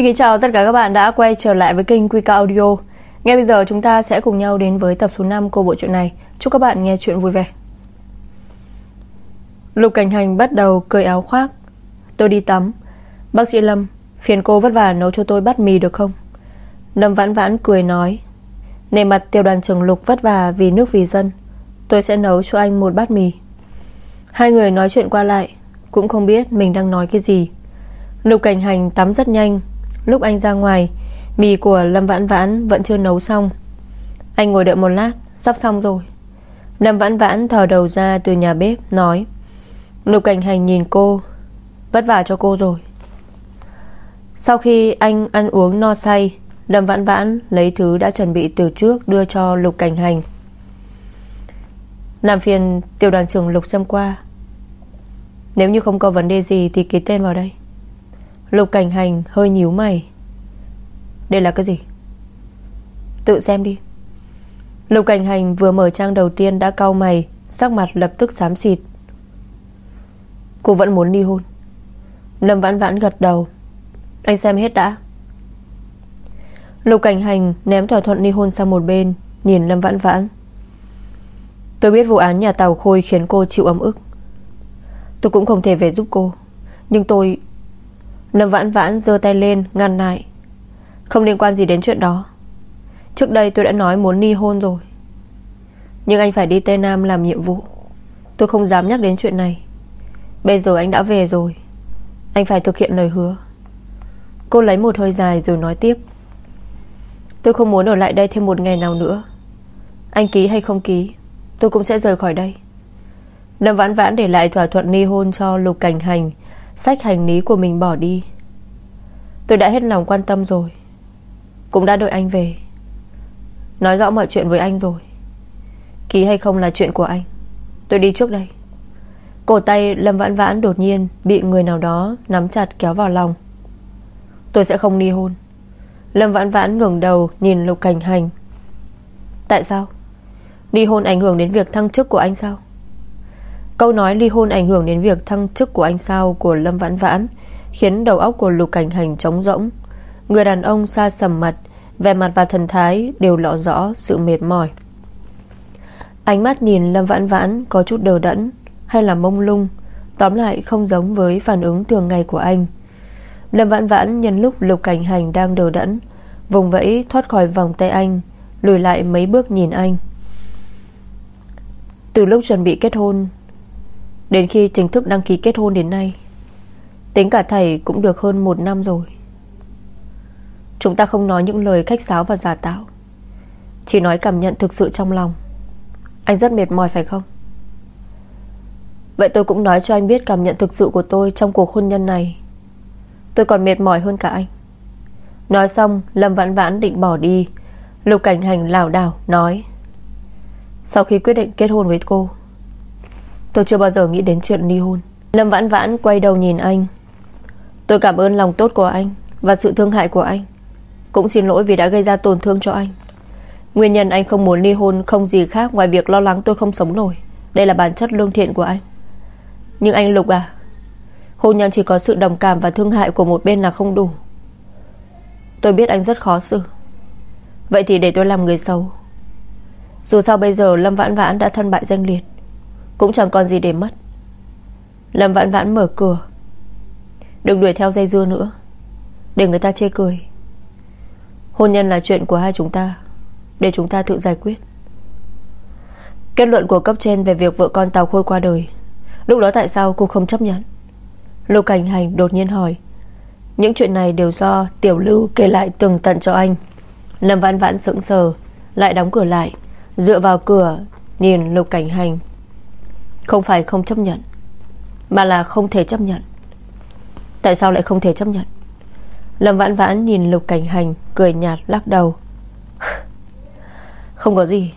Xin kính chào tất cả các bạn đã quay trở lại với kênh Quy Audio. Ngay bây giờ chúng ta sẽ cùng nhau đến với tập số 5 của bộ truyện này. Chúc các bạn nghe chuyện vui vẻ. Lục Cảnh Hành bắt đầu cởi áo khoác. Tôi đi tắm. Bác sĩ Lâm, phiền cô vất vả nấu cho tôi bát mì được không? Lâm vãn vãn cười nói. Nề mặt tiểu đoàn trưởng Lục vất vả vì nước vì dân. Tôi sẽ nấu cho anh một bát mì. Hai người nói chuyện qua lại, cũng không biết mình đang nói cái gì. Lục Cảnh Hành tắm rất nhanh Lúc anh ra ngoài, Mì của Lâm Vãn Vãn vẫn chưa nấu xong. Anh ngồi đợi một lát, Sắp xong rồi. Lâm Vãn Vãn thở đầu ra từ nhà bếp, Nói, Lục Cảnh Hành nhìn cô, Vất vả cho cô rồi. Sau khi anh ăn uống no say, Lâm Vãn Vãn lấy thứ đã chuẩn bị từ trước Đưa cho Lục Cảnh Hành. Làm phiền tiểu đoàn trưởng Lục xem qua, Nếu như không có vấn đề gì Thì ký tên vào đây. Lục cảnh hành hơi nhíu mày. Đây là cái gì? Tự xem đi. Lục cảnh hành vừa mở trang đầu tiên đã cau mày, Sắc mặt lập tức xám xịt. Cô vẫn muốn ly hôn. Lâm vãn vãn gật đầu. Anh xem hết đã. Lục cảnh hành ném thỏa thuận ly hôn sang một bên, Nhìn Lâm vãn vãn. Tôi biết vụ án nhà Tàu Khôi khiến cô chịu ấm ức. Tôi cũng không thể về giúp cô, Nhưng tôi Lâm vãn vãn giơ tay lên, ngăn lại. Không liên quan gì đến chuyện đó. Trước đây tôi đã nói muốn ly hôn rồi. Nhưng anh phải đi Tây Nam làm nhiệm vụ. Tôi không dám nhắc đến chuyện này. Bây giờ anh đã về rồi. Anh phải thực hiện lời hứa. Cô lấy một hơi dài rồi nói tiếp. Tôi không muốn ở lại đây thêm một ngày nào nữa. Anh ký hay không ký, Tôi cũng sẽ rời khỏi đây. Lâm vãn vãn để lại thỏa thuận ly hôn cho Lục Cảnh Hành. Xách hành lý của mình bỏ đi. Tôi đã hết lòng quan tâm rồi. Cũng đã đợi anh về. Nói rõ mọi chuyện với anh rồi. Ký hay không là chuyện của anh. Tôi đi trước đây. Cổ tay Lâm Vãn Vãn đột nhiên Bị người nào đó nắm chặt kéo vào lòng. Tôi sẽ không ly hôn. Lâm Vãn Vãn ngẩng đầu Nhìn Lục Cảnh Hành. Tại sao? Ly hôn ảnh hưởng đến việc thăng chức của anh sao? Câu nói ly hôn ảnh hưởng đến việc thăng chức của anh sao Của Lâm Vãn Vãn Khiến đầu óc của Lục Cảnh Hành trống rỗng. Người đàn ông xa sầm mặt, Vẻ mặt và thần thái đều lộ rõ sự mệt mỏi. Ánh mắt nhìn Lâm Vãn Vãn Có chút đờ đẫn Hay là mông lung, Tóm lại không giống với phản ứng thường ngày của anh. Lâm Vãn Vãn nhân lúc Lục Cảnh Hành đang đờ đẫn, Vùng vẫy thoát khỏi vòng tay anh, Lùi lại mấy bước nhìn anh. Từ lúc chuẩn bị kết hôn Đến khi chính thức đăng ký kết hôn đến nay, Tính cả thầy cũng được hơn một năm rồi. Chúng ta không nói những lời khách sáo và giả tạo, Chỉ nói cảm nhận thực sự trong lòng. Anh rất mệt mỏi, phải không? Vậy tôi cũng nói cho anh biết cảm nhận thực sự của tôi Trong cuộc hôn nhân này. Tôi còn mệt mỏi hơn cả anh. Nói xong, Lâm Vãn Vãn định bỏ đi. Lục Cảnh Hành lảo đảo nói, Sau khi quyết định kết hôn với cô Tôi chưa bao giờ nghĩ đến chuyện ly hôn. Lâm Vãn Vãn quay đầu nhìn anh. Tôi cảm ơn lòng tốt của anh Và sự thương hại của anh. Cũng xin lỗi vì đã gây ra tổn thương cho anh. Nguyên nhân anh không muốn ly hôn Không gì khác ngoài việc lo lắng tôi không sống nổi. Đây là bản chất lương thiện của anh. Nhưng anh Lục à Hôn nhân chỉ có sự đồng cảm và thương hại Của một bên là không đủ. Tôi biết anh rất khó xử. Vậy thì để tôi làm người xấu. Dù sao bây giờ Lâm Vãn Vãn đã thân bại danh liệt cũng chẳng còn gì để mất. Lâm Vãn Vãn mở cửa. Đừng đuổi theo dây dưa nữa. Để người ta chê cười. Hôn nhân là chuyện của hai chúng ta. Để chúng ta tự giải quyết. Kết luận của cấp trên Về việc vợ con Tàu Khôi qua đời. Lúc đó tại sao cô không chấp nhận? Lục Cảnh Hành đột nhiên hỏi. Những chuyện này đều do Tiểu Lưu kể lại tường tận cho anh. Lâm Vãn Vãn sững sờ, Lại đóng cửa lại. Dựa vào cửa, Nhìn Lục Cảnh Hành. Không phải không chấp nhận, Mà là không thể chấp nhận. Tại sao lại không thể chấp nhận? Lâm vãn vãn nhìn lục cảnh hành Cười nhạt lắc đầu. Không có gì.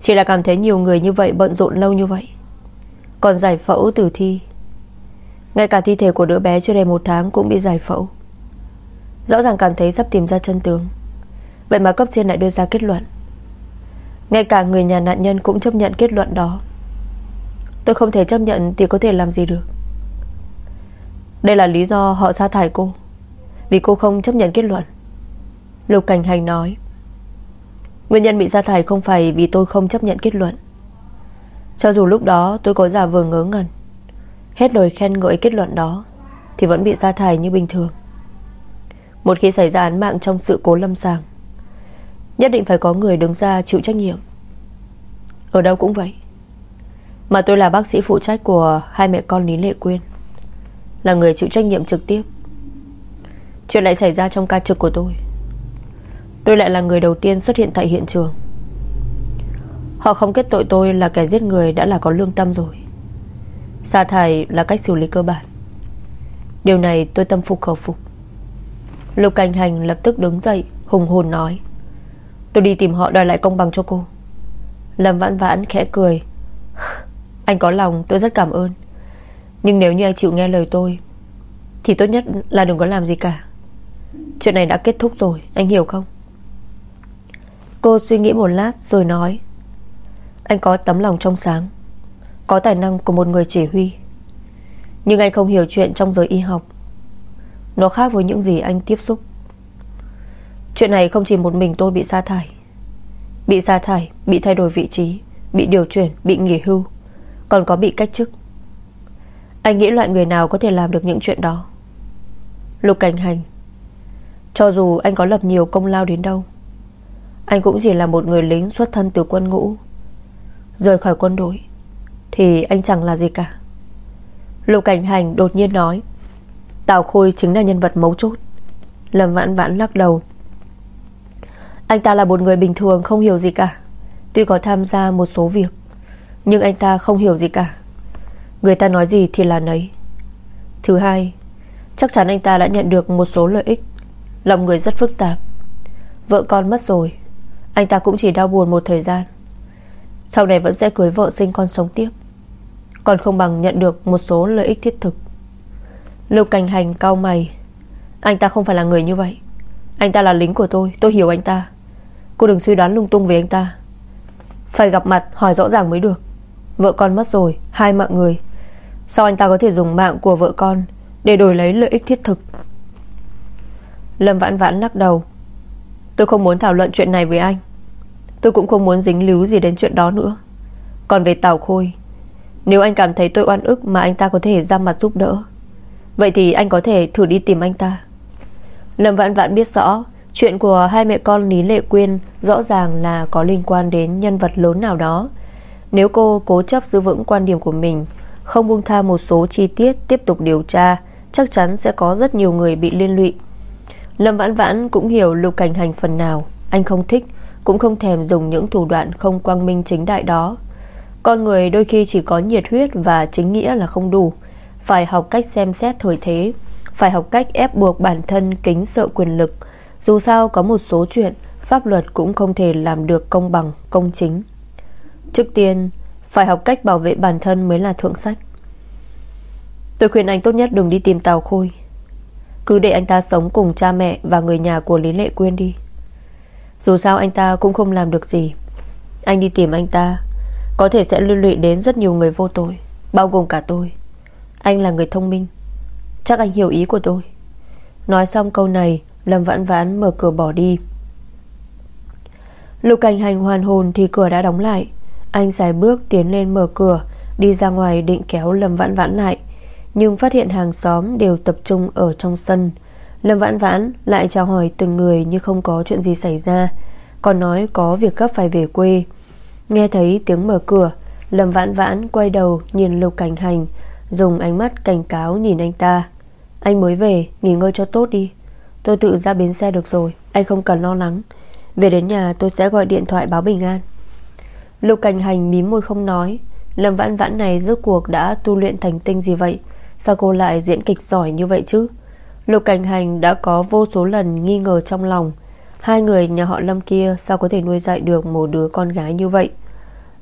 Chỉ là cảm thấy nhiều người như vậy Bận rộn lâu như vậy. Còn giải phẫu tử thi. Ngay cả thi thể của đứa bé chưa đầy một tháng Cũng bị giải phẫu. Rõ ràng cảm thấy sắp tìm ra chân tướng. Vậy mà cấp trên lại đưa ra kết luận. Ngay cả người nhà nạn nhân Cũng chấp nhận kết luận đó. Tôi không thể chấp nhận thì có thể làm gì được. Đây là lý do họ sa thải cô, Vì cô không chấp nhận kết luận. Lục Cảnh Hành nói, Nguyên nhân bị sa thải không phải vì tôi không chấp nhận kết luận. Cho dù lúc đó tôi có giả vờ ngớ ngẩn, Hết lời khen ngợi kết luận đó Thì vẫn bị sa thải như bình thường. Một khi xảy ra án mạng trong sự cố lâm sàng, Nhất định phải có người đứng ra chịu trách nhiệm. Ở đâu cũng vậy. Mà tôi là bác sĩ phụ trách của Hai mẹ con Lý Lệ Quyên. Là người chịu trách nhiệm trực tiếp. Chuyện lại xảy ra trong ca trực của tôi. Tôi lại là người đầu tiên xuất hiện tại hiện trường. Họ không kết tội tôi là kẻ giết người Đã là có lương tâm rồi. Sa thải là cách xử lý cơ bản. Điều này tôi tâm phục khẩu phục. Lục cảnh hành lập tức đứng dậy, Hùng hồn nói. Tôi đi tìm họ đòi lại công bằng cho cô. Lâm vãn vãn khẽ cười anh có lòng, tôi rất cảm ơn. Nhưng nếu như anh chịu nghe lời tôi, Thì tốt nhất là đừng có làm gì cả. Chuyện này đã kết thúc rồi, Anh hiểu không? Cô suy nghĩ một lát rồi nói, Anh có tấm lòng trong sáng, Có tài năng của một người chỉ huy. Nhưng anh không hiểu chuyện trong giới y học. Nó khác với những gì anh tiếp xúc. Chuyện này không chỉ một mình tôi bị sa thải. Bị sa thải, Bị thay đổi vị trí, Bị điều chuyển, Bị nghỉ hưu. Còn có bị cách chức. Anh nghĩ loại người nào có thể làm được những chuyện đó? Lục cảnh hành. Cho dù anh có lập nhiều công lao đến đâu, Anh cũng chỉ là một người lính xuất thân từ quân ngũ. Rời khỏi quân đội, Thì anh chẳng là gì cả. Lục cảnh hành đột nhiên nói, Tào Khôi chính là nhân vật mấu chốt. Lâm vãn vãn lắc đầu. Anh ta là một người bình thường, không hiểu gì cả. Tuy có tham gia một số việc nhưng anh ta không hiểu gì cả. Người ta nói gì thì là nấy. Thứ hai, Chắc chắn anh ta đã nhận được một số lợi ích. Lòng người rất phức tạp. Vợ con mất rồi. Anh ta cũng chỉ đau buồn một thời gian. Sau này vẫn sẽ cưới vợ sinh con sống tiếp. Còn không bằng nhận được Một số lợi ích thiết thực. Lưu cảnh hành cao mày. Anh ta không phải là người như vậy. Anh ta là lính của tôi. Tôi hiểu anh ta. Cô đừng suy đoán lung tung về anh ta. Phải gặp mặt hỏi rõ ràng mới được. Vợ con mất rồi, Hai mạng người. Sao anh ta có thể dùng mạng của vợ con Để đổi lấy lợi ích thiết thực? Lâm vãn vãn lắc đầu. Tôi không muốn thảo luận chuyện này với anh. Tôi cũng không muốn dính líu gì đến chuyện đó nữa. Còn về Tào Khôi, Nếu anh cảm thấy tôi oan ức Mà anh ta có thể ra mặt giúp đỡ, Vậy thì anh có thể thử đi tìm anh ta. Lâm vãn vãn biết rõ, Chuyện của hai mẹ con Lý Lệ Quyên Rõ ràng là có liên quan đến nhân vật lớn nào đó. Nếu cô cố chấp giữ vững quan điểm của mình, Không buông tha một số chi tiết Tiếp tục điều tra, Chắc chắn sẽ có rất nhiều người bị liên lụy. Lâm Vãn Vãn cũng hiểu lục cảnh hành phần nào. Anh không thích, Cũng không thèm dùng những thủ đoạn không quang minh chính đại đó. Con người đôi khi chỉ có nhiệt huyết Và chính nghĩa là không đủ. Phải học cách xem xét thời thế, Phải học cách ép buộc bản thân kính sợ quyền lực. Dù sao có một số chuyện, Pháp luật cũng không thể làm được công bằng, Công chính. Trước tiên, phải học cách bảo vệ bản thân mới là thượng sách. Tôi khuyên anh tốt nhất đừng đi tìm Tào Khôi. Cứ để anh ta sống cùng cha mẹ Và người nhà của Lý Lệ Quyên đi. Dù sao anh ta cũng không làm được gì. Anh đi tìm anh ta, Có thể sẽ liên lụy đến rất nhiều người vô tội, Bao gồm cả tôi. Anh là người thông minh. Chắc anh hiểu ý của tôi. Nói xong câu này, Lâm vãn vãn mở cửa bỏ đi. Lục cảnh hành hoàn hồn Thì cửa đã đóng lại. Anh xài bước tiến lên mở cửa, Đi ra ngoài định kéo Lâm vãn vãn lại. Nhưng phát hiện hàng xóm đều tập trung Ở trong sân. Lâm vãn vãn lại chào hỏi từng người Như không có chuyện gì xảy ra, Còn nói có việc gấp phải về quê. Nghe thấy tiếng mở cửa, Lâm vãn vãn quay đầu nhìn lục cảnh hành, Dùng ánh mắt cảnh cáo nhìn anh ta. Anh mới về, nghỉ ngơi cho tốt đi. Tôi tự ra bến xe được rồi, Anh không cần lo lắng. Về đến nhà tôi sẽ gọi điện thoại báo bình an. Lục cảnh hành mím môi không nói. Lâm vãn vãn này rốt cuộc đã tu luyện thành tinh gì vậy? Sao cô lại diễn kịch giỏi như vậy chứ? Lục cảnh hành đã có vô số lần nghi ngờ trong lòng. Hai người nhà họ Lâm kia Sao có thể nuôi dạy được một đứa con gái như vậy?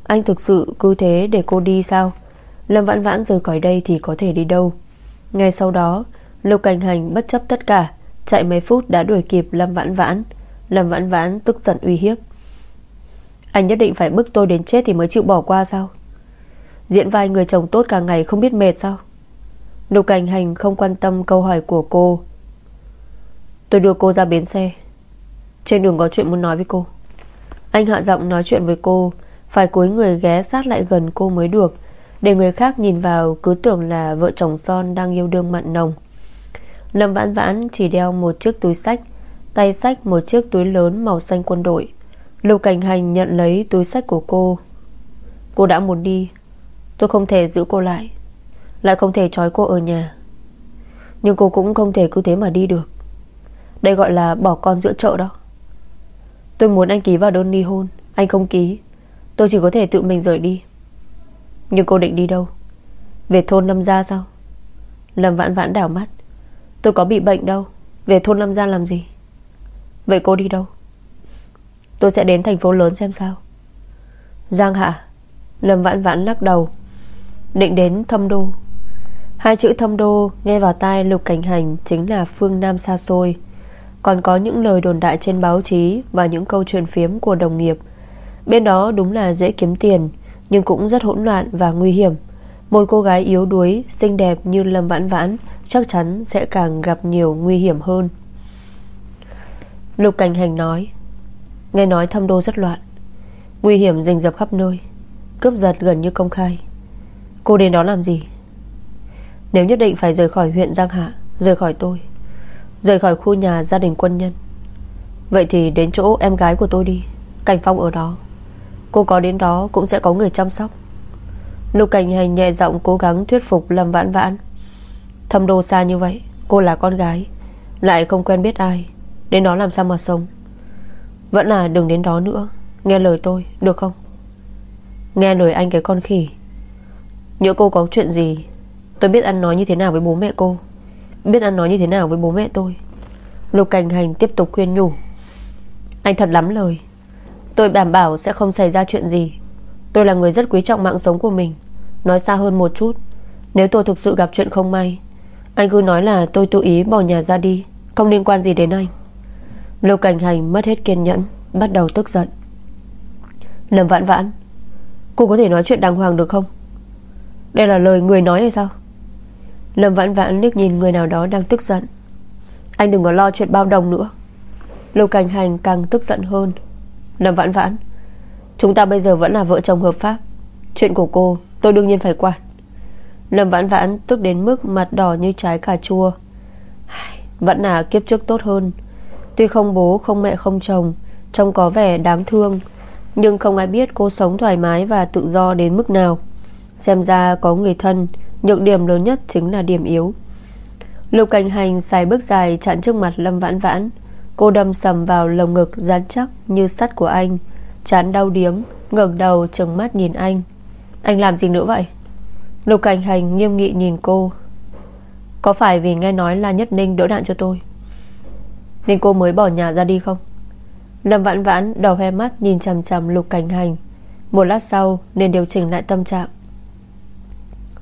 Anh thực sự cứ thế để cô đi sao? Lâm vãn vãn rời khỏi đây thì có thể đi đâu? Ngay sau đó, Lục cảnh hành bất chấp tất cả, Chạy mấy phút đã đuổi kịp Lâm Vãn Vãn. Lâm Vãn Vãn tức giận uy hiếp. Anh nhất định phải bức tôi đến chết Thì mới chịu bỏ qua sao? Diễn vai người chồng tốt cả ngày không biết mệt sao? Lục cảnh hành không quan tâm câu hỏi của cô. Tôi đưa cô ra bến xe. Trên đường có chuyện muốn nói với cô. Anh hạ giọng nói chuyện với cô, Phải cúi người ghé sát lại gần cô mới được, Để người khác nhìn vào Cứ tưởng là vợ chồng son đang yêu đương mặn nồng. Lâm vãn vãn chỉ đeo một chiếc túi sách Tay sách một chiếc túi lớn màu xanh quân đội. Lưu cảnh hành nhận lấy túi sách của cô. Cô đã muốn đi. Tôi không thể giữ cô lại. Lại không thể trói cô ở nhà. Nhưng cô cũng không thể cứ thế mà đi được. Đây gọi là bỏ con giữa chợ đó. Tôi muốn anh ký vào đơn ly hôn. Anh không ký. Tôi chỉ có thể tự mình rời đi. Nhưng cô định đi đâu? Về thôn Lâm Gia sao? Lâm vãn vãn đảo mắt. Tôi có bị bệnh đâu. Về thôn Lâm Gia làm gì? Vậy cô đi đâu? Tôi sẽ đến thành phố lớn xem sao. Giang Hạ, Lâm vãn vãn lắc đầu, Định đến thâm đô. Hai chữ thâm đô nghe vào tai lục cảnh hành Chính là phương Nam xa xôi. Còn có những lời đồn đại trên báo chí Và những câu chuyện phiếm của đồng nghiệp. Bên đó đúng là dễ kiếm tiền, Nhưng cũng rất hỗn loạn và nguy hiểm. Một cô gái yếu đuối, Xinh đẹp như Lâm Vãn Vãn Chắc chắn sẽ càng gặp nhiều nguy hiểm hơn. Lục Cảnh Hành nói Nghe nói thâm đô rất loạn. Nguy hiểm rình rập khắp nơi. Cướp giật gần như công khai. Cô đến đó làm gì? Nếu nhất định phải rời khỏi huyện Giang Hạ, Rời khỏi tôi, Rời khỏi khu nhà gia đình quân nhân, Vậy thì đến chỗ em gái của tôi đi. Cảnh Phong ở đó. Cô có đến đó cũng sẽ có người chăm sóc. Lục Cảnh Hành nhẹ giọng cố gắng thuyết phục Lâm Vãn Vãn. Thâm đô xa như vậy, Cô là con gái, Lại không quen biết ai. Đến đó làm sao mà sống? Vẫn là đừng đến đó nữa. Nghe lời tôi, được không? Nghe lời anh cái con khỉ. Nhớ cô có chuyện gì, Tôi biết ăn nói như thế nào với bố mẹ cô. Biết ăn nói như thế nào với bố mẹ tôi. Lục cảnh hành tiếp tục khuyên nhủ. Anh thật lắm lời. Tôi đảm bảo sẽ không xảy ra chuyện gì. Tôi là người rất quý trọng mạng sống của mình. Nói xa hơn một chút, Nếu tôi thực sự gặp chuyện không may, Anh cứ nói là tôi tự ý bỏ nhà ra đi. Không liên quan gì đến anh. Lưu cảnh hành mất hết kiên nhẫn, Bắt đầu tức giận. Lâm vãn vãn, Cô có thể nói chuyện đàng hoàng được không? Đây là lời người nói hay sao? Lâm vãn vãn liếc nhìn người nào đó đang tức giận. Anh đừng có lo chuyện bao đồng nữa. Lưu cảnh hành càng tức giận hơn. Lâm vãn vãn, Chúng ta bây giờ vẫn là vợ chồng hợp pháp. Chuyện của cô tôi đương nhiên phải quản. Lâm vãn vãn tức đến mức Mặt đỏ như trái cà chua. Vẫn là kiếp trước tốt hơn. Tuy không bố, không mẹ, không chồng, Trông có vẻ đáng thương, Nhưng không ai biết cô sống thoải mái Và tự do đến mức nào. Xem ra có người thân, Nhược điểm lớn nhất chính là điểm yếu. Lục cảnh hành xài bước dài chặn trước mặt Lâm Vãn Vãn. Cô đâm sầm vào lồng ngực rắn chắc như sắt của anh. Chán đau điếng, ngẩng đầu trừng mắt nhìn anh. Anh làm gì nữa vậy? Lục cảnh hành nghiêm nghị nhìn cô. Có phải vì nghe nói là Nhất Ninh đỡ đạn cho tôi? Nên cô mới bỏ nhà ra đi không? Lâm vãn vãn đỏ hoe mắt Nhìn chằm chằm lục cảnh hành. Một lát sau, nên điều chỉnh lại tâm trạng.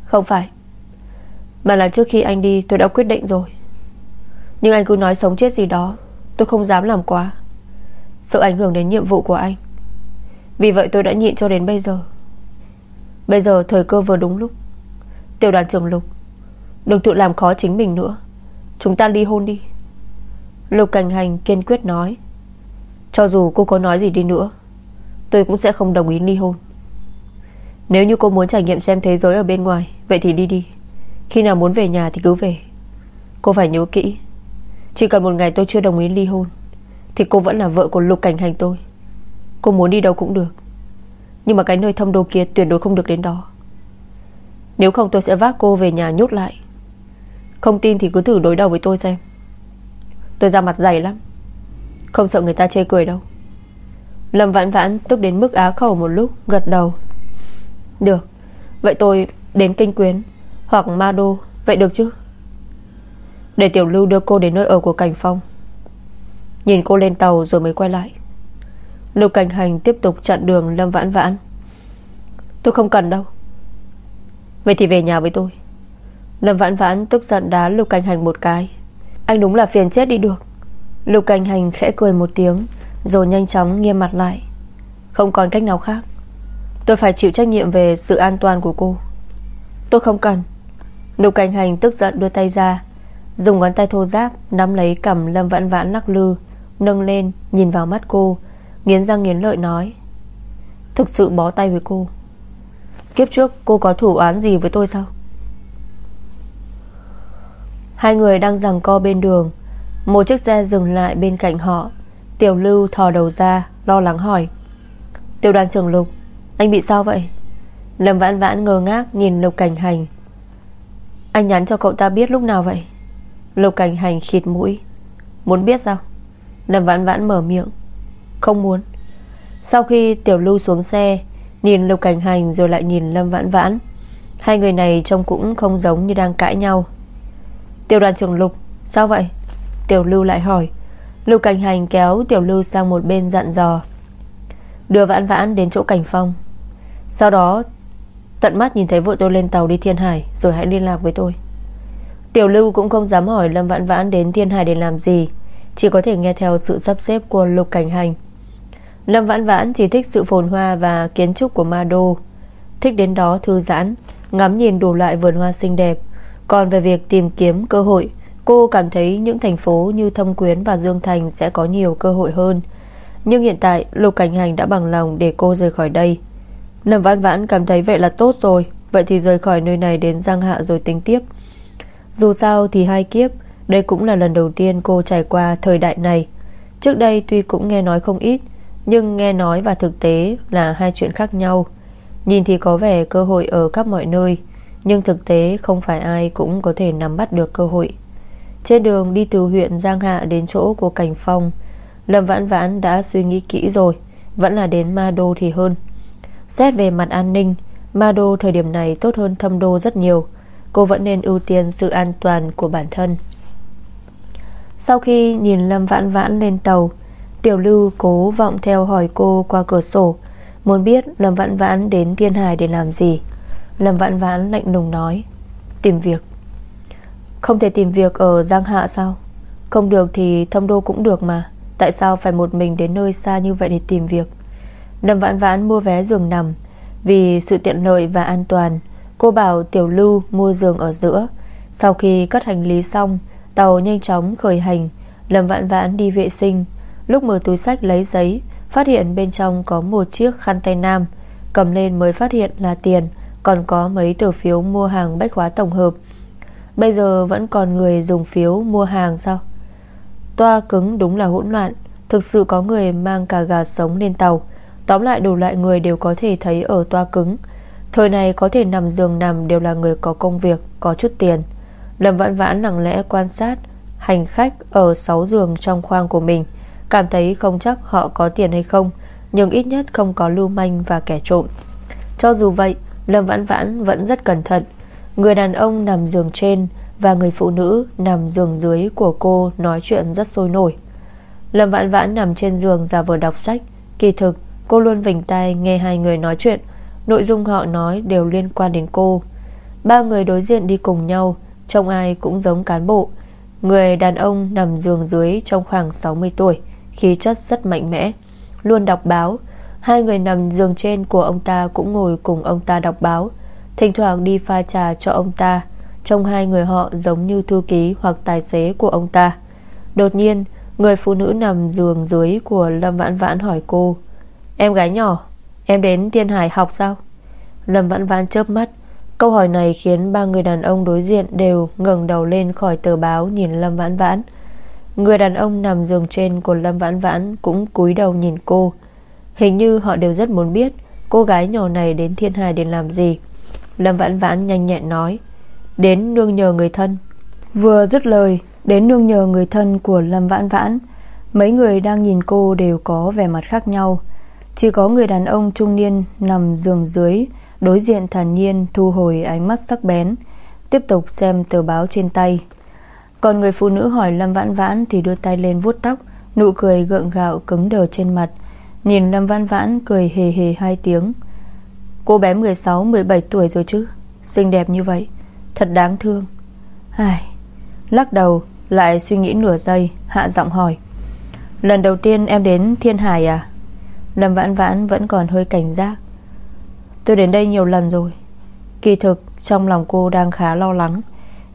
Không phải. Mà là trước khi anh đi, tôi đã quyết định rồi. Nhưng anh cứ nói sống chết gì đó, Tôi không dám làm quá. Sợ ảnh hưởng đến nhiệm vụ của anh. Vì vậy tôi đã nhịn cho đến bây giờ. Bây giờ thời cơ vừa đúng lúc. Tiểu đoàn trưởng Lục, Đừng tự làm khó chính mình nữa. Chúng ta ly hôn đi. Lục Cảnh Hành kiên quyết nói. Cho dù cô có nói gì đi nữa, Tôi cũng sẽ không đồng ý ly hôn. Nếu như cô muốn trải nghiệm xem thế giới ở bên ngoài, Vậy thì đi đi. Khi nào muốn về nhà thì cứ về. Cô phải nhớ kỹ, Chỉ cần một ngày tôi chưa đồng ý ly hôn, Thì cô vẫn là vợ của Lục Cảnh Hành tôi. Cô muốn đi đâu cũng được, Nhưng mà cái nơi thâm đô kia tuyệt đối không được đến đó. Nếu không tôi sẽ vác cô về nhà nhốt lại. Không tin thì cứ thử đối đầu với tôi xem. Tôi ra mặt dày lắm. Không sợ người ta chê cười đâu. Lâm vãn vãn tức đến mức á khẩu một lúc, Gật đầu. Được, Vậy tôi đến Kinh Quyến, Hoặc Ma Đô, Vậy được chứ? Để Tiểu Lưu đưa cô đến nơi ở của Cảnh Phong. Nhìn cô lên tàu rồi mới quay lại. Lục Cảnh Hành tiếp tục chặn đường Lâm Vãn Vãn. Tôi không cần đâu. Vậy thì về nhà với tôi. Lâm Vãn Vãn tức giận đá Lục Cảnh Hành một cái. Anh đúng là phiền chết đi được. Lục Cảnh Hành khẽ cười một tiếng, Rồi nhanh chóng nghiêm mặt lại. Không còn cách nào khác. Tôi phải chịu trách nhiệm về sự an toàn của cô. Tôi không cần. Lục Cảnh Hành tức giận đưa tay ra, Dùng ngón tay thô giáp Nắm lấy cầm Lâm Vãn Vãn lắc lư, Nâng lên, nhìn vào mắt cô, Nghiến răng nghiến lợi nói, Thực sự bó tay với cô. Kiếp trước cô có thủ án gì với tôi sao? Hai người đang giằng co bên đường. Một chiếc xe dừng lại bên cạnh họ. Tiểu lưu thò đầu ra, Lo lắng hỏi. Tiểu đoàn trưởng Lục, Anh bị sao vậy? Lâm vãn vãn ngơ ngác nhìn Lục Cảnh Hành. Anh nhắn cho cậu ta biết lúc nào vậy? Lục Cảnh Hành khịt mũi. Muốn biết sao? Lâm vãn vãn mở miệng. Không muốn. Sau khi Tiểu Lưu xuống xe, Nhìn Lục Cảnh Hành rồi lại nhìn Lâm vãn vãn. Hai người này trông cũng không giống như đang cãi nhau. Tiểu đoàn trưởng Lục, Sao vậy? Tiểu Lưu lại hỏi. Lục Cảnh Hành kéo Tiểu Lưu sang một bên dặn dò. Đưa vãn vãn đến chỗ Cảnh Phong. Sau đó, Tận mắt nhìn thấy vợ tôi lên tàu đi Thiên Hải, Rồi hãy liên lạc với tôi. Tiểu Lưu cũng không dám hỏi Lâm Vãn Vãn đến Thiên Hải để làm gì, Chỉ có thể nghe theo sự sắp xếp của Lục Cảnh Hành. Lâm Vãn Vãn chỉ thích sự phồn hoa và kiến trúc của Ma Đô. Thích đến đó thư giãn, Ngắm nhìn đủ loại vườn hoa xinh đẹp. Còn về việc tìm kiếm cơ hội, Cô cảm thấy những thành phố như Thâm Quyến và Dương Thành sẽ có nhiều cơ hội hơn. Nhưng hiện tại, Lục Cảnh Hành đã bằng lòng để cô rời khỏi đây. Lâm Vãn Vãn cảm thấy vậy là tốt rồi, Vậy thì rời khỏi nơi này đến Giang Hạ rồi tính tiếp. Dù sao thì hai kiếp, Đây cũng là lần đầu tiên cô trải qua thời đại này. Trước đây tuy cũng nghe nói không ít, Nhưng nghe nói và thực tế là hai chuyện khác nhau. Nhìn thì có vẻ cơ hội ở khắp mọi nơi. Nhưng thực tế không phải ai cũng có thể nắm bắt được cơ hội. Trên đường đi từ huyện Giang Hạ đến chỗ của Cảnh Phong, Lâm Vãn Vãn đã suy nghĩ kỹ rồi, Vẫn là đến Ma Đô thì hơn. Xét về mặt an ninh, Ma Đô thời điểm này tốt hơn thâm đô rất nhiều, Cô vẫn nên ưu tiên sự an toàn của bản thân. Sau khi nhìn Lâm Vãn Vãn lên tàu, Tiểu Lưu cố vọng theo hỏi cô qua cửa sổ, Muốn biết Lâm Vãn Vãn đến Thiên Hải để làm gì. Lâm Vãn Vãn lạnh lùng nói. Tìm việc. Không thể tìm việc ở Giang Hạ sao? Không được thì thâm đô cũng được mà. Tại sao phải một mình đến nơi xa như vậy để tìm việc? Lâm Vãn Vãn mua vé giường nằm. Vì sự tiện lợi và an toàn, Cô bảo Tiểu Lưu mua giường ở giữa. Sau khi cất hành lý xong, Tàu nhanh chóng khởi hành. Lâm Vãn Vãn đi vệ sinh. Lúc mở túi sách lấy giấy, Phát hiện bên trong có một chiếc khăn tay nam. Cầm lên mới phát hiện là tiền. Còn có mấy tờ phiếu mua hàng bách hóa tổng hợp. Bây giờ vẫn còn người dùng phiếu mua hàng sao? Toa cứng đúng là hỗn loạn, Thực sự có người mang cả gà sống lên tàu. Tóm lại đủ loại người đều có thể thấy ở toa cứng. Thời này có thể nằm giường nằm Đều là người có công việc, Có chút tiền. Lâm vãn vãn lặng lẽ quan sát Hành khách ở 6 giường trong khoang của mình, Cảm thấy không chắc họ có tiền hay không, Nhưng ít nhất không có lưu manh và kẻ trộm. Cho dù vậy Lâm vãn vãn vẫn rất cẩn thận. Người đàn ông nằm giường trên Và người phụ nữ nằm giường dưới của cô Nói chuyện rất sôi nổi. Lâm vãn vãn nằm trên giường giả vờ đọc sách. Kỳ thực, Cô luôn vỉnh tay nghe hai người nói chuyện. Nội dung họ nói đều liên quan đến cô. Ba người đối diện đi cùng nhau, Trông ai cũng giống cán bộ. Người đàn ông nằm giường dưới Trong khoảng 60 tuổi, Khí chất rất mạnh mẽ, Luôn đọc báo Hai người nằm giường trên của ông ta Cũng ngồi cùng ông ta đọc báo. Thỉnh thoảng đi pha trà cho ông ta. Trông hai người họ giống như thư ký Hoặc tài xế của ông ta. Đột nhiên, Người phụ nữ nằm giường dưới của Lâm Vãn Vãn hỏi cô, Em gái nhỏ, Em đến Tiên Hải học sao? Lâm Vãn Vãn chớp mắt. Câu hỏi này khiến ba người đàn ông đối diện Đều ngẩng đầu lên khỏi tờ báo Nhìn Lâm Vãn Vãn. Người đàn ông nằm giường trên của Lâm Vãn Vãn Cũng cúi đầu nhìn cô. Hình như họ đều rất muốn biết Cô gái nhỏ này đến Thiên hà để làm gì. Lâm Vãn Vãn nhanh nhẹn nói, Đến nương nhờ người thân. Vừa dứt lời, Đến nương nhờ người thân của Lâm Vãn Vãn, Mấy người đang nhìn cô đều có vẻ mặt khác nhau. Chỉ có người đàn ông trung niên nằm giường dưới, Đối diện thản nhiên thu hồi ánh mắt sắc bén, Tiếp tục xem tờ báo trên tay. Còn người phụ nữ hỏi Lâm Vãn Vãn Thì đưa tay lên vuốt tóc, Nụ cười gượng gạo cứng đờ trên mặt. Nhìn Lâm văn Vãn cười hề hề hai tiếng. Cô bé 16-17 tuổi rồi chứ? Xinh đẹp như vậy, Thật đáng thương. Ai... Lắc đầu, Lại suy nghĩ nửa giây, Hạ giọng hỏi. Lần đầu tiên em đến Thiên Hải à? Lâm Vãn Vãn vẫn còn hơi cảnh giác. Tôi đến đây nhiều lần rồi. Kỳ thực, trong lòng cô đang khá lo lắng.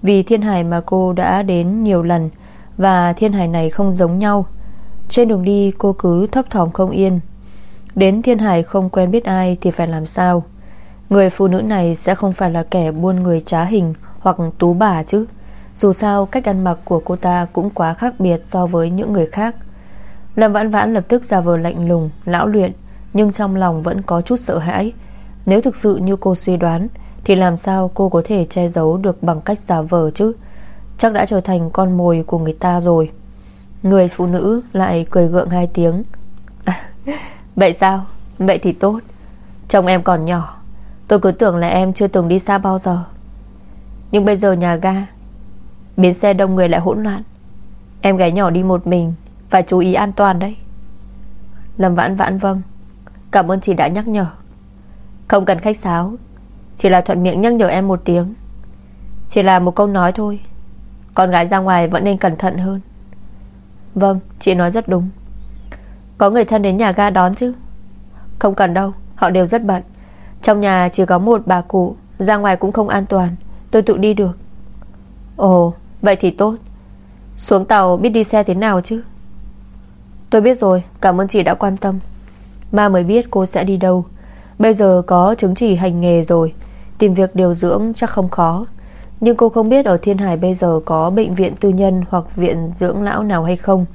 Vì thiên hải mà cô đã đến nhiều lần, Và thiên hải này không giống nhau. Trên đường đi, cô cứ thấp thỏm không yên. Đến thiên hải không quen biết ai Thì phải làm sao? Người phụ nữ này sẽ không phải là kẻ buôn người trá hình Hoặc tú bà chứ. Dù sao, cách ăn mặc của cô ta Cũng quá khác biệt so với những người khác. Lâm vãn vãn lập tức ra vờ lạnh lùng, Lão luyện, Nhưng trong lòng vẫn có chút sợ hãi. Nếu thực sự như cô suy đoán, Thì làm sao cô có thể che giấu được Bằng cách giả vờ chứ? Chắc đã trở thành con mồi của người ta rồi. Người phụ nữ lại cười gượng hai tiếng. À, Vậy sao? Vậy thì tốt. Chồng em còn nhỏ. Tôi cứ tưởng là em chưa từng đi xa bao giờ. Nhưng bây giờ nhà ga biến xe đông người lại hỗn loạn. Em gái nhỏ đi một mình Phải chú ý an toàn đấy. Lâm vãn vãn vâng. Cảm ơn chị đã nhắc nhở. Không cần khách sáo Chỉ là thuận miệng nhắc nhở em một tiếng. Chỉ là một câu nói thôi. Con gái ra ngoài vẫn nên cẩn thận hơn. Vâng chị nói rất đúng. Có người thân đến nhà ga đón chứ? Không cần đâu, Họ đều rất bận. Trong nhà chỉ có một bà cụ, Ra ngoài cũng không an toàn. Tôi tự đi được. Ồ, vậy thì tốt. Xuống tàu biết đi xe thế nào chứ? Tôi biết rồi, Cảm ơn chị đã quan tâm. Ma mới biết cô sẽ đi đâu. Bây giờ có chứng chỉ hành nghề rồi. Tìm việc điều dưỡng chắc không khó. Nhưng cô không biết ở Thiên Hải bây giờ Có bệnh viện tư nhân hoặc viện dưỡng lão nào hay không.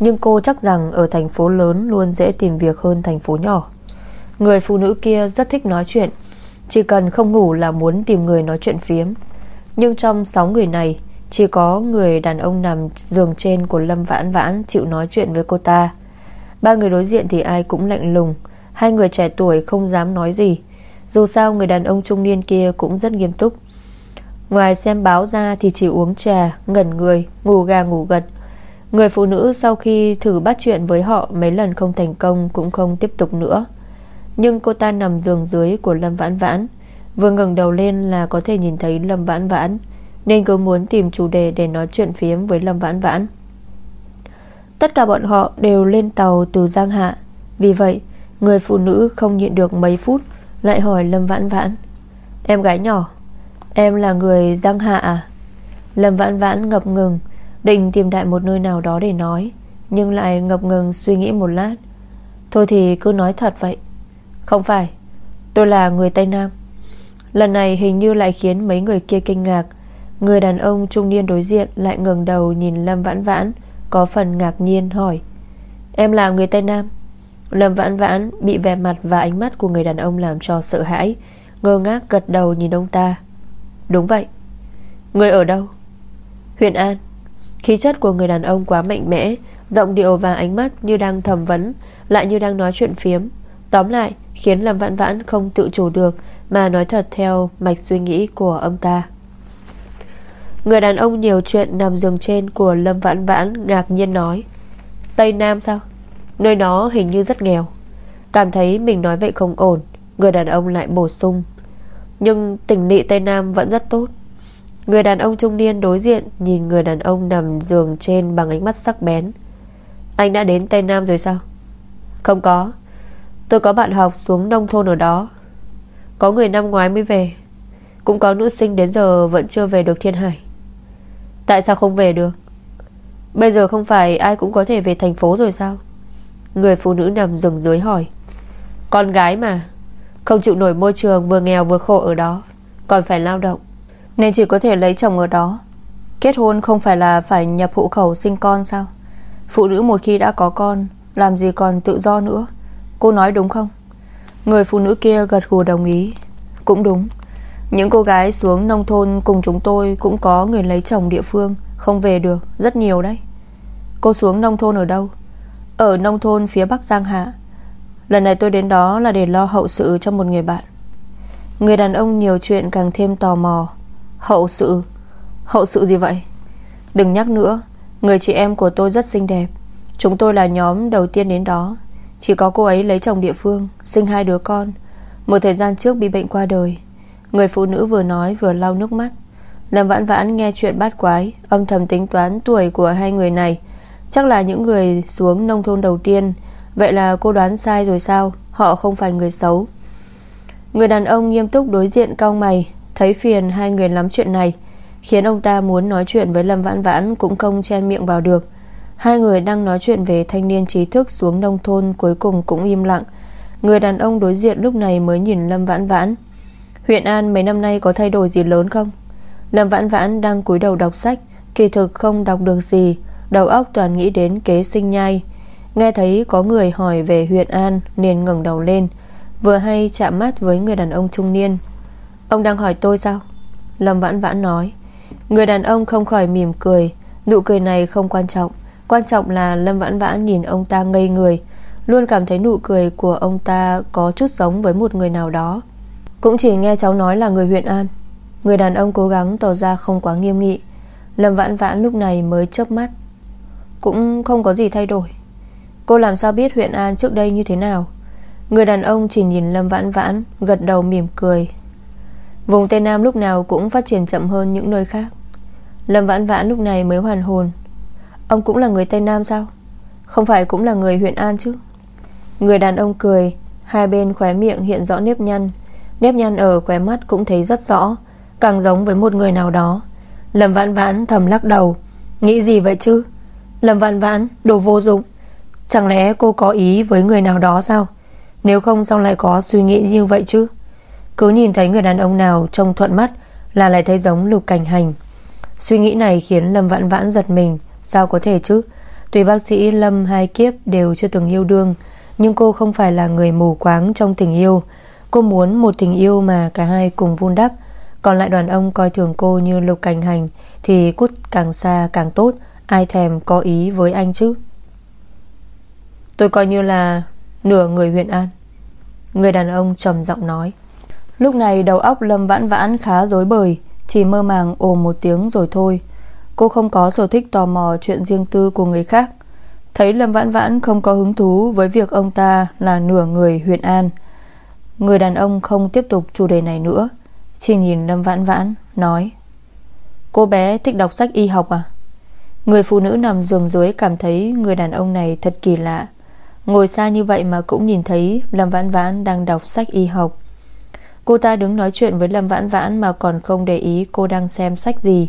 Nhưng cô chắc rằng Ở thành phố lớn luôn dễ tìm việc hơn thành phố nhỏ. Người phụ nữ kia rất thích nói chuyện. Chỉ cần không ngủ là muốn tìm người nói chuyện phiếm. Nhưng trong 6 người này, Chỉ có người đàn ông nằm giường trên của Lâm Vãn Vãn Chịu nói chuyện với cô ta. Ba người đối diện thì ai cũng lạnh lùng. Hai người trẻ tuổi không dám nói gì. Dù sao người đàn ông trung niên kia cũng rất nghiêm túc. Ngoài xem báo ra thì chỉ uống trà Ngẩn người, ngủ gà ngủ gật. Người phụ nữ sau khi thử bắt chuyện với họ Mấy lần không thành công Cũng không tiếp tục nữa. Nhưng cô ta nằm giường dưới của Lâm Vãn Vãn Vừa ngẩng đầu lên là có thể nhìn thấy Lâm Vãn Vãn Nên cứ muốn tìm chủ đề để nói chuyện phiếm với Lâm Vãn Vãn. Tất cả bọn họ đều lên tàu từ Giang Hạ. Vì vậy Người phụ nữ không nhịn được mấy phút Lại hỏi Lâm Vãn Vãn Em gái nhỏ Em là người Giang Hạ à? Lâm Vãn Vãn ngập ngừng, Định tìm đại một nơi nào đó để nói, Nhưng lại ngập ngừng suy nghĩ một lát. Thôi thì cứ nói thật vậy. Không phải, Tôi là người Tây Nam. Lần này hình như lại khiến mấy người kia kinh ngạc. Người đàn ông trung niên đối diện Lại ngừng đầu nhìn Lâm Vãn Vãn, có phần ngạc nhiên hỏi, Em là người Tây Nam? Lâm vãn vãn bị vẻ mặt và ánh mắt của người đàn ông làm cho sợ hãi, Ngơ ngác gật đầu nhìn ông ta. Đúng vậy. Người ở đâu? Huyện An. Khí chất của người đàn ông quá mạnh mẽ, Giọng điệu và ánh mắt như đang thầm vấn, Lại như đang nói chuyện phiếm. Tóm lại, khiến Lâm Vãn Vãn không tự chủ được Mà nói thật theo mạch suy nghĩ của ông ta. Người đàn ông nhiều chuyện nằm giường trên của Lâm Vãn Vãn ngạc nhiên nói, Tây Nam sao? Nơi đó hình như rất nghèo. Cảm thấy mình nói vậy không ổn, Người đàn ông lại bổ sung nhưng tỉnh nị Tây Nam vẫn rất tốt. Người đàn ông trung niên đối diện Nhìn người đàn ông nằm giường trên Bằng ánh mắt sắc bén. Anh đã đến Tây Nam rồi sao? Không có. Tôi có bạn học xuống nông thôn ở đó. Có người năm ngoái mới về. Cũng có nữ sinh đến giờ Vẫn chưa về được Thiên Hải. Tại sao không về được? Bây giờ không phải ai cũng có thể về thành phố rồi sao? Người phụ nữ nằm rừng dưới hỏi. Con gái mà. Không chịu nổi môi trường vừa nghèo vừa khổ ở đó. Còn phải lao động. Nên chỉ có thể lấy chồng ở đó. Kết hôn không phải là phải nhập hộ khẩu sinh con sao? Phụ nữ một khi đã có con Làm gì còn tự do nữa? Cô nói đúng không? Người phụ nữ kia gật gù đồng ý. Cũng đúng. Những cô gái xuống nông thôn cùng chúng tôi Cũng có người lấy chồng địa phương Không về được, rất nhiều đấy. Cô xuống nông thôn ở đâu? Ở nông thôn phía Bắc Giang Hạ. Lần này tôi đến đó là để lo hậu sự cho một người bạn. Người đàn ông nhiều chuyện càng thêm tò mò. Hậu sự? Hậu sự gì vậy? Đừng nhắc nữa, Người chị em của tôi rất xinh đẹp. Chúng tôi là nhóm đầu tiên đến đó. Chỉ có cô ấy lấy chồng địa phương, Sinh hai đứa con. Một thời gian trước bị bệnh qua đời. Người phụ nữ vừa nói vừa lau nước mắt. Lâm vãn vãn nghe chuyện bát quái, Âm thầm tính toán tuổi của hai người này. Chắc là những người xuống nông thôn đầu tiên Vậy là cô đoán sai rồi sao? Họ không phải người xấu. Người đàn ông nghiêm túc đối diện cao mày, Thấy phiền hai người lắm chuyện này, Khiến ông ta muốn nói chuyện với Lâm Vãn Vãn Cũng không chen miệng vào được. Hai người đang nói chuyện về thanh niên trí thức Xuống nông thôn cuối cùng cũng im lặng. Người đàn ông đối diện lúc này mới nhìn Lâm Vãn Vãn. Huyện An mấy năm nay có thay đổi gì lớn không? Lâm Vãn Vãn đang cúi đầu đọc sách, Kỳ thực không đọc được gì, Đầu óc toàn nghĩ đến kế sinh nhai. Nghe thấy có người hỏi về huyện An Nên ngẩng đầu lên, Vừa hay chạm mắt với người đàn ông trung niên. Ông đang hỏi tôi sao? Lâm Vãn Vãn nói, Người đàn ông không khỏi mỉm cười, Nụ cười này không quan trọng Quan trọng là Lâm Vãn Vãn nhìn ông ta ngây người, Luôn cảm thấy nụ cười của ông ta Có chút giống với một người nào đó. Cũng chỉ nghe cháu nói là người huyện An, Người đàn ông cố gắng tỏ ra không quá nghiêm nghị. Lâm Vãn Vãn lúc này mới chớp mắt, Cũng không có gì thay đổi. Cô làm sao biết huyện An trước đây như thế nào? Người đàn ông chỉ nhìn Lâm Vãn Vãn, Gật đầu mỉm cười. Vùng Tây Nam lúc nào cũng phát triển chậm hơn những nơi khác. Lâm Vãn Vãn lúc này mới hoàn hồn. Ông cũng là người Tây Nam sao? Không phải cũng là người huyện An chứ? Người đàn ông cười, Hai bên khóe miệng hiện rõ nếp nhăn. Nếp nhăn ở khóe mắt cũng thấy rất rõ, Càng giống với một người nào đó. Lâm Vãn Vãn thầm lắc đầu. Nghĩ gì vậy chứ? Lâm Vãn Vãn, đồ vô dụng. Chẳng lẽ cô có ý với người nào đó sao? Nếu không sao lại có suy nghĩ như vậy chứ? Cứ nhìn thấy người đàn ông nào Trông thuận mắt là lại thấy giống lục cảnh hành. Suy nghĩ này khiến Lâm Vãn Vãn giật mình. Sao có thể chứ? Tuy bác sĩ Lâm hai kiếp đều chưa từng yêu đương, Nhưng cô không phải là người mù quáng trong tình yêu. Cô muốn một tình yêu mà cả hai cùng vun đắp. Còn lại đoàn ông coi thường cô như lục cảnh hành Thì cút càng xa càng tốt. Ai thèm có ý với anh chứ? Tôi coi như là Nửa người huyện An. Người đàn ông trầm giọng nói. Lúc này đầu óc Lâm Vãn Vãn khá rối bời, Chỉ mơ màng ồ một tiếng rồi thôi. Cô không có sở thích tò mò chuyện riêng tư của người khác. Thấy Lâm Vãn Vãn không có hứng thú Với việc ông ta là nửa người huyện An, Người đàn ông không tiếp tục chủ đề này nữa. Chỉ nhìn Lâm Vãn Vãn, Nói. Cô bé thích đọc sách y học à? Người phụ nữ nằm giường dưới cảm thấy Người đàn ông này thật kỳ lạ. Ngồi xa như vậy mà cũng nhìn thấy Lâm Vãn Vãn đang đọc sách y học. Cô ta đứng nói chuyện với Lâm Vãn Vãn Mà còn không để ý cô đang xem sách gì.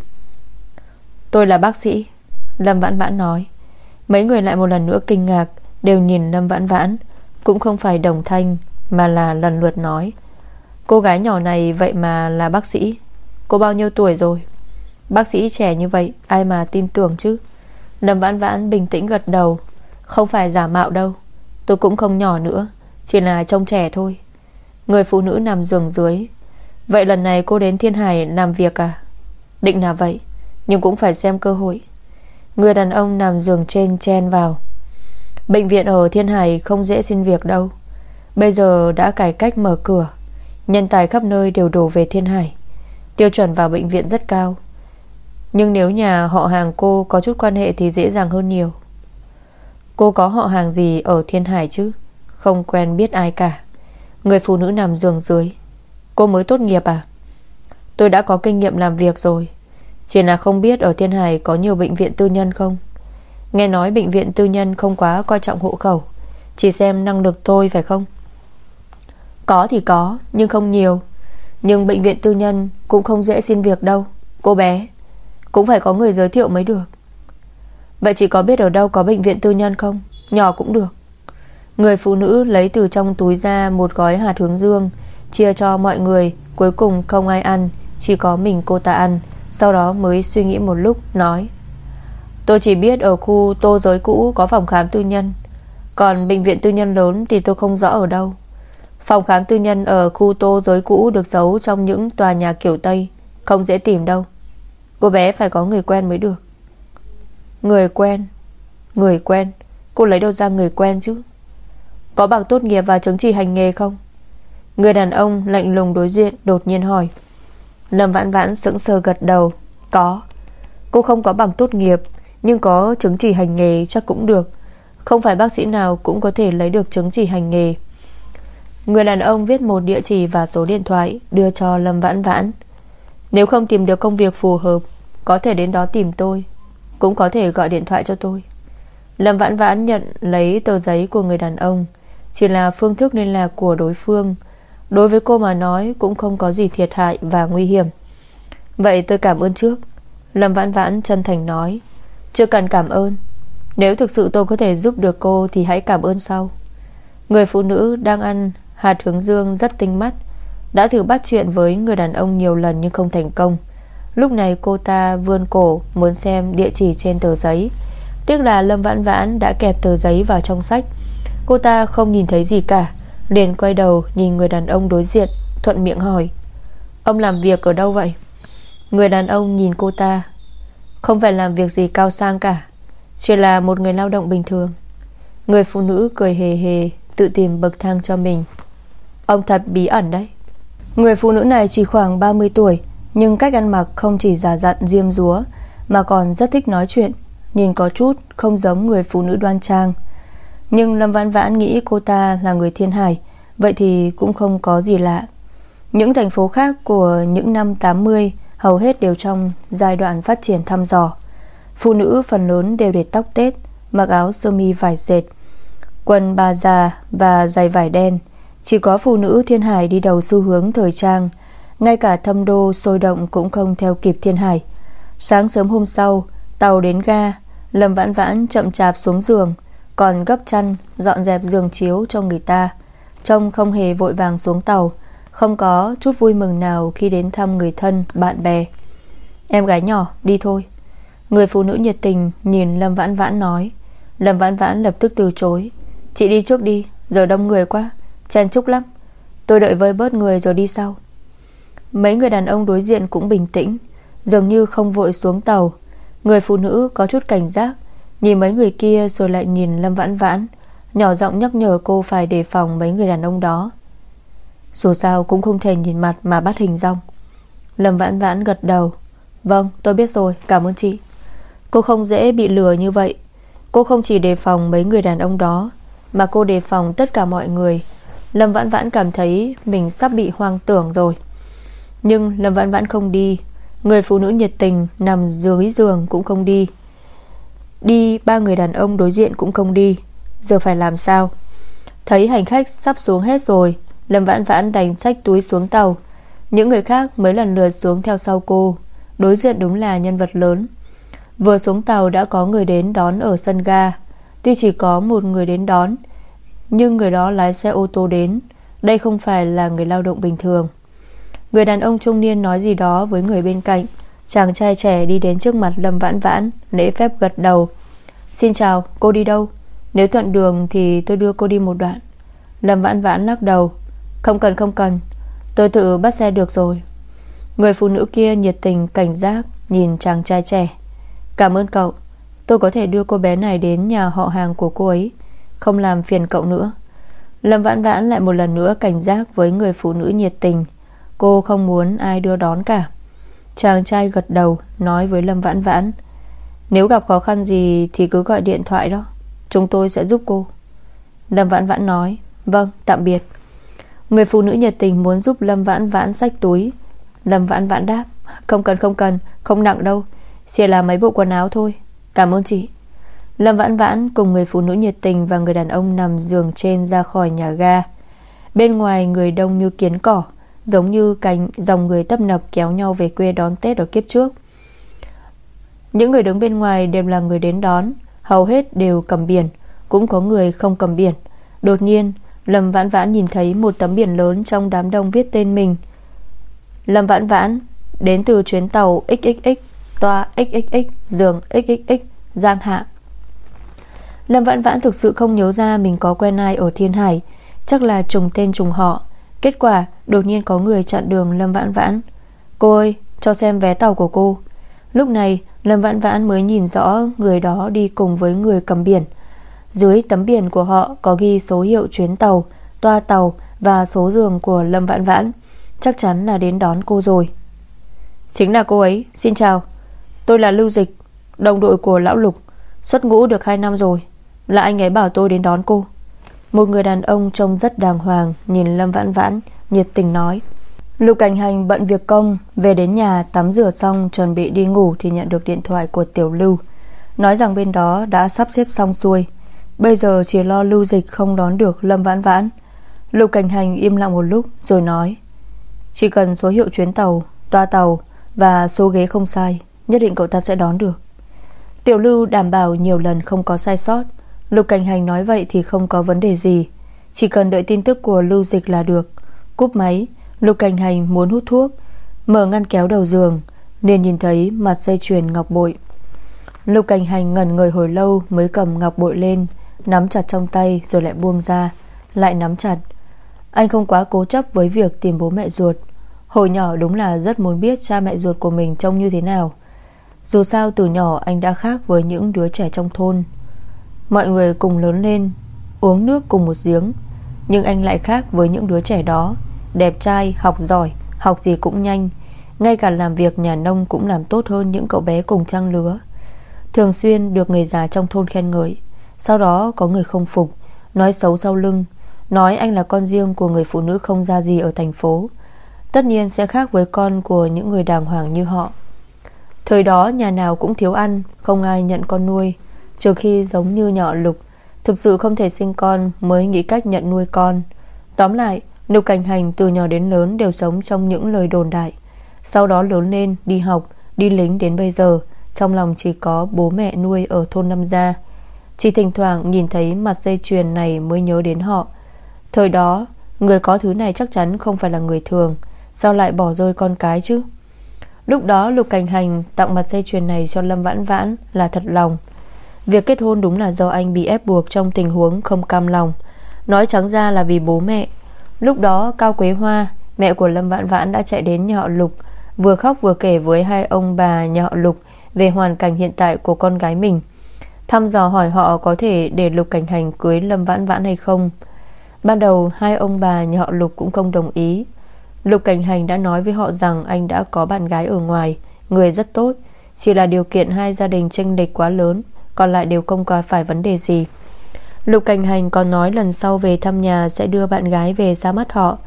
Tôi là bác sĩ, Lâm Vãn Vãn nói. Mấy người lại một lần nữa kinh ngạc, Đều nhìn Lâm Vãn Vãn, Cũng không phải đồng thanh Mà là lần lượt nói. Cô gái nhỏ này vậy mà là bác sĩ, Cô bao nhiêu tuổi rồi? Bác sĩ trẻ như vậy, Ai mà tin tưởng chứ? Lâm Vãn Vãn bình tĩnh gật đầu. Không phải giả mạo đâu Tôi cũng không nhỏ nữa, Chỉ là trông trẻ thôi. Người phụ nữ nằm giường dưới. Vậy lần này cô đến Thiên Hải làm việc à? Định là vậy, Nhưng cũng phải xem cơ hội. Người đàn ông nằm giường trên chen vào. Bệnh viện ở Thiên Hải không dễ xin việc đâu. Bây giờ đã cải cách mở cửa, Nhân tài khắp nơi đều đổ về Thiên Hải. Tiêu chuẩn vào bệnh viện rất cao. Nhưng nếu nhà họ hàng cô có chút quan hệ Thì dễ dàng hơn nhiều. Cô có họ hàng gì ở Thiên Hải chứ? Không quen biết ai cả. Người phụ nữ nằm giường dưới. Cô mới tốt nghiệp à? Tôi đã có kinh nghiệm làm việc rồi. Chỉ là không biết ở Thiên Hải có nhiều bệnh viện tư nhân không? Nghe nói bệnh viện tư nhân không quá coi trọng hộ khẩu. Chỉ xem năng lực tôi phải không? Có thì có, Nhưng không nhiều. Nhưng bệnh viện tư nhân cũng không dễ xin việc đâu. Cô bé, Cũng phải có người giới thiệu mới được. Vậy chỉ có biết ở đâu có bệnh viện tư nhân không? Nhỏ cũng được. Người phụ nữ lấy từ trong túi ra Một gói hạt hướng dương, Chia cho mọi người, Cuối cùng không ai ăn, Chỉ có mình cô ta ăn. Sau đó mới suy nghĩ một lúc, nói, Tôi chỉ biết ở khu tô giới cũ Có phòng khám tư nhân. Còn bệnh viện tư nhân lớn thì tôi không rõ ở đâu. Phòng khám tư nhân ở khu tô giới cũ Được giấu trong những tòa nhà kiểu Tây, Không dễ tìm đâu. Cô bé phải có người quen mới được. Người quen. Người quen. Cô lấy đâu ra người quen chứ. Có bằng tốt nghiệp và chứng chỉ hành nghề không? Người đàn ông lạnh lùng đối diện Đột nhiên hỏi. Lâm vãn vãn sững sờ gật đầu. Có. Cô không có bằng tốt nghiệp, Nhưng có chứng chỉ hành nghề chắc cũng được. Không phải bác sĩ nào cũng có thể lấy được chứng chỉ hành nghề. Người đàn ông viết một địa chỉ và số điện thoại, Đưa cho Lâm Vãn Vãn. Nếu không tìm được công việc phù hợp, Có thể đến đó tìm tôi cũng có thể gọi điện thoại cho tôi. Lâm Vãn Vãn nhận lấy tờ giấy của người đàn ông. Chỉ là phương thức liên lạc của đối phương. Đối với cô mà nói, Cũng không có gì thiệt hại và nguy hiểm. Vậy tôi cảm ơn trước. Lâm Vãn Vãn chân thành nói. Chưa cần cảm ơn. Nếu thực sự tôi có thể giúp được cô Thì hãy cảm ơn sau. Người phụ nữ đang ăn hạt hướng dương rất tinh mắt, Đã thử bắt chuyện với người đàn ông nhiều lần nhưng không thành công. Lúc này cô ta vươn cổ, Muốn xem địa chỉ trên tờ giấy. Tiếc là Lâm Vãn Vãn đã kẹp tờ giấy vào trong sách. Cô ta không nhìn thấy gì cả, Liền quay đầu nhìn người đàn ông đối diện, Thuận miệng hỏi, Ông làm việc ở đâu vậy? Người đàn ông nhìn cô ta, Không phải làm việc gì cao sang cả, Chỉ là một người lao động bình thường. Người phụ nữ cười hề hề, Tự tìm bậc thang cho mình. Ông thật bí ẩn đấy. Người phụ nữ này chỉ khoảng 30 tuổi nhưng cách ăn mặc không chỉ giả dặn diêm rúa Mà còn rất thích nói chuyện, Nhìn có chút không giống người phụ nữ đoan trang. Nhưng Lâm Vãn Vãn nghĩ cô ta là người thiên hải, Vậy thì cũng không có gì lạ. Những thành phố khác của những năm 80 Hầu hết đều trong giai đoạn phát triển thăm dò. Phụ nữ phần lớn đều để tóc tết, Mặc áo sơ mi vải dệt, Quần bà già và giày vải đen. Chỉ có phụ nữ thiên hải đi đầu xu hướng thời trang ngay cả thâm đô sôi động cũng không theo kịp thiên hải. Sáng sớm hôm sau Tàu đến ga Lâm vãn vãn chậm chạp xuống giường Còn gấp chăn dọn dẹp giường chiếu cho người ta. Trông không hề vội vàng xuống tàu Không có chút vui mừng nào Khi đến thăm người thân, bạn bè. Em gái nhỏ, đi thôi. Người phụ nữ nhiệt tình nhìn Lâm Vãn Vãn nói. Lâm Vãn Vãn lập tức từ chối. Chị đi trước đi, giờ đông người quá Chen chúc lắm. Tôi đợi vơi bớt người rồi đi sau. Mấy người đàn ông đối diện cũng bình tĩnh, Dường như không vội xuống tàu. Người phụ nữ có chút cảnh giác, Nhìn mấy người kia rồi lại nhìn Lâm Vãn Vãn, Nhỏ giọng nhắc nhở cô phải đề phòng mấy người đàn ông đó. Dù sao cũng không thể nhìn mặt mà bắt hình rong Lâm Vãn Vãn gật đầu. Vâng tôi biết rồi, cảm ơn chị. Cô không dễ bị lừa như vậy. Cô không chỉ đề phòng mấy người đàn ông đó, Mà cô đề phòng tất cả mọi người. Lâm Vãn Vãn cảm thấy Mình sắp bị hoang tưởng rồi. Nhưng Lâm Vãn Vãn không đi. Người phụ nữ nhiệt tình Nằm dưới giường cũng không đi. Đi, ba người đàn ông đối diện cũng không đi. Giờ phải làm sao? Thấy hành khách sắp xuống hết rồi, Lâm vãn vãn đành sách túi xuống tàu. Những người khác mới lần lượt xuống theo sau cô. Đối diện đúng là nhân vật lớn. Vừa xuống tàu đã có người đến đón ở sân ga. Tuy chỉ có một người đến đón, Nhưng người đó lái xe ô tô đến. Đây không phải là người lao động bình thường. Người đàn ông trung niên nói gì đó với người bên cạnh. Chàng trai trẻ đi đến trước mặt Lâm Vãn Vãn, Lễ phép gật đầu. Xin chào, cô đi đâu? Nếu thuận đường thì tôi đưa cô đi một đoạn. Lâm Vãn Vãn lắc đầu. Không cần không cần. Tôi tự bắt xe được rồi. Người phụ nữ kia nhiệt tình, cảnh giác Nhìn chàng trai trẻ. Cảm ơn cậu. Tôi có thể đưa cô bé này đến nhà họ hàng của cô ấy, Không làm phiền cậu nữa. Lâm Vãn Vãn lại một lần nữa cảnh giác Với người phụ nữ nhiệt tình. Cô không muốn ai đưa đón cả. Chàng trai gật đầu, Nói với Lâm Vãn Vãn, Nếu gặp khó khăn gì thì cứ gọi điện thoại đó. Chúng tôi sẽ giúp cô. Lâm Vãn Vãn nói Vâng tạm biệt. Người phụ nữ nhiệt tình muốn giúp Lâm Vãn Vãn xách túi. Lâm Vãn Vãn đáp, Không cần không cần, Không nặng đâu. Chỉ là mấy bộ quần áo thôi. Cảm ơn chị. Lâm Vãn Vãn cùng người phụ nữ nhiệt tình Và người đàn ông nằm giường trên ra khỏi nhà ga. Bên ngoài người đông như kiến cỏ. Giống như cành dòng người tấp nập kéo nhau về quê đón Tết ở kiếp trước. Những người đứng bên ngoài đều là người đến đón, Hầu hết đều cầm biển, Cũng có người không cầm biển. Đột nhiên, Lâm Vãn Vãn nhìn thấy một tấm biển lớn Trong đám đông viết tên mình. Lâm Vãn Vãn, Đến từ chuyến tàu XXX Toa XXX Giường XXX Giang Hạ. Lâm Vãn Vãn thực sự không nhớ ra Mình có quen ai ở Thiên Hải, Chắc là trùng tên trùng họ. Kết quả đột nhiên có người chặn đường Lâm Vãn Vãn. Cô ơi, cho xem vé tàu của cô. Lúc này, Lâm Vãn Vãn mới nhìn rõ Người đó đi cùng với người cầm biển. Dưới tấm biển của họ Có ghi số hiệu chuyến tàu, Toa tàu và số giường của Lâm Vãn Vãn. Chắc chắn là đến đón cô rồi. Chính là cô ấy. Xin chào. Tôi là Lưu Dịch, Đồng đội của Lão Lục. Xuất ngũ được 2 năm rồi. Là anh ấy bảo tôi đến đón cô. Một người đàn ông trông rất đàng hoàng Nhìn Lâm Vãn Vãn nhiệt tình nói. Lục Cảnh Hành bận việc công, Về đến nhà tắm rửa xong, Chuẩn bị đi ngủ thì nhận được điện thoại của Tiểu Lưu. Nói rằng bên đó đã sắp xếp xong xuôi. Bây giờ chỉ lo lưu dịch không đón được Lâm Vãn Vãn. Lục Cảnh Hành im lặng một lúc, Rồi nói. Chỉ cần số hiệu chuyến tàu, Toa tàu Và số ghế không sai, Nhất định cậu ta sẽ đón được. Tiểu Lưu đảm bảo nhiều lần không có sai sót. Lục Cảnh Hành nói vậy thì không có vấn đề gì. Chỉ cần đợi tin tức của Lưu Dịch là được Cúp máy, Lục Cảnh Hành muốn hút thuốc, Mở ngăn kéo đầu giường Nên nhìn thấy mặt dây chuyền ngọc bội. Lục Cảnh Hành ngẩn người hồi lâu Mới cầm ngọc bội lên, Nắm chặt trong tay rồi lại buông ra, Lại nắm chặt. Anh không quá cố chấp với việc tìm bố mẹ ruột, Hồi nhỏ đúng là rất muốn biết Cha mẹ ruột của mình trông như thế nào. Dù sao từ nhỏ anh đã khác Với những đứa trẻ trong thôn. Mọi người cùng lớn lên, Uống nước cùng một giếng, Nhưng anh lại khác với những đứa trẻ đó. Đẹp trai, học giỏi Học gì cũng nhanh. Ngay cả làm việc nhà nông cũng làm tốt hơn những cậu bé cùng trang lứa. Thường xuyên được người già trong thôn khen ngợi. Sau đó có người không phục Nói xấu sau lưng Nói anh là con riêng của người phụ nữ không ra gì ở thành phố. Tất nhiên sẽ khác với con của những người đàng hoàng như họ. Thời đó nhà nào cũng thiếu ăn Không ai nhận con nuôi Trừ khi giống như nhỏ lục Thực sự không thể sinh con mới nghĩ cách nhận nuôi con. Tóm lại Lục Cảnh Hành từ nhỏ đến lớn đều sống trong những lời đồn đại. Sau đó lớn lên, đi học, Đi lính đến bây giờ, Trong lòng chỉ có bố mẹ nuôi ở thôn Năm Gia. Chỉ thỉnh thoảng nhìn thấy mặt dây chuyền này mới nhớ đến họ. Thời đó, Người có thứ này chắc chắn không phải là người thường. Sao lại bỏ rơi con cái chứ? Lúc đó Lục Cảnh Hành tặng mặt dây chuyền này cho Lâm Vãn Vãn là thật lòng. Việc kết hôn đúng là do anh bị ép buộc trong tình huống không cam lòng. Nói trắng ra là vì bố mẹ Lúc đó, Cao Quế Hoa, Mẹ của Lâm Vãn Vãn đã chạy đến nhà họ Lục, Vừa khóc vừa kể với hai ông bà nhà họ Lục Về hoàn cảnh hiện tại của con gái mình, Thăm dò hỏi họ có thể để Lục Cảnh Hành cưới Lâm Vãn Vãn hay không. Ban đầu, hai ông bà nhà họ Lục cũng không đồng ý. Lục Cảnh Hành đã nói với họ rằng Anh đã có bạn gái ở ngoài, Người rất tốt, Chỉ là điều kiện hai gia đình tranh lệch quá lớn, Còn lại đều không có phải vấn đề gì. Lục Cảnh Hành còn nói lần sau về thăm nhà Sẽ đưa bạn gái về ra mắt họ.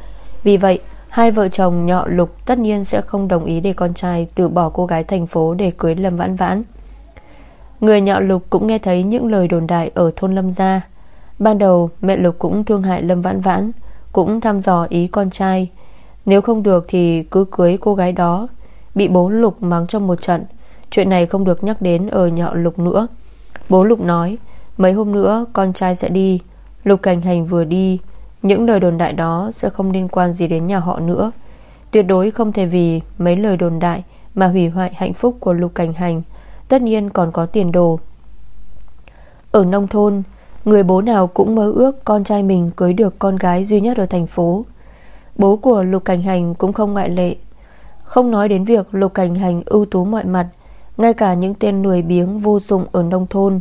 Vì vậy, hai vợ chồng nhọ Lục Tất nhiên sẽ không đồng ý để con trai Từ bỏ cô gái thành phố để cưới Lâm Vãn Vãn. Người nhọ Lục cũng nghe thấy những lời đồn đại Ở thôn Lâm Gia. Ban đầu, mẹ Lục cũng thương hại Lâm Vãn Vãn, Cũng thăm dò ý con trai. Nếu không được thì cứ cưới cô gái đó. Bị bố Lục mắng trong một trận, Chuyện này không được nhắc đến ở nhọ Lục nữa. Bố Lục nói Mấy hôm nữa, con trai sẽ đi. Lục Cảnh Hành vừa đi, Những lời đồn đại đó sẽ không liên quan gì đến nhà họ nữa. Tuyệt đối không thể vì Mấy lời đồn đại Mà hủy hoại hạnh phúc của Lục Cảnh Hành. Tất nhiên còn có tiền đồ. Ở nông thôn, Người bố nào cũng mơ ước Con trai mình cưới được con gái duy nhất ở thành phố. Bố của Lục Cảnh Hành cũng không ngoại lệ. Không nói đến việc Lục Cảnh Hành ưu tú mọi mặt, Ngay cả những tên lười biếng vô dụng ở nông thôn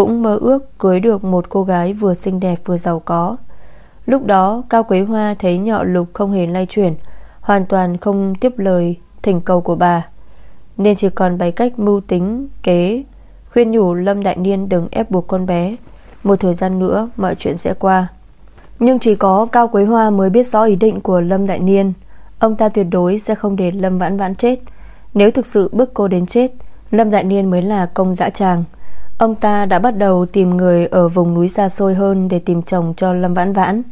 cũng mơ ước cưới được một cô gái vừa xinh đẹp vừa giàu có. Lúc đó, Cao Quế Hoa thấy nhọ lục không hề lay chuyển, Hoàn toàn không tiếp lời thỉnh cầu của bà. Nên chỉ còn bày cách mưu tính, kế, Khuyên nhủ Lâm Đại Niên đừng ép buộc con bé. Một thời gian nữa, mọi chuyện sẽ qua. Nhưng chỉ có Cao Quế Hoa mới biết rõ ý định của Lâm Đại Niên. Ông ta tuyệt đối sẽ không để Lâm Vãn Vãn chết. Nếu thực sự bức cô đến chết, Lâm Đại Niên mới là công dã tràng. Ông ta đã bắt đầu tìm người ở vùng núi xa xôi hơn để tìm chồng cho Lâm Vãn Vãn.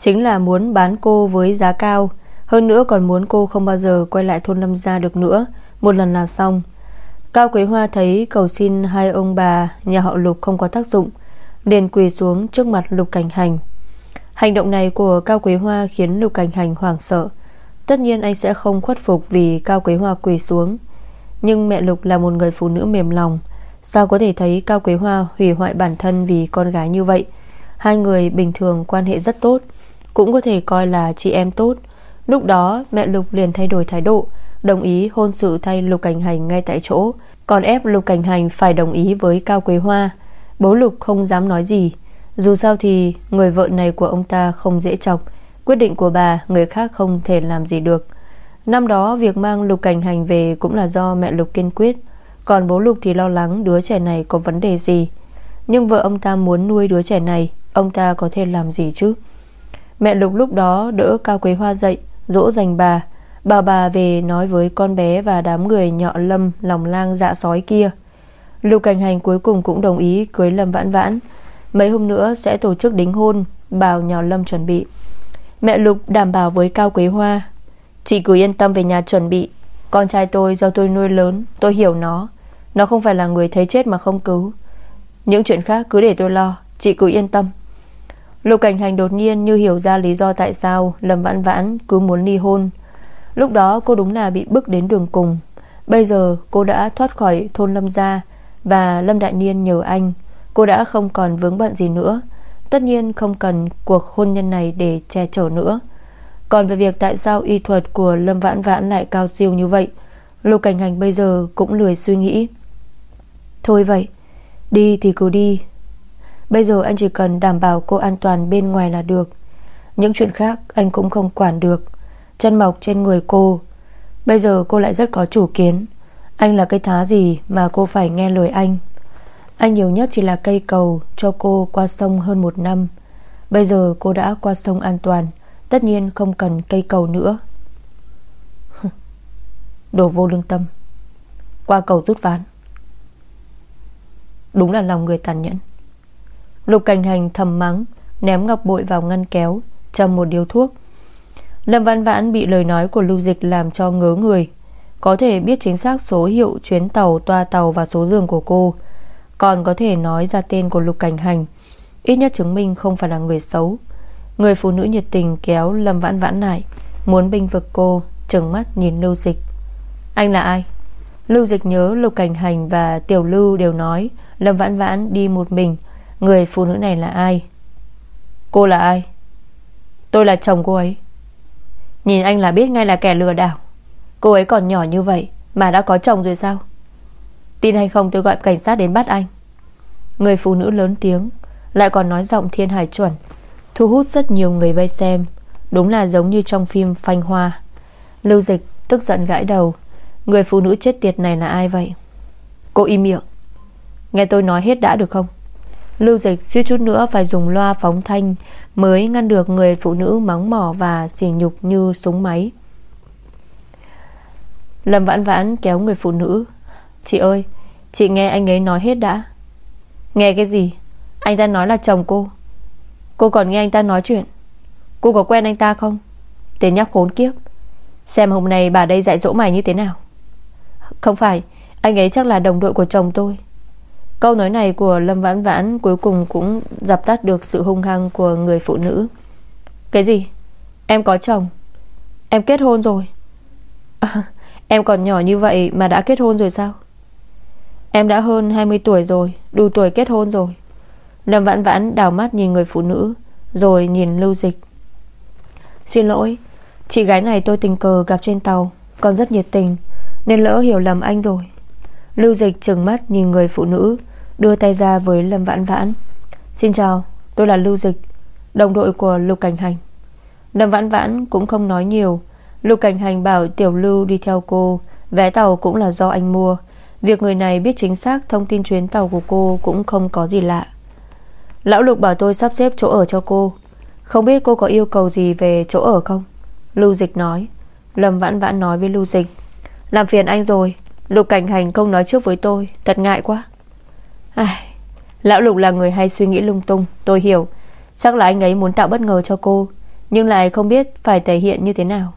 Chính là muốn bán cô với giá cao, hơn nữa còn muốn cô không bao giờ quay lại thôn Lâm Gia được nữa, một lần là xong. Cao Quế Hoa thấy cầu xin hai ông bà nhà họ Lục không có tác dụng, liền quỳ xuống trước mặt Lục Cảnh Hành. Hành động này của Cao Quế Hoa khiến Lục Cảnh Hành hoảng sợ. Tất nhiên anh sẽ không khuất phục vì Cao Quế Hoa quỳ xuống. Nhưng mẹ Lục là một người phụ nữ mềm lòng, Sao có thể thấy Cao Quế Hoa hủy hoại bản thân vì con gái như vậy? Hai người bình thường quan hệ rất tốt, Cũng có thể coi là chị em tốt. Lúc đó, mẹ Lục liền thay đổi thái độ, Đồng ý hôn sự thay Lục Cảnh Hành ngay tại chỗ. Còn ép Lục Cảnh Hành phải đồng ý với Cao Quế Hoa. Bố Lục không dám nói gì. Dù sao thì, người vợ này của ông ta không dễ chọc. Quyết định của bà, người khác không thể làm gì được. Năm đó, việc mang Lục Cảnh Hành về cũng là do mẹ Lục kiên quyết còn bố Lục thì lo lắng đứa trẻ này có vấn đề gì? Nhưng vợ ông ta muốn nuôi đứa trẻ này, Ông ta có thể làm gì chứ? Mẹ Lục lúc đó đỡ Cao Quế Hoa dậy, Dỗ dành bà. Bảo bà về nói với con bé và đám người nhọ lâm, Lòng lang dạ sói kia. Lục Cảnh Hành cuối cùng cũng đồng ý Cưới Lâm Vãn Vãn. Mấy hôm nữa sẽ tổ chức đính hôn, Bảo nhỏ Lâm chuẩn bị. Mẹ Lục đảm bảo với Cao Quế Hoa, Chị cứ yên tâm về nhà chuẩn bị con trai tôi do tôi nuôi lớn, Tôi hiểu nó. Nó không phải là người thấy chết mà không cứu. Những chuyện khác cứ để tôi lo, Chị cứ yên tâm. Lục cảnh hành đột nhiên như hiểu ra lý do tại sao Lâm vãn vãn cứ muốn ly hôn. Lúc đó cô đúng là bị bức đến đường cùng. Bây giờ cô đã thoát khỏi thôn Lâm gia Và Lâm Đại Niên nhờ anh. Cô đã không còn vướng bận gì nữa. Tất nhiên không cần cuộc hôn nhân này để che chở nữa. Còn về việc tại sao y thuật của Lâm Vãn Vãn lại cao siêu như vậy, Lục Cảnh Hành bây giờ cũng lười suy nghĩ. Thôi vậy, Đi thì cứ đi. Bây giờ anh chỉ cần đảm bảo cô an toàn bên ngoài là được. Những chuyện khác anh cũng không quản được. Chân mọc trên người cô. Bây giờ cô lại rất có chủ kiến. Anh là cái thá gì mà cô phải nghe lời anh? Anh nhiều nhất chỉ là cây cầu Cho cô qua sông hơn một năm. Bây giờ cô đã qua sông an toàn. Tất nhiên không cần cây cầu nữa. Đồ vô lương tâm. Qua cầu rút ván. Đúng là lòng người tàn nhẫn. Lục cảnh hành thầm mắng Ném ngọc bội vào ngăn kéo Châm một điếu thuốc. Lâm Văn Vãn bị lời nói của lưu dịch làm cho ngớ người. Có thể biết chính xác số hiệu chuyến tàu, toa tàu và số giường của cô. Còn có thể nói ra tên của Lục Cảnh Hành Ít nhất chứng minh không phải là người xấu. Người phụ nữ nhiệt tình kéo Lâm Vãn Vãn lại, Muốn binh vực cô, Trừng mắt nhìn Lưu Dịch Anh là ai? Lưu Dịch nhớ Lục Cảnh Hành và Tiểu Lưu đều nói, Lâm Vãn Vãn đi một mình, Người phụ nữ này là ai? Cô là ai? Tôi là chồng cô ấy Nhìn anh là biết ngay là kẻ lừa đảo Cô ấy còn nhỏ như vậy Mà đã có chồng rồi sao Tin hay không tôi gọi cảnh sát đến bắt anh Người phụ nữ lớn tiếng, Lại còn nói giọng thiên hải chuẩn Thu hút rất nhiều người vây xem. Đúng là giống như trong phim Phanh Hoa. Lưu dịch tức giận gãi đầu. Người phụ nữ chết tiệt này là ai vậy? Cô im miệng. Nghe tôi nói hết đã được không? Lưu dịch suýt chút nữa phải dùng loa phóng thanh Mới ngăn được người phụ nữ mắng mỏ Và xỉ nhục như súng máy. Lâm vãn vãn kéo người phụ nữ. Chị ơi, Chị nghe anh ấy nói hết đã. Nghe cái gì? Anh ta nói là chồng cô. Cô còn nghe anh ta nói chuyện. Cô có quen anh ta không? Tên nhóc khốn kiếp. Xem hôm nay bà đây dạy dỗ mày như thế nào. Không phải Anh ấy chắc là đồng đội của chồng tôi. Câu nói này của Lâm Vãn Vãn Cuối cùng cũng dập tắt được sự hung hăng Của người phụ nữ. Cái gì? Em có chồng. Em kết hôn rồi. À, Em còn nhỏ như vậy mà đã kết hôn rồi sao? Em đã hơn 20 tuổi rồi Đủ tuổi kết hôn rồi. Lâm Vãn Vãn đào mắt nhìn người phụ nữ, Rồi nhìn Lưu Dịch. Xin lỗi, Chị gái này tôi tình cờ gặp trên tàu, Còn rất nhiệt tình, Nên lỡ hiểu lầm anh rồi. Lưu Dịch trừng mắt nhìn người phụ nữ, Đưa tay ra với Lâm Vãn Vãn. Xin chào, tôi là Lưu Dịch, Đồng đội của Lục Cảnh Hành. Lâm Vãn Vãn cũng không nói nhiều. Lục Cảnh Hành bảo Tiểu Lưu đi theo cô, Vé tàu cũng là do anh mua. Việc người này biết chính xác thông tin chuyến tàu của cô Cũng không có gì lạ. Lão Lục bảo tôi sắp xếp chỗ ở cho cô. Không biết cô có yêu cầu gì về chỗ ở không? Lưu Dịch nói. Lâm Vãn Vãn nói với Lưu Dịch. Làm phiền anh rồi. Lục Cảnh Hành không nói trước với tôi. Thật ngại quá. Ai, Lão Lục là người hay suy nghĩ lung tung Tôi hiểu. Chắc là anh ấy muốn tạo bất ngờ cho cô Nhưng lại không biết phải thể hiện như thế nào.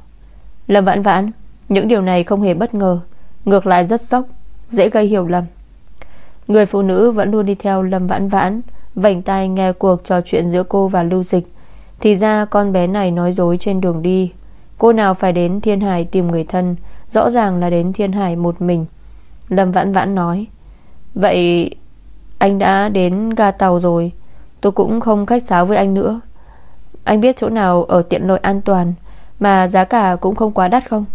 Lâm vãn vãn Những điều này không hề bất ngờ. Ngược lại rất sốc Dễ gây hiểu lầm. Người phụ nữ vẫn luôn đi theo Lâm vãn vãn. Vành tay nghe cuộc trò chuyện giữa cô và Lưu Dịch. Thì ra con bé này nói dối trên đường đi. Cô nào phải đến Thiên Hải tìm người thân, Rõ ràng là đến Thiên Hải một mình. Lâm vãn vãn nói, Vậy anh đã đến ga tàu rồi. Tôi cũng không khách sáo với anh nữa. Anh biết chỗ nào ở tiện lợi an toàn, Mà giá cả cũng không quá đắt không?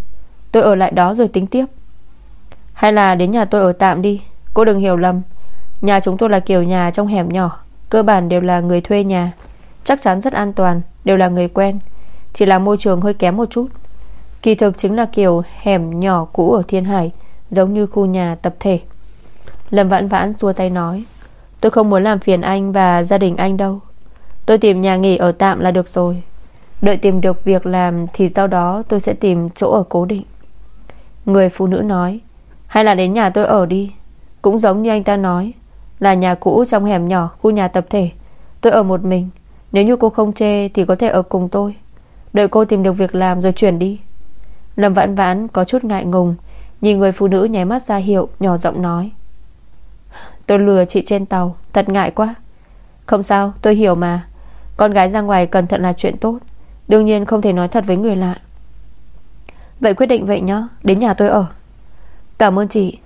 Tôi ở lại đó rồi tính tiếp. Hay là đến nhà tôi ở tạm đi. Cô đừng hiểu lầm. Nhà chúng tôi là kiểu nhà trong hẻm nhỏ. Cơ bản đều là người thuê nhà. Chắc chắn rất an toàn, Đều là người quen. Chỉ là môi trường hơi kém một chút. Kỳ thực chính là kiểu hẻm nhỏ cũ ở Thiên Hải, Giống như khu nhà tập thể. Lâm vãn vãn xua tay nói, Tôi không muốn làm phiền anh và gia đình anh đâu. Tôi tìm nhà nghỉ ở tạm là được rồi. Đợi tìm được việc làm Thì sau đó tôi sẽ tìm chỗ ở cố định. Người phụ nữ nói, Hay là đến nhà tôi ở đi. Cũng giống như anh ta nói là nhà cũ trong hẻm nhỏ, khu nhà tập thể. Tôi ở một mình. Nếu như cô không chê thì có thể ở cùng tôi. Đợi cô tìm được việc làm rồi chuyển đi. Lâm vãn vãn có chút ngại ngùng, Nhìn người phụ nữ nháy mắt ra hiệu, Nhỏ giọng nói. Tôi lừa chị trên tàu, Thật ngại quá. Không sao, tôi hiểu mà. Con gái ra ngoài cẩn thận là chuyện tốt. Đương nhiên không thể nói thật với người lạ. Vậy quyết định vậy nhá, Đến nhà tôi ở. Cảm ơn chị.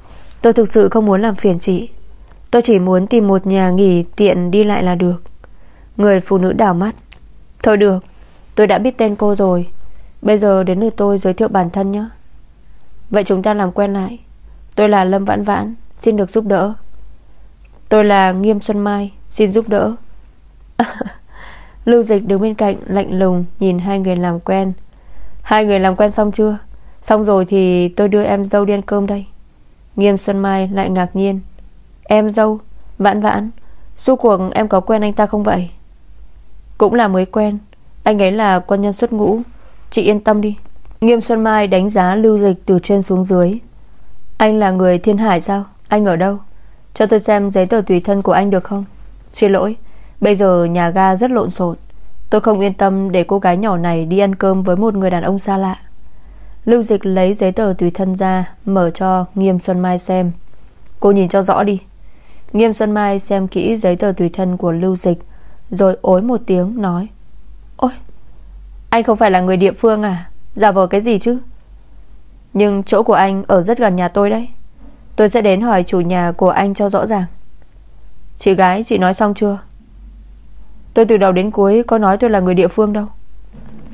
Tôi thực sự không muốn làm phiền chị. Tôi chỉ muốn tìm một nhà nghỉ tiện đi lại là được. Người phụ nữ đảo mắt. Thôi được, Tôi đã biết tên cô rồi. Bây giờ đến lượt tôi giới thiệu bản thân nhé. Vậy chúng ta làm quen lại. Tôi là Lâm Vãn Vãn, Xin được giúp đỡ. Tôi là Nghiêm Xuân Mai, Xin giúp đỡ. Lưu Dịch đứng bên cạnh, lạnh lùng, Nhìn hai người làm quen. Hai người làm quen xong chưa? Xong rồi thì tôi đưa em dâu đi ăn cơm đây. Nghiêm Xuân Mai lại ngạc nhiên. Em dâu, Vãn vãn, Suốt cuộc em có quen anh ta không vậy? Cũng là mới quen, Anh ấy là quân nhân xuất ngũ, Chị yên tâm đi. Nghiêm Xuân Mai đánh giá lưu dịch từ trên xuống dưới. Anh là người thiên hải sao? Anh ở đâu? Cho tôi xem giấy tờ tùy thân của anh được không? Xin lỗi, Bây giờ nhà ga rất lộn xộn. Tôi không yên tâm để cô gái nhỏ này đi ăn cơm với một người đàn ông xa lạ. Lưu Dịch lấy giấy tờ tùy thân ra, Mở cho Nghiêm Xuân Mai xem. Cô nhìn cho rõ đi. Nghiêm Xuân Mai xem kỹ giấy tờ tùy thân của Lưu Dịch, Rồi ối một tiếng nói, Ôi, Anh không phải là người địa phương à? Giả vờ cái gì chứ? Nhưng chỗ của anh ở rất gần nhà tôi đấy. Tôi sẽ đến hỏi chủ nhà của anh cho rõ ràng. Chị gái, chị nói xong chưa? Tôi từ đầu đến cuối Có nói tôi là người địa phương đâu.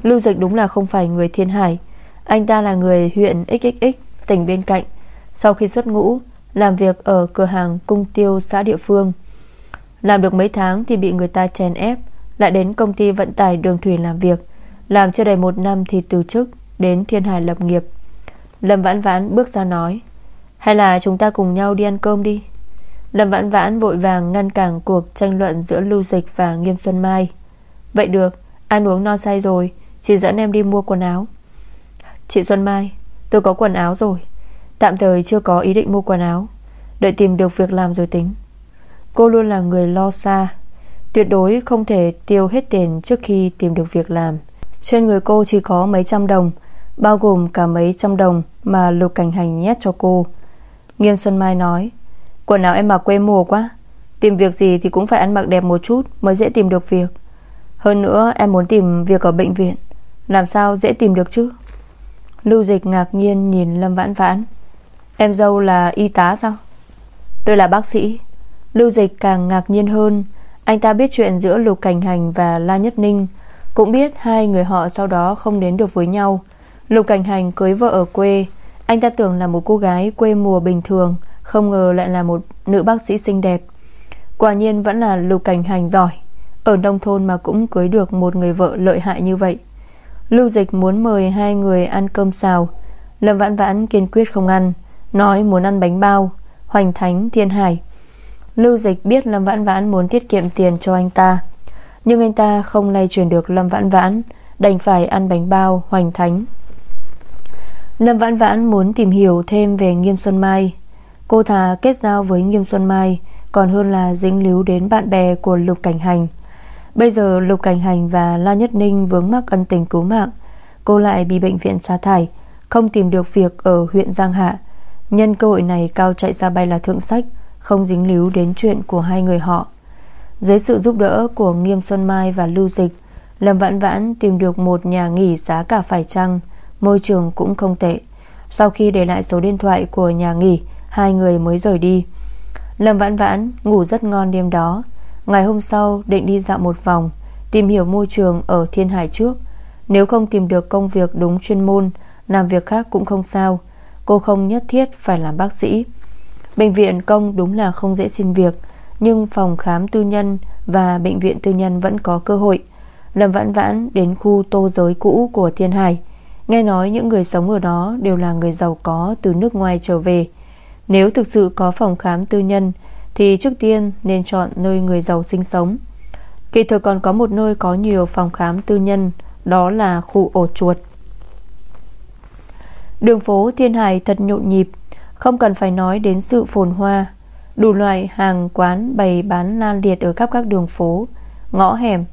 Lưu Dịch đúng là không phải người thiên hải. Anh ta là người huyện XXX Tỉnh bên cạnh. Sau khi xuất ngũ làm việc ở cửa hàng cung tiêu xã địa phương. Làm được mấy tháng thì bị người ta chèn ép, Lại đến công ty vận tải đường thủy làm việc. Làm chưa đầy một năm thì từ chức Đến thiên hải lập nghiệp. Lâm Vãn Vãn bước ra nói, Hay là chúng ta cùng nhau đi ăn cơm đi. Lâm Vãn Vãn vội vàng ngăn cản cuộc tranh luận giữa Lưu Dịch và Nghiêm Xuân Mai. Vậy được, Ăn uống no say rồi Chị dẫn em đi mua quần áo. Chị Xuân Mai, Tôi có quần áo rồi. Tạm thời chưa có ý định mua quần áo. Đợi tìm được việc làm rồi tính. Cô luôn là người lo xa. Tuyệt đối không thể tiêu hết tiền trước khi tìm được việc làm. Trên người cô chỉ có mấy trăm đồng, Bao gồm cả mấy trăm đồng Mà Lục Cảnh Hành nhét cho cô. Nghiêm Xuân Mai nói, Quần áo em mặc quê mùa quá. Tìm việc gì thì cũng phải ăn mặc đẹp một chút Mới dễ tìm được việc. Hơn nữa, em muốn tìm việc ở bệnh viện. Làm sao dễ tìm được chứ? Lưu Dịch ngạc nhiên nhìn Lâm Vãn Vãn. Em dâu là y tá sao? Tôi là bác sĩ. Lưu Dịch càng ngạc nhiên hơn. Anh ta biết chuyện giữa Lục Cảnh Hành và La Nhất Ninh. Cũng biết hai người họ sau đó không đến được với nhau. Lục Cảnh Hành cưới vợ ở quê. Anh ta tưởng là một cô gái quê mùa bình thường, Không ngờ lại là một nữ bác sĩ xinh đẹp. Quả nhiên vẫn là Lục Cảnh Hành giỏi. Ở nông thôn mà cũng cưới được một người vợ lợi hại như vậy. Lưu Dịch muốn mời hai người ăn cơm xào. Lâm Vãn Vãn kiên quyết không ăn. Nói muốn ăn bánh bao, Hoành Thánh, Thiên Hải. Lưu Dịch biết Lâm Vãn Vãn muốn tiết kiệm tiền cho anh ta, Nhưng anh ta không lay truyền được Lâm Vãn Vãn, Đành phải ăn bánh bao Hoành Thánh. Lâm Vãn Vãn muốn tìm hiểu thêm về Nghiêm Xuân Mai. Cô thà kết giao với Nghiêm Xuân Mai, Còn hơn là dính líu đến bạn bè của Lục Cảnh Hành. Bây giờ Lục Cảnh Hành và La Nhất Ninh vướng mắc ân tình cứu mạng, Cô lại bị bệnh viện sa thải, Không tìm được việc ở huyện Giang Hạ. Nhân cơ hội này, Cao chạy ra bay là thượng sách, Không dính líu đến chuyện của hai người họ. Dưới sự giúp đỡ của Nghiêm Xuân Mai và Lưu Dịch, Lâm Vãn Vãn tìm được một nhà nghỉ giá cả phải chăng, Môi trường cũng không tệ. Sau khi để lại số điện thoại của nhà nghỉ, Hai người mới rời đi. Lâm Vãn Vãn ngủ rất ngon đêm đó. Ngày hôm sau, định đi dạo một vòng, Tìm hiểu môi trường ở Thiên Hải trước. Nếu không tìm được công việc đúng chuyên môn, Làm việc khác cũng không sao. Cô không nhất thiết phải làm bác sĩ. Bệnh viện công đúng là không dễ xin việc, Nhưng phòng khám tư nhân Và bệnh viện tư nhân vẫn có cơ hội. Lâm Vãn Vãn đến khu tô giới cũ của Thiên Hải. Nghe nói những người sống ở đó Đều là người giàu có từ nước ngoài trở về. Nếu thực sự có phòng khám tư nhân, Thì trước tiên nên chọn nơi người giàu sinh sống. Kỳ thực còn có một nơi có nhiều phòng khám tư nhân, Đó là khu ổ chuột. Đường phố Thiên Hải thật nhộn nhịp Không cần phải nói đến sự phồn hoa. Đủ loại hàng quán bày bán lan liệt Ở khắp các đường phố Ngõ hẻm.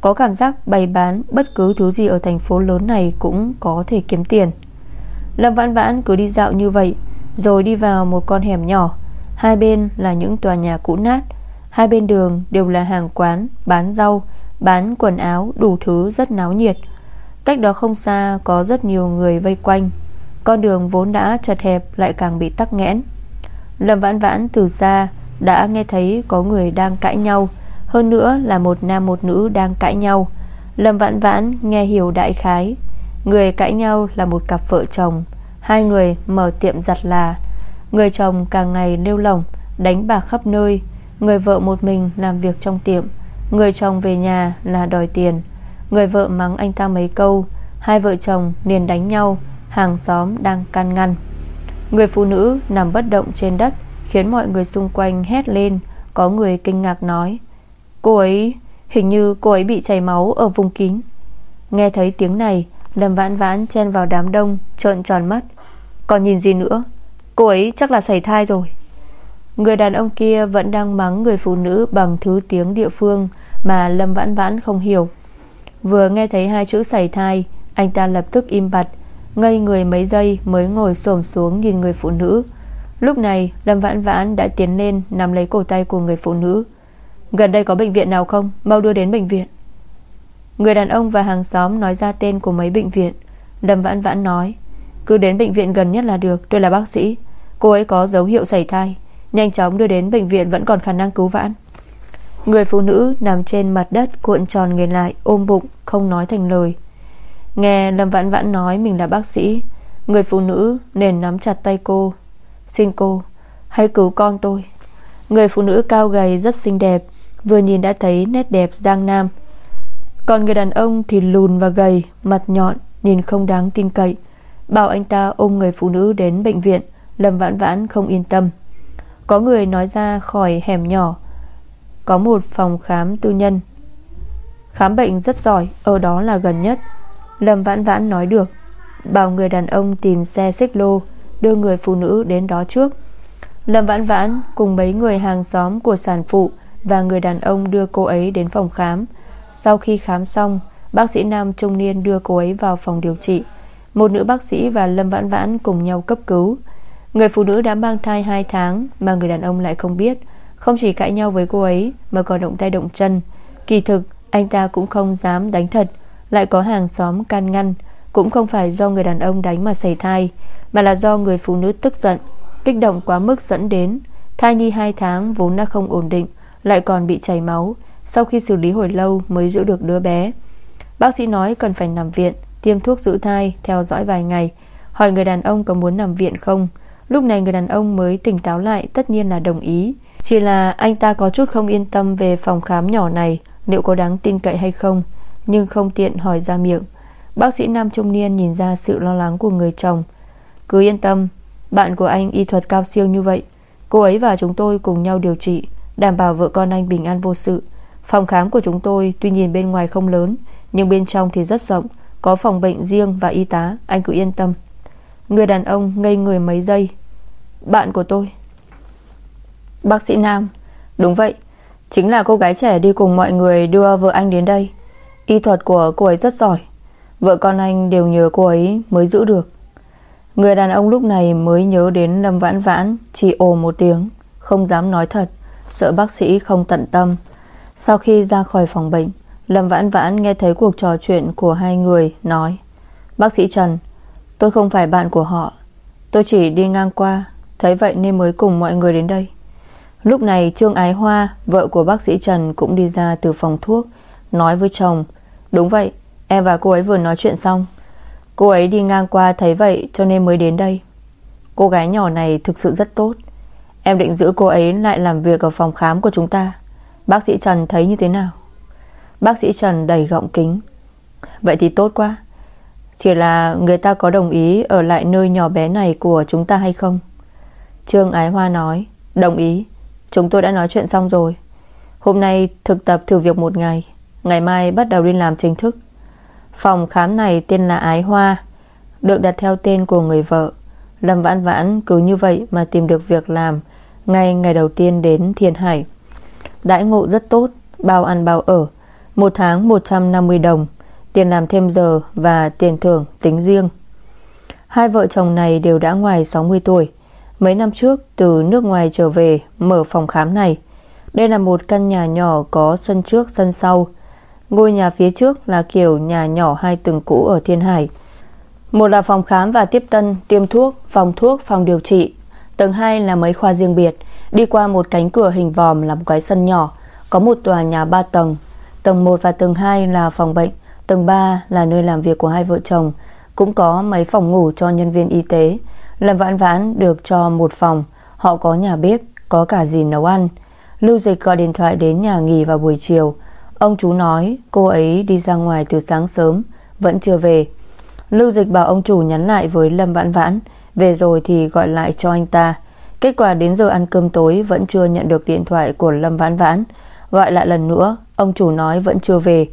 Có cảm giác bày bán bất cứ thứ gì Ở thành phố lớn này cũng có thể kiếm tiền. Lâm Vãn Vãn cứ đi dạo như vậy Rồi đi vào một con hẻm nhỏ. Hai bên là những tòa nhà cũ nát. Hai bên đường đều là hàng quán Bán rau, bán quần áo Đủ thứ rất náo nhiệt. Cách đó không xa có rất nhiều người vây quanh. Con đường vốn đã chật hẹp Lại càng bị tắc nghẽn. Lâm Vãn Vãn từ xa Đã nghe thấy có người đang cãi nhau, Hơn nữa là một nam một nữ đang cãi nhau. Lâm Vãn Vãn nghe hiểu đại khái, Người cãi nhau là một cặp vợ chồng, Hai người mở tiệm giặt là. Người chồng càng ngày nêu lỏng, Đánh bạc khắp nơi, Người vợ một mình làm việc trong tiệm, Người chồng về nhà là đòi tiền. Người vợ mắng anh ta mấy câu, Hai vợ chồng liền đánh nhau Hàng xóm đang can ngăn. Người phụ nữ nằm bất động trên đất, Khiến mọi người xung quanh hét lên, Có người kinh ngạc nói, Cô ấy, Hình như cô ấy bị chảy máu ở vùng kín. Nghe thấy tiếng này, Lâm vãn vãn chen vào đám đông, Trợn tròn mắt. Còn nhìn gì nữa? Cô ấy chắc là xảy thai rồi. Người đàn ông kia vẫn đang mắng người phụ nữ Bằng thứ tiếng địa phương Mà Lâm vãn vãn không hiểu. Vừa nghe thấy hai chữ xảy thai, Anh ta lập tức im bặt Ngây người mấy giây mới ngồi xổm xuống Nhìn người phụ nữ. Lúc này, Lâm vãn vãn đã tiến lên Nắm lấy cổ tay của người phụ nữ. Gần đây có bệnh viện nào không? Mau đưa đến bệnh viện. Người đàn ông và hàng xóm nói ra tên của mấy bệnh viện. Lâm vãn vãn nói, Cứ đến bệnh viện gần nhất là được, Tôi là bác sĩ. Cô ấy có dấu hiệu sảy thai. Nhanh chóng đưa đến bệnh viện vẫn còn khả năng cứu vãn. Người phụ nữ nằm trên mặt đất Cuộn tròn người lại, ôm bụng, Không nói thành lời. Nghe Lâm Vãn Vãn nói mình là bác sĩ, Người phụ nữ nên nắm chặt tay cô. Xin cô, Hãy cứu con tôi. Người phụ nữ cao gầy rất xinh đẹp, Vừa nhìn đã thấy nét đẹp giang nam. Còn người đàn ông thì lùn và gầy, Mặt nhọn, Nhìn không đáng tin cậy. Bảo anh ta ôm người phụ nữ đến bệnh viện, Lâm vãn vãn không yên tâm. Có người nói ra khỏi hẻm nhỏ, Có một phòng khám tư nhân. Khám bệnh rất giỏi, Ở đó là gần nhất. Lâm vãn vãn nói được. Bảo người đàn ông tìm xe xích lô, Đưa người phụ nữ đến đó trước. Lâm vãn vãn cùng mấy người hàng xóm của sản phụ Và người đàn ông đưa cô ấy đến phòng khám. Sau khi khám xong, Bác sĩ nam trung niên đưa cô ấy vào phòng điều trị. Một nữ bác sĩ và Lâm vãn vãn cùng nhau cấp cứu. Người phụ nữ đã mang thai 2 tháng Mà người đàn ông lại không biết. Không chỉ cãi nhau với cô ấy Mà còn động tay động chân. Kỳ thực, anh ta cũng không dám đánh thật. Lại có hàng xóm can ngăn. Cũng không phải do người đàn ông đánh mà xảy thai, Mà là do người phụ nữ tức giận, Kích động quá mức dẫn đến. Thai nhi 2 tháng vốn đã không ổn định, Lại còn bị chảy máu. Sau khi xử lý hồi lâu mới giữ được đứa bé. Bác sĩ nói cần phải nằm viện, Tiêm thuốc giữ thai, Theo dõi vài ngày. Hỏi người đàn ông có muốn nằm viện không? Lúc này người đàn ông mới tỉnh táo lại, Tất nhiên là đồng ý. Chỉ là anh ta có chút không yên tâm về phòng khám nhỏ này, Liệu có đáng tin cậy hay không? Nhưng không tiện hỏi ra miệng. Bác sĩ nam trung niên nhìn ra sự lo lắng của người chồng. Cứ yên tâm, Bạn của anh y thuật cao siêu như vậy. Cô ấy và chúng tôi cùng nhau điều trị, Đảm bảo vợ con anh bình an vô sự. Phòng khám của chúng tôi tuy nhìn bên ngoài không lớn, Nhưng bên trong thì rất rộng, Có phòng bệnh riêng và y tá, Anh cứ yên tâm. Người đàn ông ngây người mấy giây. Bạn của tôi. Bác sĩ Nam, Đúng vậy, Chính là cô gái trẻ đi cùng mọi người đưa vợ anh đến đây. Y thuật của cô ấy rất giỏi. Vợ con anh đều nhờ cô ấy mới giữ được. Người đàn ông lúc này mới nhớ đến Lâm Vãn Vãn, Chỉ ồ một tiếng, Không dám nói thật. Sợ bác sĩ không tận tâm. Sau khi ra khỏi phòng bệnh, Lâm Vãn Vãn nghe thấy cuộc trò chuyện của hai người, Nói, Bác sĩ Trần, Tôi không phải bạn của họ. Tôi chỉ đi ngang qua, Thấy vậy nên mới cùng mọi người đến đây. Lúc này Trương Ái Hoa, Vợ của bác sĩ Trần, cũng đi ra từ phòng thuốc, Nói với chồng Đúng vậy, em và cô ấy vừa nói chuyện xong. Cô ấy đi ngang qua thấy vậy cho nên mới đến đây. Cô gái nhỏ này thực sự rất tốt. Em định giữ cô ấy lại làm việc ở phòng khám của chúng ta. Bác sĩ Trần thấy như thế nào? Bác sĩ Trần đầy gọng kính. Vậy thì tốt quá. Chỉ là người ta có đồng ý Ở lại nơi nhỏ bé này của chúng ta hay không? Trương Ái Hoa nói, Đồng ý. Chúng tôi đã nói chuyện xong rồi. Hôm nay thực tập thử việc một ngày. Ngày mai bắt đầu đi làm chính thức. Phòng khám này tên là Ái Hoa, Được đặt theo tên của người vợ. Lâm Vãn Vãn cứ như vậy Mà tìm được việc làm Ngay ngày đầu tiên đến Thiên Hải. Đãi ngộ rất tốt, Bao ăn bao ở, Một tháng 150 đồng, Tiền làm thêm giờ và tiền thưởng tính riêng. Hai vợ chồng này đều đã ngoài 60 tuổi. Mấy năm trước, từ nước ngoài trở về Mở phòng khám này. Đây là một căn nhà nhỏ có sân trước, sân sau Ngôi nhà phía trước là kiểu nhà nhỏ hai tầng cũ ở Thiên Hải. Một là phòng khám và tiếp tân Tiêm thuốc, phòng thuốc, phòng điều trị. Tầng 2 là mấy khoa riêng biệt. Đi qua một cánh cửa hình vòm là một cái sân nhỏ Có một tòa nhà 3 tầng. Tầng 1 và tầng 2 là phòng bệnh Tầng 3 là nơi làm việc của hai vợ chồng. Cũng có mấy phòng ngủ cho nhân viên y tế. Lâm Vãn Vãn được cho một phòng Họ có nhà bếp Có cả gì nấu ăn. Lưu Dịch gọi điện thoại đến nhà nghỉ vào buổi chiều. Ông chú nói, cô ấy đi ra ngoài từ sáng sớm, Vẫn chưa về. Lưu Dịch bảo ông chủ nhắn lại với Lâm Vãn Vãn, Về rồi thì gọi lại cho anh ta. Kết quả đến giờ ăn cơm tối, Vẫn chưa nhận được điện thoại của Lâm Vãn Vãn. Gọi lại lần nữa, Ông chủ nói vẫn chưa về.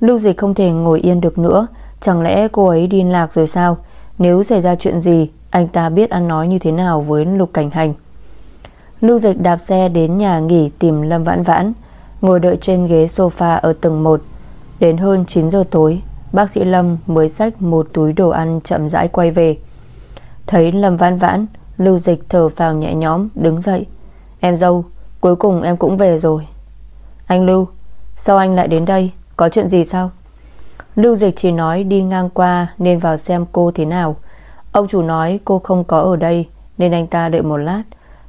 Lưu Dịch không thể ngồi yên được nữa, Chẳng lẽ cô ấy đi lạc rồi sao? Nếu xảy ra chuyện gì, Anh ta biết ăn nói như thế nào với Lục Cảnh Hành. Lưu Dịch đạp xe đến nhà nghỉ tìm Lâm Vãn Vãn. Ngồi đợi trên ghế sofa ở tầng 1 Đến hơn 9 giờ tối, Bác sĩ Lâm mới xách một túi đồ ăn chậm rãi quay về. Thấy Lâm Vãn Vãn, Lưu Dịch thở vào nhẹ nhõm, Đứng dậy. Em dâu, cuối cùng em cũng về rồi. Anh Lưu, Sao anh lại đến đây? Có chuyện gì sao? Lưu Dịch chỉ nói đi ngang qua Nên vào xem cô thế nào. Ông chủ nói cô không có ở đây Nên anh ta đợi một lát.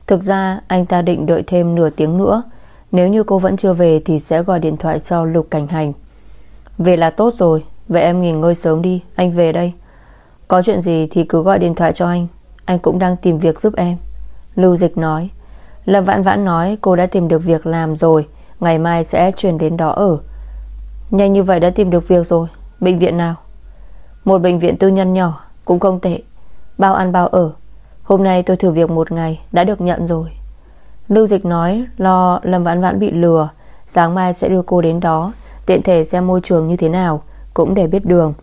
Thực ra anh ta định đợi thêm nửa tiếng nữa nếu như cô vẫn chưa về Thì sẽ gọi điện thoại cho Lục Cảnh Hành. Về là tốt rồi, Vậy em nghỉ ngơi sớm đi, Anh về đây. Có chuyện gì thì cứ gọi điện thoại cho anh Anh cũng đang tìm việc giúp em. Lưu Dịch nói, Lâm Vãn Vãn nói cô đã tìm được việc làm rồi, Ngày mai sẽ chuyển đến đó ở. Nhanh như vậy đã tìm được việc rồi, Bệnh viện nào? Một bệnh viện tư nhân nhỏ, Cũng không tệ. Bao ăn bao ở, Hôm nay tôi thử việc một ngày, Đã được nhận rồi. Lưu Dịch nói, lo, Lâm Vãn Vãn bị lừa. Sáng mai sẽ đưa cô đến đó. Tiện thể xem môi trường như thế nào, Cũng để biết đường.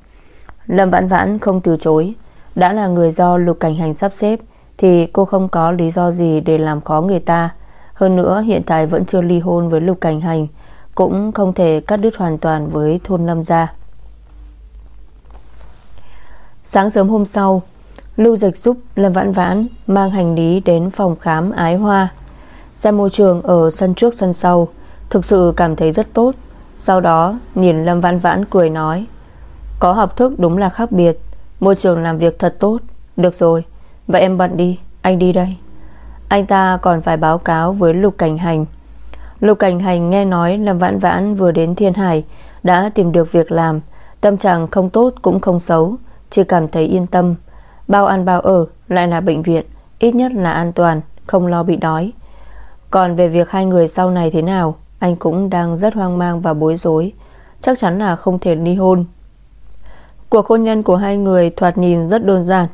Lâm Vãn Vãn không từ chối. Đã là người do Lục Cảnh Hành sắp xếp, Thì cô không có lý do gì để làm khó người ta. Hơn nữa, hiện tại vẫn chưa ly hôn với Lục Cảnh Hành, Cũng không thể cắt đứt hoàn toàn với thôn Lâm gia. Sáng sớm hôm sau, Lưu Dịch giúp Lâm Vãn Vãn Mang hành lý đến phòng khám Ái Hoa. Xem môi trường ở sân trước sân sau. Thực sự cảm thấy rất tốt. Sau đó nhìn Lâm Vãn Vãn cười nói Có học thức đúng là khác biệt. Môi trường làm việc thật tốt. Được rồi, vậy em bận đi. Anh đi đây. Anh ta còn phải báo cáo với Lục Cảnh Hành. Lục Cảnh Hành nghe nói Lâm Vãn Vãn vừa đến Thiên Hải Đã tìm được việc làm. Tâm trạng không tốt cũng không xấu Chỉ cảm thấy yên tâm. Bao ăn bao ở lại là bệnh viện Ít nhất là an toàn Không lo bị đói. Còn về việc hai người sau này thế nào, Anh cũng đang rất hoang mang và bối rối. Chắc chắn là không thể ly hôn. Cuộc hôn nhân của hai người Thoạt nhìn rất đơn giản,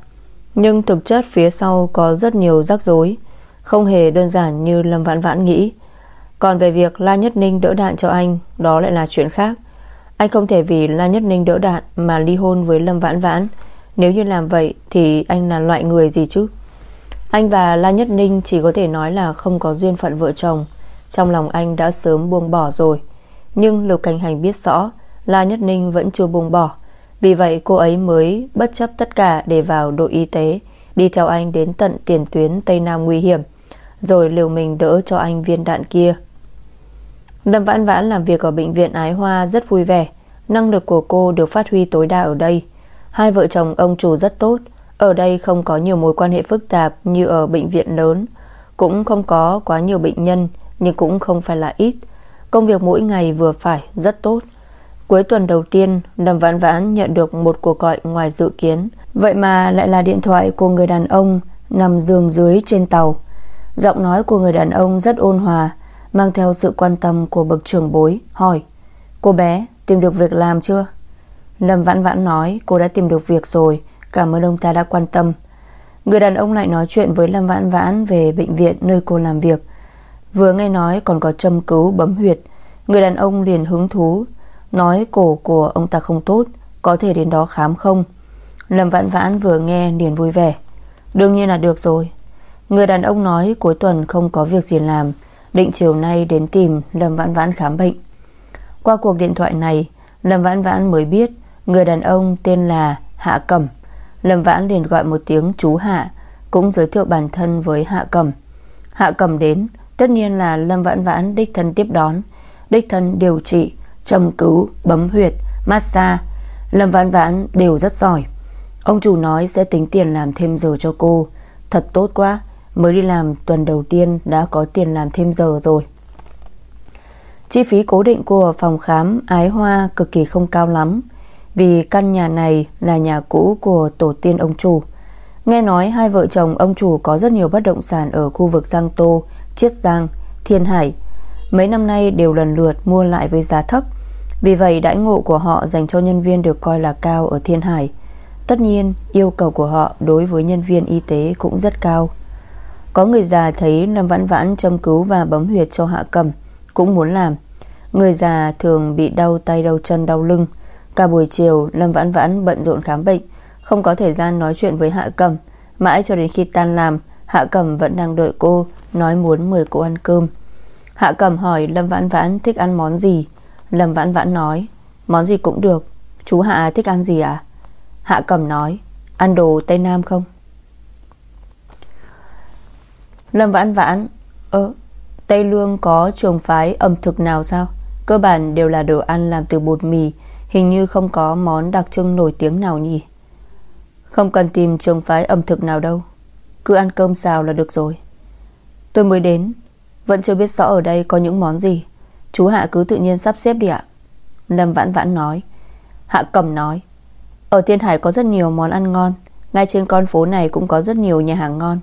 Nhưng thực chất phía sau có rất nhiều rắc rối, Không hề đơn giản như Lâm Vãn Vãn nghĩ. Còn về việc La Nhất Ninh đỡ đạn cho anh, Đó lại là chuyện khác. Anh không thể vì La Nhất Ninh đỡ đạn Mà ly hôn với Lâm Vãn Vãn. Nếu như làm vậy Thì anh là loại người gì chứ? Anh và La Nhất Ninh chỉ có thể nói là Không có duyên phận vợ chồng. Trong lòng anh đã sớm buông bỏ rồi. Nhưng Lục Cảnh Hành biết rõ, La Nhất Ninh vẫn chưa buông bỏ. Vì vậy cô ấy mới bất chấp tất cả Để vào đội y tế, Đi theo anh đến tận tiền tuyến Tây Nam nguy hiểm, Rồi liều mình đỡ cho anh viên đạn kia. Lâm Vãn Vãn làm việc ở bệnh viện Ái Hoa rất vui vẻ. Năng lực của cô được phát huy tối đa ở đây. Hai vợ chồng ông chủ rất tốt ở đây không có nhiều mối quan hệ phức tạp Như ở bệnh viện lớn. Cũng không có quá nhiều bệnh nhân, Nhưng cũng không phải là ít. Công việc mỗi ngày vừa phải, rất tốt. Cuối tuần đầu tiên, Lâm Vãn Vãn nhận được một cuộc gọi ngoài dự kiến. Vậy mà lại là điện thoại của người đàn ông Nằm giường dưới trên tàu. Giọng nói của người đàn ông rất ôn hòa, Mang theo sự quan tâm của bậc trưởng bối, Hỏi, Cô bé, tìm được việc làm chưa? Lâm Vãn Vãn nói, cô đã tìm được việc rồi. Cảm ơn ông ta đã quan tâm. Người đàn ông lại nói chuyện với Lâm Vãn Vãn Về bệnh viện nơi cô làm việc. Vừa nghe nói còn có châm cứu bấm huyệt, Người đàn ông liền hứng thú, Nói cổ của ông ta không tốt, Có thể đến đó khám không? Lâm Vãn Vãn vừa nghe liền vui vẻ. Đương nhiên là được rồi. Người đàn ông nói cuối tuần không có việc gì làm, Định chiều nay đến tìm Lâm Vãn Vãn khám bệnh. Qua cuộc điện thoại này, Lâm Vãn Vãn mới biết Người đàn ông tên là Hạ Cẩm. Lâm Vãn liền gọi một tiếng chú Hạ Cũng giới thiệu bản thân với Hạ Cầm Hạ Cầm đến Tất nhiên là Lâm Vãn Vãn đích thân tiếp đón Đích thân điều trị trầm cứu, bấm huyệt, massage Lâm Vãn Vãn đều rất giỏi. Ông chủ nói sẽ tính tiền làm thêm giờ cho cô. Thật tốt quá Mới đi làm tuần đầu tiên Đã có tiền làm thêm giờ rồi. Chi phí cố định của phòng khám Ái Hoa cực kỳ không cao lắm. Vì căn nhà này là nhà cũ của tổ tiên ông chủ Nghe nói hai vợ chồng ông chủ có rất nhiều bất động sản ở khu vực Giang Tô, Chiết Giang, Thiên Hải. Mấy năm nay đều lần lượt mua lại với giá thấp. Vì vậy đãi ngộ của họ dành cho nhân viên được coi là cao ở Thiên Hải. Tất nhiên, yêu cầu của họ đối với nhân viên y tế cũng rất cao. Có người già thấy Lâm Vãn Vãn châm cứu và bấm huyệt cho Hạ Cầm, cũng muốn làm. Người già thường bị đau tay đau chân đau lưng. Cả buổi chiều Lâm Vãn Vãn bận rộn khám bệnh, không có thời gian nói chuyện với Hạ Cầm. Mãi cho đến khi tan làm, Hạ Cầm vẫn đang đợi cô, nói muốn mời cô ăn cơm. Hạ Cầm hỏi Lâm Vãn Vãn thích ăn món gì. Lâm Vãn Vãn nói, món gì cũng được. Chú Hạ thích ăn gì à? Hạ Cầm nói Ăn đồ Tây Nam không Lâm Vãn Vãn Ơ Tây Lương có trường phái ẩm thực nào sao Cơ bản đều là đồ ăn làm từ bột mì Hình như không có món đặc trưng nổi tiếng nào nhỉ? Không cần tìm trường phái ẩm thực nào đâu. Cứ ăn cơm xào là được rồi. Tôi mới đến. Vẫn chưa biết rõ ở đây có những món gì. Chú Hạ cứ tự nhiên sắp xếp đi ạ. Lâm Vãn Vãn nói. Hạ Cầm nói. Ở Thiên Hải có rất nhiều món ăn ngon. Ngay trên con phố này cũng có rất nhiều nhà hàng ngon.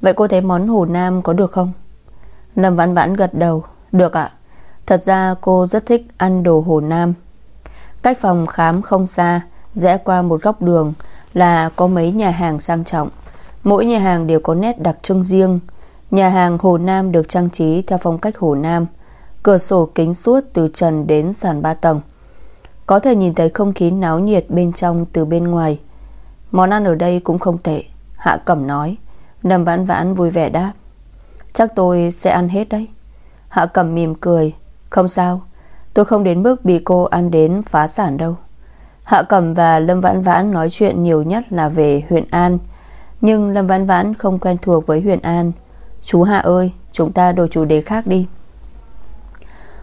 Vậy cô thấy món Hồ Nam có được không? Lâm Vãn Vãn gật đầu. Được ạ. Thật ra cô rất thích ăn đồ Hồ Nam. Cách phòng khám không xa, Rẽ qua một góc đường Là có mấy nhà hàng sang trọng. Mỗi nhà hàng đều có nét đặc trưng riêng. Nhà hàng Hồ Nam được trang trí Theo phong cách Hồ Nam, Cửa sổ kính suốt từ trần đến sàn ba tầng. Có thể nhìn thấy không khí náo nhiệt bên trong từ bên ngoài. Món ăn ở đây cũng không tệ, Hạ Cẩm nói Nầm vãn vãn vui vẻ đáp. Chắc tôi sẽ ăn hết đấy. Hạ Cẩm mỉm cười, Không sao Tôi không đến mức bị cô ăn đến phá sản đâu. Hạ Cẩm và Lâm Vãn Vãn nói chuyện nhiều nhất là về huyện An. Nhưng Lâm Vãn Vãn không quen thuộc với huyện An. Chú Hạ ơi, Chúng ta đổi chủ đề khác đi.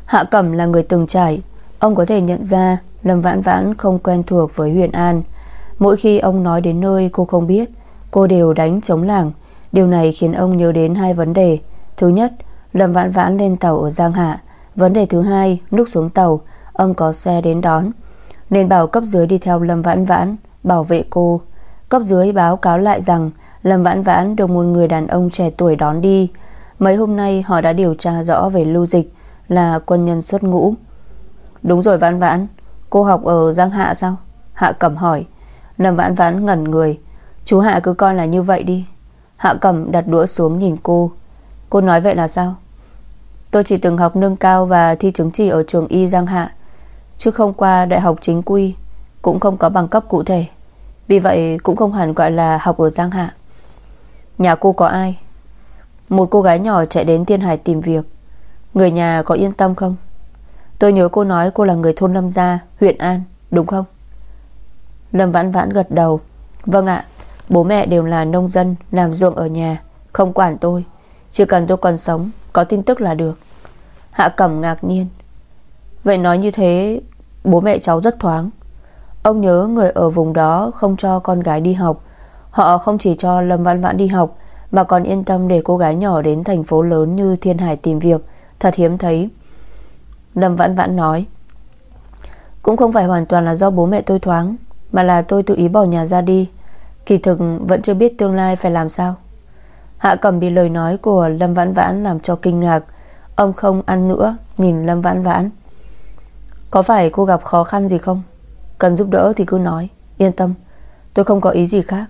Hạ Cẩm là người từng trải. Ông có thể nhận ra Lâm Vãn Vãn không quen thuộc với Huyền An. Mỗi khi ông nói đến nơi cô không biết, Cô đều đánh chống làng Điều này khiến ông nhớ đến hai vấn đề. Thứ nhất, Lâm Vãn Vãn lên tàu ở Giang Hạ. Vấn đề thứ hai, Lúc xuống tàu, Ông có xe đến đón, Nên bảo cấp dưới đi theo Lâm Vãn Vãn, Bảo vệ cô. Cấp dưới báo cáo lại rằng Lâm Vãn Vãn được một người đàn ông trẻ tuổi đón đi. Mấy hôm nay họ đã điều tra rõ về lưu dịch Là quân nhân xuất ngũ. Đúng rồi Vãn Vãn, Cô học ở Giang Hạ sao? Hạ Cẩm hỏi. Lâm Vãn Vãn ngẩn người. Chú Hạ cứ coi là như vậy đi. Hạ Cẩm đặt đũa xuống nhìn cô. Cô nói vậy là sao? Tôi chỉ từng học nâng cao và thi chứng chỉ ở trường Y Giang Hạ, Chứ không qua đại học chính quy, Cũng không có bằng cấp cụ thể. Vì vậy, cũng không hẳn gọi là học ở Giang Hạ. Nhà cô có ai? Một cô gái nhỏ chạy đến Tiên Hải tìm việc. Người nhà có yên tâm không? Tôi nhớ cô nói cô là người thôn Lâm Gia, Huyện An, đúng không? Lâm Vãn Vãn gật đầu. Vâng ạ, Bố mẹ đều là nông dân, Làm ruộng ở nhà, Không quản tôi. Chỉ cần tôi còn sống, Có tin tức là được. Hạ Cẩm ngạc nhiên. Vậy nói như thế, Bố mẹ cháu rất thoáng. Ông nhớ người ở vùng đó không cho con gái đi học. Họ không chỉ cho Lâm Văn Vãn đi học, Mà còn yên tâm để cô gái nhỏ đến thành phố lớn như Thiên Hải tìm việc. Thật hiếm thấy. Lâm Vãn Vãn nói, Cũng không phải hoàn toàn là do bố mẹ tôi thoáng, Mà là tôi tự ý bỏ nhà ra đi. Kỳ thực vẫn chưa biết tương lai phải làm sao. Hạ cầm bị lời nói của Lâm Vãn Vãn làm cho kinh ngạc. Ông không ăn nữa, Nhìn Lâm Vãn Vãn. Có phải cô gặp khó khăn gì không? Cần giúp đỡ thì cứ nói, Yên tâm. Tôi không có ý gì khác.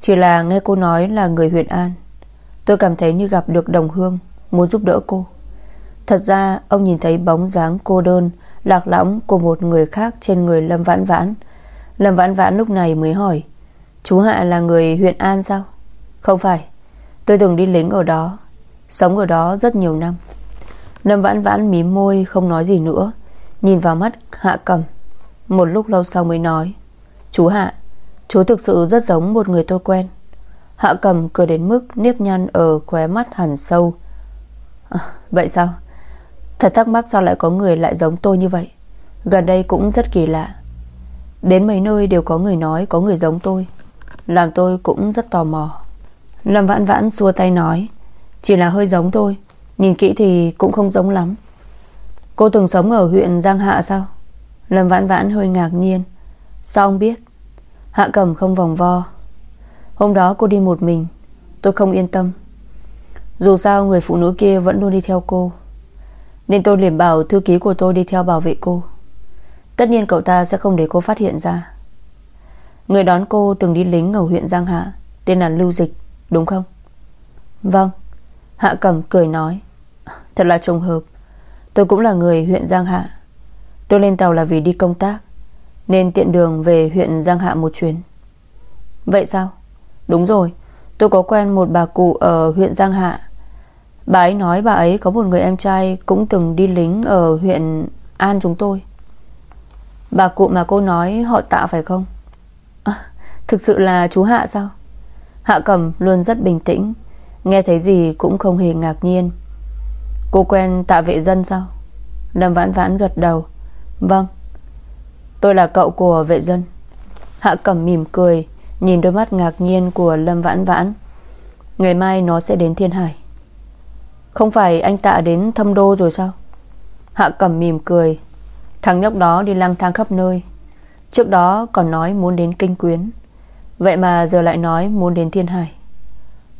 Chỉ là nghe cô nói là người huyện An. Tôi cảm thấy như gặp được đồng hương, Muốn giúp đỡ cô. Thật ra, ông nhìn thấy bóng dáng cô đơn, Lạc lõng của một người khác Trên người Lâm Vãn Vãn. Lâm Vãn Vãn lúc này mới hỏi, Chú Hạ là người huyện An sao? Không phải Tôi từng đi lính ở đó Sống ở đó rất nhiều năm. Lâm Vãn Vãn mím môi không nói gì nữa Nhìn vào mắt Hạ Cầm Một lúc lâu sau mới nói Chú Hạ Chú thực sự rất giống một người tôi quen. Hạ cầm cười đến mức nếp nhăn ở khóe mắt hẳn sâu. À, Vậy sao? Thật thắc mắc sao lại có người lại giống tôi như vậy? Gần đây cũng rất kỳ lạ. Đến mấy nơi đều có người nói Có người giống tôi Làm tôi cũng rất tò mò. Lâm vãn vãn xua tay nói, Chỉ là hơi giống thôi, Nhìn kỹ thì cũng không giống lắm. Cô từng sống ở huyện Giang Hạ sao? Lâm vãn vãn hơi ngạc nhiên. Sao ông biết? Hạ cầm không vòng vo. Hôm đó cô đi một mình, Tôi không yên tâm. Dù sao người phụ nữ kia vẫn luôn đi theo cô. Nên tôi liền bảo thư ký của tôi đi theo bảo vệ cô. Tất nhiên cậu ta sẽ không để cô phát hiện ra. Người đón cô từng đi lính ở huyện Giang Hạ, Tên là Lưu Dịch. Đúng không? Vâng. Hạ Cẩm cười nói. Thật là trùng hợp. Tôi cũng là người huyện Giang Hạ. Tôi lên tàu là vì đi công tác Nên tiện đường về huyện Giang Hạ một chuyến. Vậy sao? Đúng rồi. Tôi có quen một bà cụ ở huyện Giang Hạ. Bà ấy nói bà ấy có một người em trai Cũng từng đi lính ở huyện An chúng tôi. Bà cụ mà cô nói họ tạ phải không? À, Thực sự là chú Hạ sao? Hạ Cẩm luôn rất bình tĩnh, Nghe thấy gì cũng không hề ngạc nhiên. Cô quen tạ vệ dân sao? Lâm vãn vãn gật đầu. Vâng Tôi là cậu của vệ dân. Hạ Cẩm mỉm cười, Nhìn đôi mắt ngạc nhiên của Lâm vãn vãn. Ngày mai nó sẽ đến Thiên Hải. Không phải anh tạ đến thâm đô rồi sao? Hạ Cẩm mỉm cười. Thằng nhóc đó đi lang thang khắp nơi. Trước đó còn nói muốn đến kinh quyến. Vậy mà giờ lại nói muốn đến thiên hải.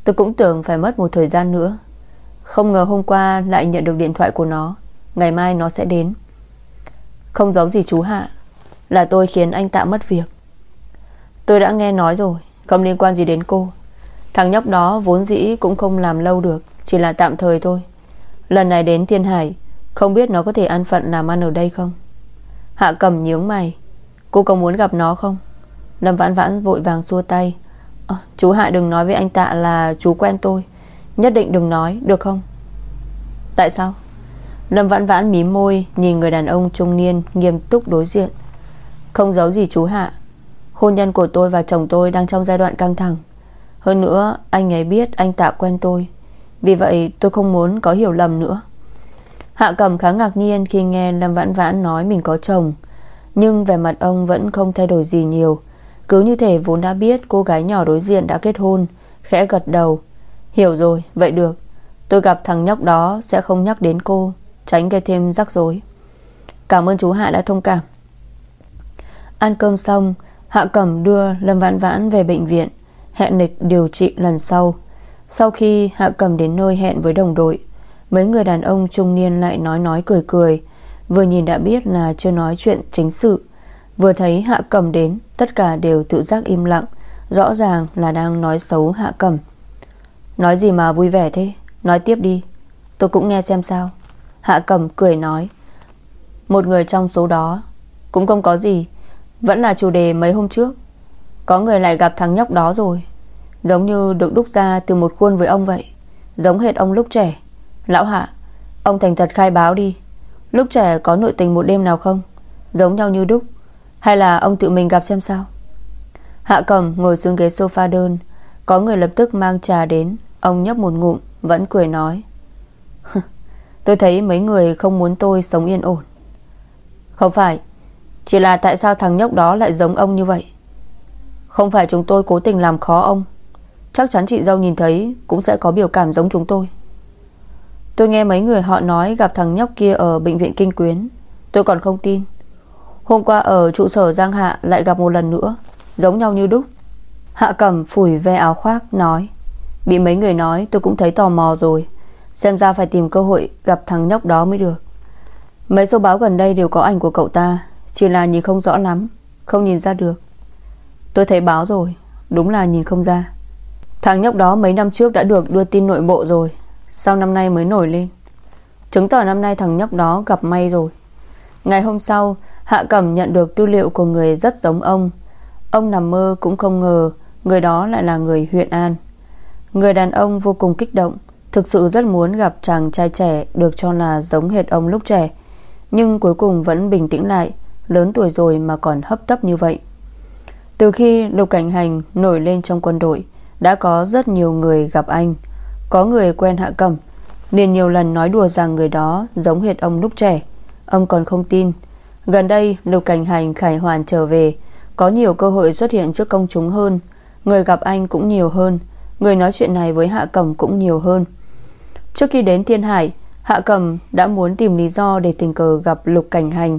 Tôi cũng tưởng phải mất một thời gian nữa. Không ngờ hôm qua lại nhận được điện thoại của nó. Ngày mai nó sẽ đến. Không giống gì chú Hạ, Là tôi khiến anh tạm mất việc. Tôi đã nghe nói rồi, Không liên quan gì đến cô. Thằng nhóc đó vốn dĩ cũng không làm lâu được, Chỉ là tạm thời thôi. Lần này đến Thiên Hải, Không biết nó có thể an phận làm ăn ở đây không? Hạ cầm nhướng mày. Cô có muốn gặp nó không? Lâm vãn vãn vội vàng xua tay. À, Chú Hạ đừng nói với anh Tạ là chú quen tôi. Nhất định đừng nói được không? Tại sao? Lâm vãn vãn mím môi Nhìn người đàn ông trung niên nghiêm túc đối diện. Không giấu gì chú Hạ. Hôn nhân của tôi và chồng tôi Đang trong giai đoạn căng thẳng. Hơn nữa anh ấy biết anh Tạ quen tôi. Vì vậy tôi không muốn có hiểu lầm nữa. Hạ cầm khá ngạc nhiên Khi nghe Lâm vãn vãn nói mình có chồng. Nhưng về mặt ông vẫn không thay đổi gì nhiều cứ như thể vốn đã biết cô gái nhỏ đối diện đã kết hôn Khẽ gật đầu. Hiểu rồi, vậy được. Tôi gặp thằng nhóc đó sẽ không nhắc đến cô Tránh gây thêm rắc rối. Cảm ơn chú Hạ đã thông cảm. Ăn cơm xong Hạ Cẩm đưa Lâm Vãn Vãn về bệnh viện Hẹn lịch điều trị lần sau. Sau khi Hạ Cẩm đến nơi hẹn với đồng đội Mấy người đàn ông trung niên lại nói nói cười cười Vừa nhìn đã biết là chưa nói chuyện chính sự. Vừa thấy Hạ Cầm đến, Tất cả đều tự giác im lặng, Rõ ràng là đang nói xấu Hạ Cầm Nói gì mà vui vẻ thế? Nói tiếp đi. Tôi cũng nghe xem sao. Hạ Cầm cười nói. Một người trong số đó, Cũng không có gì, Vẫn là chủ đề mấy hôm trước. Có người lại gặp thằng nhóc đó rồi. Giống như được đúc ra từ một khuôn với ông vậy. Giống hệt ông lúc trẻ. Lão Hạ, Ông thành thật khai báo đi. Lúc trẻ có nội tình một đêm nào không? Giống nhau như đúc hay là ông tự mình gặp xem sao? Hạ cầm ngồi xuống ghế sofa đơn, Có người lập tức mang trà đến. Ông nhấp một ngụm, Vẫn cười nói. Tôi thấy mấy người không muốn tôi sống yên ổn. Không phải, Chỉ là tại sao thằng nhóc đó lại giống ông như vậy? Không phải chúng tôi cố tình làm khó ông. Chắc chắn chị dâu nhìn thấy Cũng sẽ có biểu cảm giống chúng tôi. Tôi nghe mấy người họ nói Gặp thằng nhóc kia ở bệnh viện Kinh Quyến. Tôi còn không tin. Hôm qua ở trụ sở Giang Hạ lại gặp một lần nữa, Giống nhau như đúc. Hạ cầm phủi ve áo khoác, nói, Bị mấy người nói tôi cũng thấy tò mò rồi. Xem ra phải tìm cơ hội Gặp thằng nhóc đó mới được. Mấy số báo gần đây đều có ảnh của cậu ta, Chỉ là nhìn không rõ lắm, Không nhìn ra được. Tôi thấy báo rồi, Đúng là nhìn không ra. Thằng nhóc đó mấy năm trước đã được đưa tin nội bộ rồi, sau năm nay mới nổi lên. Chứng tỏ năm nay thằng nhóc đó gặp may rồi. Ngày hôm sau Hạ Cẩm nhận được tư liệu của người rất giống ông. Ông nằm mơ cũng không ngờ Người đó lại là người huyện An. Người đàn ông vô cùng kích động, Thực sự rất muốn gặp chàng trai trẻ Được cho là giống hệt ông lúc trẻ, Nhưng cuối cùng vẫn bình tĩnh lại, Lớn tuổi rồi mà còn hấp tấp như vậy. Từ khi Lục Cảnh Hành nổi lên trong quân đội, Đã có rất nhiều người gặp anh. Có người quen Hạ Cẩm, liền nhiều lần nói đùa rằng người đó Giống hệt ông lúc trẻ. Ông còn không tin Gần đây Lục Cảnh Hành, khải hoàn trở về. Có nhiều cơ hội xuất hiện trước công chúng hơn. Người gặp anh cũng nhiều hơn. Người nói chuyện này với Hạ Cẩm cũng nhiều hơn. Trước khi đến Thiên Hải, Hạ Cẩm đã muốn tìm lý do Để tình cờ gặp Lục Cảnh Hành,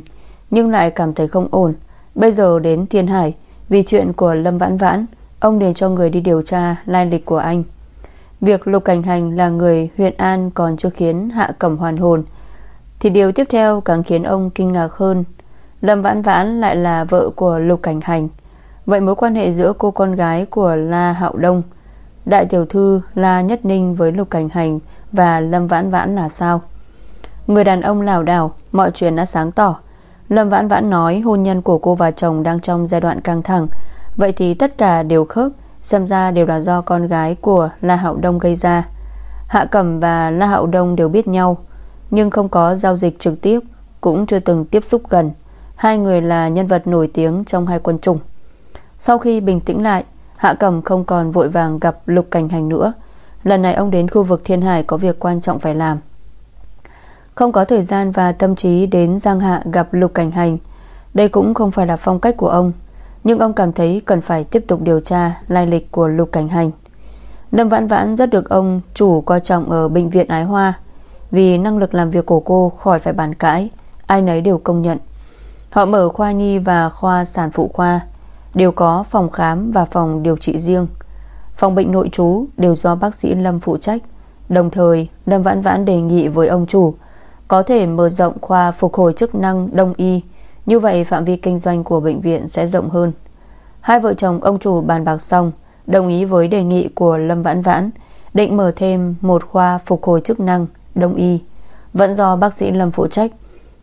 Nhưng lại cảm thấy không ổn. Bây giờ đến Thiên Hải, Vì chuyện của Lâm Vãn Vãn, Ông để cho người đi điều tra lai lịch của anh. Việc Lục Cảnh Hành là người huyện An Còn chưa khiến Hạ Cẩm hoàn hồn, Thì điều tiếp theo càng khiến ông kinh ngạc hơn. Lâm Vãn Vãn lại là vợ của Lục Cảnh Hành. Vậy mối quan hệ giữa cô con gái của La Hạo Đông, Đại tiểu thư, La Nhất Ninh với Lục Cảnh Hành Và Lâm Vãn Vãn là sao? Người đàn ông lảo đảo, Mọi chuyện đã sáng tỏ. Lâm Vãn Vãn nói hôn nhân của cô và chồng Đang trong giai đoạn căng thẳng. Vậy thì tất cả đều khớp, Xem ra đều là do con gái của La Hạo Đông gây ra. Hạ Cẩm và La Hạo Đông đều biết nhau, Nhưng không có giao dịch trực tiếp, Cũng chưa từng tiếp xúc gần. Hai người là nhân vật nổi tiếng trong hai quân chủng. Sau khi bình tĩnh lại, Hạ Cẩm không còn vội vàng gặp Lục Cảnh Hành nữa. Lần này ông đến khu vực Thiên Hải Có việc quan trọng phải làm. Không có thời gian và tâm trí Đến Giang Hạ gặp Lục Cảnh Hành, Đây cũng không phải là phong cách của ông, Nhưng ông cảm thấy cần phải tiếp tục điều tra Lai lịch của Lục Cảnh Hành. Lâm Vãn Vãn rất được ông chủ coi trọng Ở bệnh viện Ái Hoa, Vì năng lực làm việc của cô khỏi phải bàn cãi, Ai nấy đều công nhận. Họ mở khoa nhi và khoa sản phụ khoa, Đều có phòng khám và phòng điều trị riêng. Phòng bệnh nội trú đều do bác sĩ Lâm phụ trách, Đồng thời Lâm Vãn Vãn đề nghị với ông chủ Có thể mở rộng khoa phục hồi chức năng đông y. Như vậy phạm vi kinh doanh của bệnh viện sẽ rộng hơn. Hai vợ chồng ông chủ bàn bạc xong, Đồng ý với đề nghị của Lâm Vãn Vãn, Định mở thêm một khoa phục hồi chức năng đông y. Vẫn do bác sĩ Lâm phụ trách.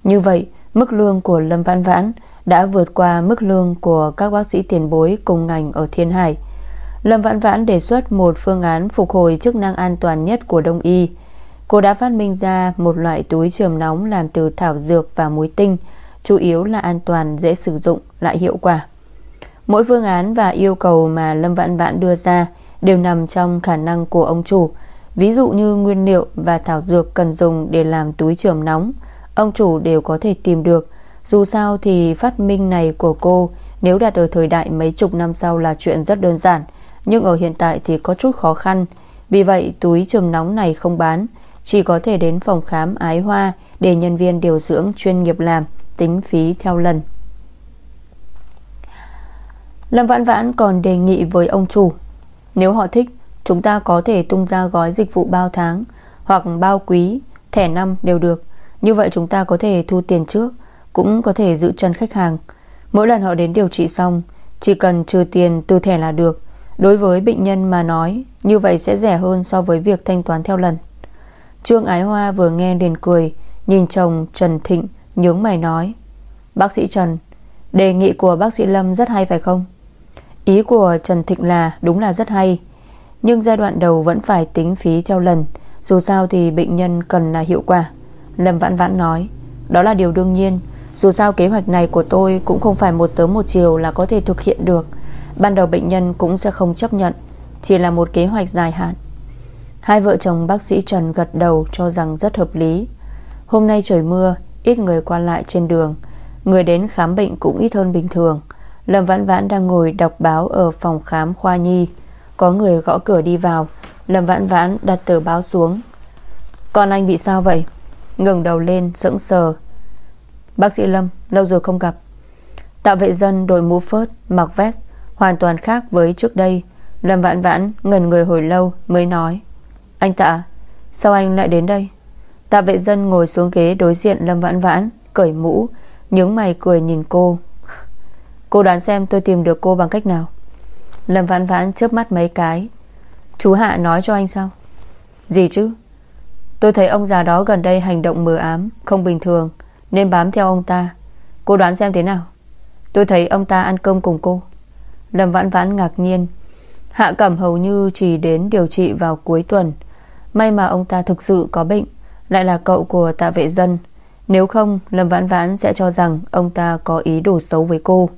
Như vậy Mức lương của Lâm Văn Vãn đã vượt qua mức lương của các bác sĩ tiền bối cùng ngành ở Thiên Hải. Lâm Vãn Vãn đề xuất một phương án phục hồi chức năng an toàn nhất của Đông Y. Cô đã phát minh ra một loại túi trường nóng làm từ thảo dược và muối tinh, chủ yếu là an toàn, dễ sử dụng, lại hiệu quả. Mỗi phương án và yêu cầu mà Lâm Vãn Vãn đưa ra đều nằm trong khả năng của ông chủ. Ví dụ như nguyên liệu và thảo dược cần dùng để làm túi trường nóng – Ông chủ đều có thể tìm được. Dù sao thì phát minh này của cô, Nếu đạt ở thời đại mấy chục năm sau là chuyện rất đơn giản, Nhưng ở hiện tại thì có chút khó khăn. Vì vậy, túi trường nóng này không bán, Chỉ có thể đến phòng khám ái hoa Để nhân viên điều dưỡng chuyên nghiệp làm, Tính phí theo lần. Lâm Vãn Vãn còn đề nghị với ông chủ, Nếu họ thích, Chúng ta có thể tung ra gói dịch vụ bao tháng, Hoặc bao quý, Thẻ năm đều được như vậy chúng ta có thể thu tiền trước, Cũng có thể giữ chân khách hàng. Mỗi lần họ đến điều trị xong, Chỉ cần trừ tiền từ thẻ là được. Đối với bệnh nhân mà nói, Như vậy sẽ rẻ hơn so với việc thanh toán theo lần. Trương Ái Hoa vừa nghe liền cười, Nhìn chồng Trần Thịnh, Nhướng mày nói, Bác sĩ Trần, Đề nghị của bác sĩ Lâm rất hay phải không? Ý của Trần Thịnh là, đúng là rất hay, Nhưng giai đoạn đầu vẫn phải tính phí theo lần, Dù sao thì bệnh nhân cần là hiệu quả. Lâm Vãn Vãn nói, Đó là điều đương nhiên. Dù sao kế hoạch này của tôi cũng không phải một sớm một chiều là có thể thực hiện được. Ban đầu bệnh nhân cũng sẽ không chấp nhận, Chỉ là một kế hoạch dài hạn. Hai vợ chồng bác sĩ Trần gật đầu cho rằng rất hợp lý. Hôm nay trời mưa, Ít người qua lại trên đường. Người đến khám bệnh cũng ít hơn bình thường. Lâm Vãn Vãn đang ngồi đọc báo Ở phòng khám khoa nhi. Có người gõ cửa đi vào. Lâm Vãn Vãn đặt tờ báo xuống. Con anh bị sao vậy? Ngừng đầu lên, sững sờ. Bác sĩ Lâm, lâu rồi không gặp. Tạ vệ dân đội mũ phớt, Mặc vest, hoàn toàn khác với trước đây. Lâm vãn vãn ngần người hồi lâu Mới nói, Anh Tạ, sao anh lại đến đây? Tạ vệ dân ngồi xuống ghế đối diện Lâm vãn vãn, Cởi mũ, Nhướng mày cười nhìn cô. Cô đoán xem tôi tìm được cô bằng cách nào? Lâm vãn vãn chớp mắt mấy cái. Chú Hạ nói cho anh sao? Gì chứ? Tôi thấy ông già đó gần đây hành động mờ ám, Không bình thường, Nên bám theo ông ta. Cô đoán xem thế nào? Tôi thấy ông ta ăn cơm cùng cô. Lâm vãn vãn ngạc nhiên. Hạ cẩm hầu như chỉ đến điều trị vào cuối tuần. May mà ông ta thực sự có bệnh, Lại là cậu của tạ vệ dân. Nếu không, Lâm vãn vãn sẽ cho rằng Ông ta có ý đồ xấu với cô.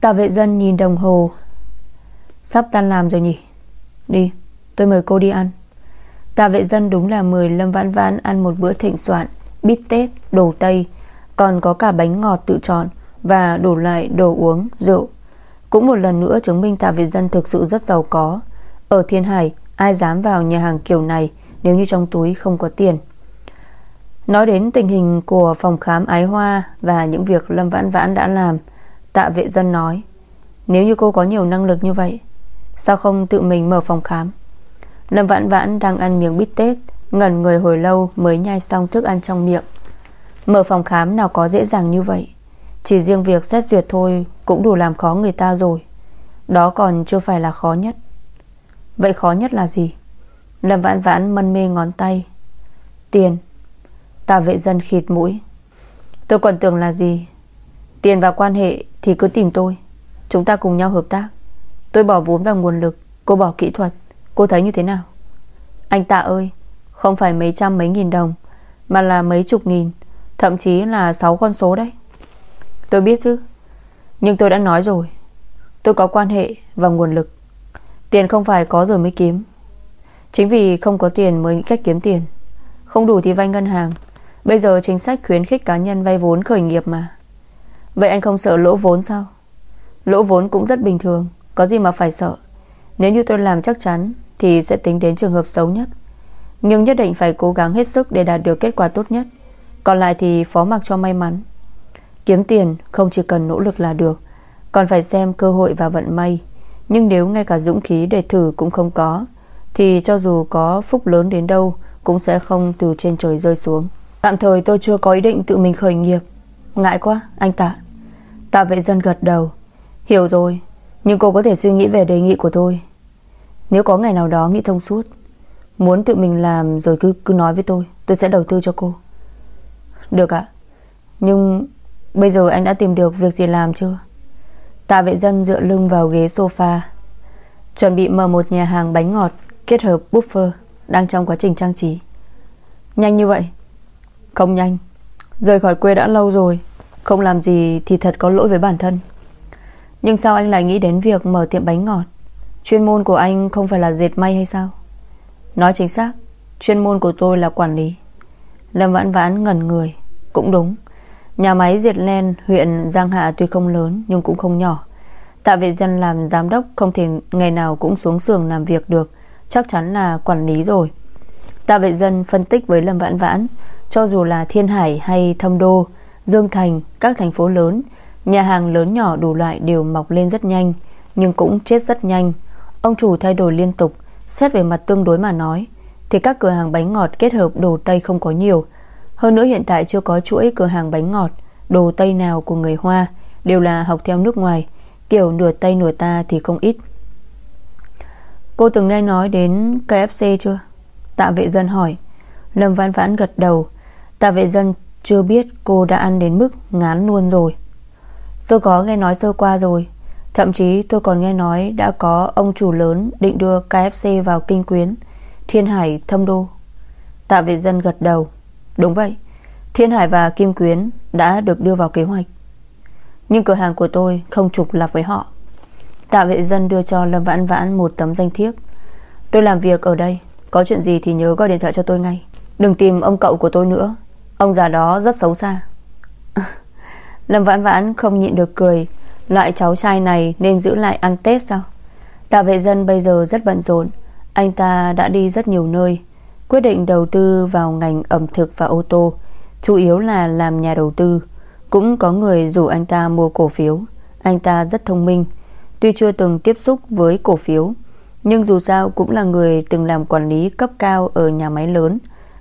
Tạ vệ dân nhìn đồng hồ. Sắp tan làm rồi nhỉ? Đi, tôi mời cô đi ăn. Tạ vệ dân đúng là mời Lâm Vãn Vãn Ăn một bữa thịnh soạn Bít tết, đồ tây Còn có cả bánh ngọt tự chọn Và đủ loại đồ uống, rượu. Cũng một lần nữa chứng minh Tạ vệ dân thực sự rất giàu có. Ở Thiên Hải Ai dám vào nhà hàng kiểu này Nếu như trong túi không có tiền? Nói đến tình hình của phòng khám ái hoa Và những việc Lâm Vãn Vãn đã làm Tạ vệ dân nói Nếu như cô có nhiều năng lực như vậy Sao không tự mình mở phòng khám? Lâm Vãn Vãn đang ăn miếng bít tết, Ngẩn người hồi lâu mới nhai xong thức ăn trong miệng. Mở phòng khám nào có dễ dàng như vậy, Chỉ riêng việc xét duyệt thôi Cũng đủ làm khó người ta rồi. Đó còn chưa phải là khó nhất. Vậy khó nhất là gì? Lâm Vãn Vãn mân mê ngón tay. Tiền. Tà vệ dân khịt mũi. Tôi còn tưởng là gì? Tiền và quan hệ thì cứ tìm tôi. Chúng ta cùng nhau hợp tác. Tôi bỏ vốn và nguồn lực, Cô bỏ kỹ thuật. Cô thấy như thế nào? Anh Tạ ơi, Không phải mấy trăm mấy nghìn đồng, Mà là mấy chục nghìn, Thậm chí là 6 con số đấy. Tôi biết chứ, Nhưng tôi đã nói rồi. Tôi có quan hệ và nguồn lực. Tiền không phải có rồi mới kiếm. Chính vì không có tiền mới nghĩ cách kiếm tiền. Không đủ thì vay ngân hàng. Bây giờ chính sách khuyến khích cá nhân vay vốn khởi nghiệp mà. Vậy anh không sợ lỗ vốn sao? Lỗ vốn cũng rất bình thường, Có gì mà phải sợ. Nếu như tôi làm chắc chắn thì sẽ tính đến trường hợp xấu nhất. Nhưng nhất định phải cố gắng hết sức Để đạt được kết quả tốt nhất. Còn lại thì phó mặc cho may mắn. Kiếm tiền không chỉ cần nỗ lực là được, Còn phải xem cơ hội và vận may. Nhưng nếu ngay cả dũng khí để thử cũng không có, Thì cho dù có phúc lớn đến đâu, Cũng sẽ không từ trên trời rơi xuống. Tạm thời tôi chưa có ý định tự mình khởi nghiệp. Ngại quá, anh Tạ. Tạ vệ dân gật đầu. Hiểu rồi, Nhưng cô có thể suy nghĩ về đề nghị của tôi. Nếu có ngày nào đó nghĩ thông suốt, Muốn tự mình làm rồi cứ cứ nói với tôi Tôi sẽ đầu tư cho cô. Được ạ. Nhưng bây giờ anh đã tìm được việc gì làm chưa? Tạ vệ dân dựa lưng vào ghế sofa, Chuẩn bị mở một nhà hàng bánh ngọt Kết hợp buffer Đang trong quá trình trang trí. Nhanh như vậy? Không nhanh. Rời khỏi quê đã lâu rồi, Không làm gì thì thật có lỗi với bản thân. Nhưng sao anh lại nghĩ đến việc mở tiệm bánh ngọt? Chuyên môn của anh không phải là dệt may hay sao? Nói chính xác Chuyên môn của tôi là quản lý. Lâm Vãn Vãn ngẩn người. Cũng đúng. Nhà máy diệt len huyện Giang Hạ tuy không lớn Nhưng cũng không nhỏ. Tạ vệ dân làm giám đốc Không thể ngày nào cũng xuống xưởng làm việc được. Chắc chắn là quản lý rồi. Tạ vệ dân phân tích với Lâm Vãn Vãn cho dù là Thiên Hải hay Thâm Đô Dương Thành, các thành phố lớn Nhà hàng lớn nhỏ đủ loại đều mọc lên rất nhanh Nhưng cũng chết rất nhanh. Ông chủ thay đổi liên tục, Xét về mặt tương đối mà nói, Thì các cửa hàng bánh ngọt kết hợp đồ Tây không có nhiều. Hơn nữa hiện tại chưa có chuỗi cửa hàng bánh ngọt, Đồ Tây nào của người Hoa Đều là học theo nước ngoài, Kiểu nửa Tây nửa ta thì không ít. Cô từng nghe nói đến KFC chưa? Tạ vệ dân hỏi. Lâm Văn Vãn gật đầu. Tạ vệ dân chưa biết cô đã ăn đến mức ngán luôn rồi. Tôi có nghe nói sơ qua rồi. Thậm chí tôi còn nghe nói Đã có ông chủ lớn định đưa KFC vào kinh quyến, Thiên Hải thâm đô. Tạ Việt dân gật đầu. Đúng vậy, Thiên Hải và Kim Quyến đã được đưa vào kế hoạch. Nhưng cửa hàng của tôi không trục lạc với họ. Tạ Việt dân đưa cho Lâm Vãn Vãn một tấm danh thiếp Tôi làm việc ở đây, Có chuyện gì thì nhớ gọi điện thoại cho tôi ngay. Đừng tìm ông cậu của tôi nữa, Ông già đó rất xấu xa. Lâm vãn vãn không nhịn được cười. Loại cháu trai này nên giữ lại ăn Tết sao? Tạ vệ dân bây giờ rất bận rộn. Anh ta đã đi rất nhiều nơi. Quyết định đầu tư vào ngành ẩm thực và ô tô. Chủ yếu là làm nhà đầu tư. Cũng có người rủ anh ta mua cổ phiếu. Anh ta rất thông minh. Tuy chưa từng tiếp xúc với cổ phiếu, Nhưng dù sao cũng là người từng làm quản lý cấp cao ở nhà máy lớn.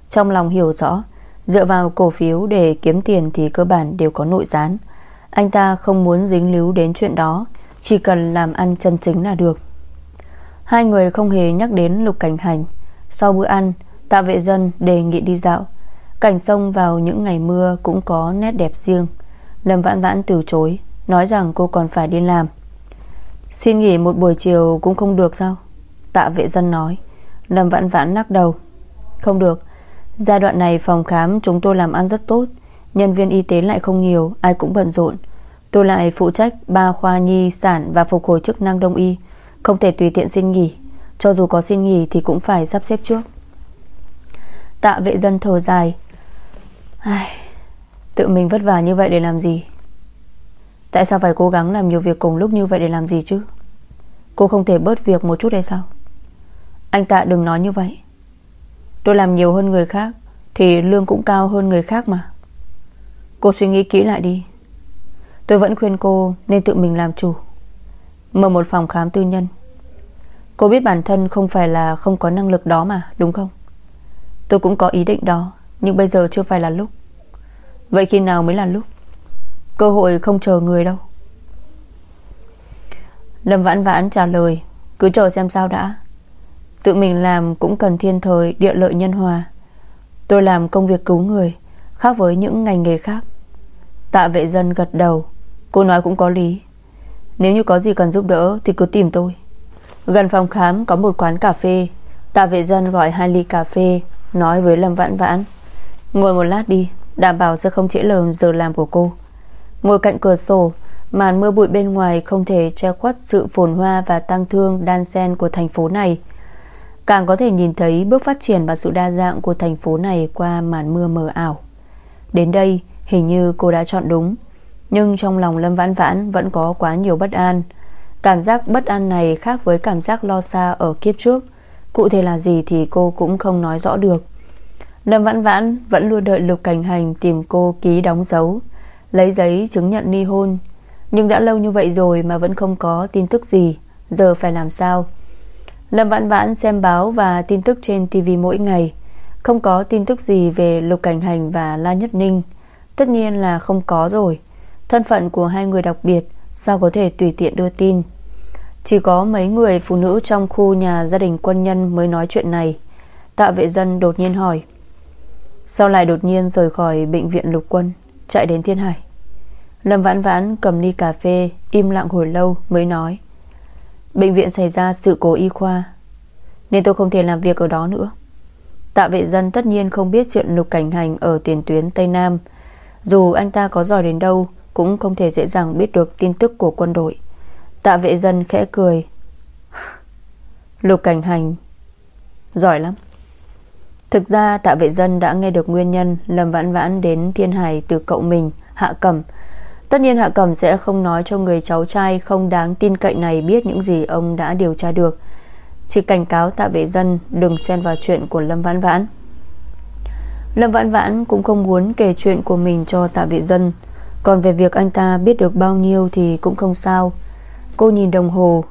Trong lòng hiểu rõ, Dựa vào cổ phiếu để kiếm tiền Thì cơ bản đều có nội gián. Anh ta không muốn dính líu đến chuyện đó, Chỉ cần làm ăn chân chính là được. Hai người không hề nhắc đến lục cảnh hành. Sau bữa ăn, Tạ vệ dân đề nghị đi dạo. Cảnh sông vào những ngày mưa Cũng có nét đẹp riêng. Lâm vãn vãn từ chối, Nói rằng cô còn phải đi làm. Xin nghỉ một buổi chiều cũng không được sao? Tạ vệ dân nói. Lâm vãn vãn lắc đầu. Không được. Giai đoạn này phòng khám chúng tôi làm ăn rất tốt. Nhân viên y tế lại không nhiều Ai cũng bận rộn. Tôi lại phụ trách ba khoa nhi sản và phục hồi chức năng đông y. Không thể tùy tiện xin nghỉ. Cho dù có xin nghỉ thì cũng phải sắp xếp trước. Tạ vệ dân thở dài. Ai, Tự mình vất vả như vậy để làm gì? Tại sao phải cố gắng làm nhiều việc cùng lúc như vậy để làm gì chứ? Cô không thể bớt việc một chút hay sao? Anh Tạ đừng nói như vậy. Tôi làm nhiều hơn người khác Thì lương cũng cao hơn người khác mà. Cô suy nghĩ kỹ lại đi. Tôi vẫn khuyên cô nên tự mình làm chủ. Mở một phòng khám tư nhân. Cô biết bản thân không phải là không có năng lực đó mà, Đúng không? Tôi cũng có ý định đó, Nhưng bây giờ chưa phải là lúc. Vậy khi nào mới là lúc? Cơ hội không chờ người đâu. Lâm vãn vãn trả lời, Cứ chờ xem sao đã. Tự mình làm cũng cần thiên thời, Địa lợi nhân hòa. Tôi làm công việc cứu người, Khác với những ngành nghề khác. Tạ vệ dân gật đầu. Cô nói cũng có lý. Nếu như có gì cần giúp đỡ thì cứ tìm tôi. Gần phòng khám có một quán cà phê. Tạ vệ dân gọi hai ly cà phê Nói với Lâm Vãn Vãn. Ngồi một lát đi Đảm bảo sẽ không trễ lờm giờ làm của cô. Ngồi cạnh cửa sổ Màn mưa bụi bên ngoài không thể che khuất Sự phồn hoa và tăng thương đan xen của thành phố này. Càng có thể nhìn thấy bước phát triển và sự đa dạng của thành phố này qua màn mưa mờ ảo. Đến đây, hình như cô đã chọn đúng. Nhưng trong lòng Lâm Vãn Vãn vẫn có quá nhiều bất an. Cảm giác bất an này khác với cảm giác lo xa ở kiếp trước. Cụ thể là gì thì cô cũng không nói rõ được. Lâm Vãn Vãn vẫn luôn đợi Lục Cảnh Hành tìm cô ký đóng dấu, lấy giấy chứng nhận ly hôn. Nhưng đã lâu như vậy rồi mà vẫn không có tin tức gì, giờ phải làm sao? Lâm Vãn Vãn xem báo và tin tức trên TV mỗi ngày Không có tin tức gì về Lục Cảnh Hành và La Nhất Ninh Tất nhiên là không có rồi. Thân phận của hai người đặc biệt, Sao có thể tùy tiện đưa tin? Chỉ có mấy người phụ nữ trong khu nhà gia đình quân nhân mới nói chuyện này. Tạ vệ dân đột nhiên hỏi. Sao lại đột nhiên rời khỏi bệnh viện lục quân, Chạy đến Thiên Hải? Lâm Vãn Vãn cầm ly cà phê, Im lặng hồi lâu mới nói. Bệnh viện xảy ra sự cố y khoa, Nên tôi không thể làm việc ở đó nữa. Tạ vệ dân tất nhiên không biết chuyện lục cảnh hành Ở tiền tuyến Tây Nam dù anh ta có giỏi đến đâu, Cũng không thể dễ dàng biết được tin tức của quân đội. Tạ vệ dân khẽ cười. Lục cảnh hành, Giỏi lắm. Thực ra, tạ vệ dân đã nghe được nguyên nhân Lâm vãn vãn đến thiên hải từ cậu mình, Hạ Cẩm. Tất nhiên Hạ Cẩm sẽ không nói cho người cháu trai Không đáng tin cậy này biết những gì ông đã điều tra được. Chỉ cảnh cáo tạ vệ dân Đừng xen vào chuyện của Lâm Vãn Vãn. Lâm Vãn Vãn cũng không muốn kể chuyện của mình cho tạ vệ dân. Còn về việc anh ta biết được bao nhiêu Thì cũng không sao. Cô nhìn đồng hồ,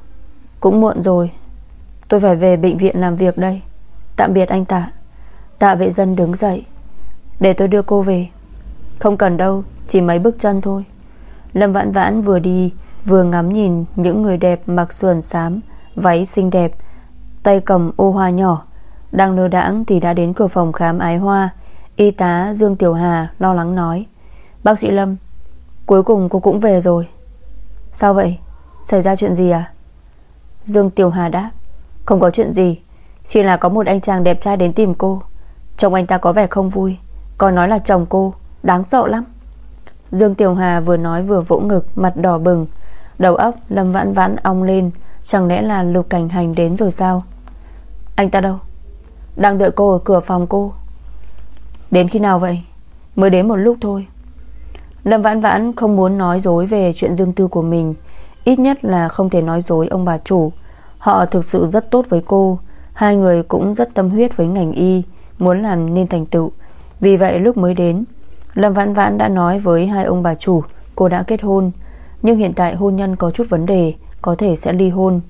Cũng muộn rồi. Tôi phải về bệnh viện làm việc đây. Tạm biệt anh tạ. Tạ vệ dân đứng dậy, Để tôi đưa cô về. Không cần đâu, Chỉ mấy bước chân thôi. Lâm Vãn Vãn vừa đi, Vừa ngắm nhìn những người đẹp mặc sườn xám, Váy xinh đẹp, Tay cầm ô hoa nhỏ, Đang lơ đãng thì đã đến cửa phòng khám ái hoa. Y tá Dương Tiểu Hà lo lắng nói. Bác sĩ Lâm, Cuối cùng cô cũng về rồi. Sao vậy? Xảy ra chuyện gì à? Dương Tiểu Hà đáp. Không có chuyện gì, Chỉ là có một anh chàng đẹp trai đến tìm cô. Chồng anh ta có vẻ không vui, Còn nói là chồng cô, Đáng sợ lắm. Dương Tiểu Hà vừa nói vừa vỗ ngực, Mặt đỏ bừng. Đầu óc Lâm Vãn Vãn ong lên, Chẳng lẽ là Lục Cảnh Hành đến rồi sao? Anh ta đâu? Đang đợi cô ở cửa phòng cô. Đến khi nào vậy? Mới đến một lúc thôi. Lâm Vãn Vãn không muốn nói dối về chuyện dương tư của mình. Ít nhất là không thể nói dối ông bà chủ. Họ thực sự rất tốt với cô. Hai người cũng rất tâm huyết với ngành y, Muốn làm nên thành tựu. Vì vậy lúc mới đến, Lâm Vãn Vãn đã nói với hai ông bà chủ, Cô đã kết hôn. Nhưng hiện tại hôn nhân có chút vấn đề, Có thể sẽ ly hôn.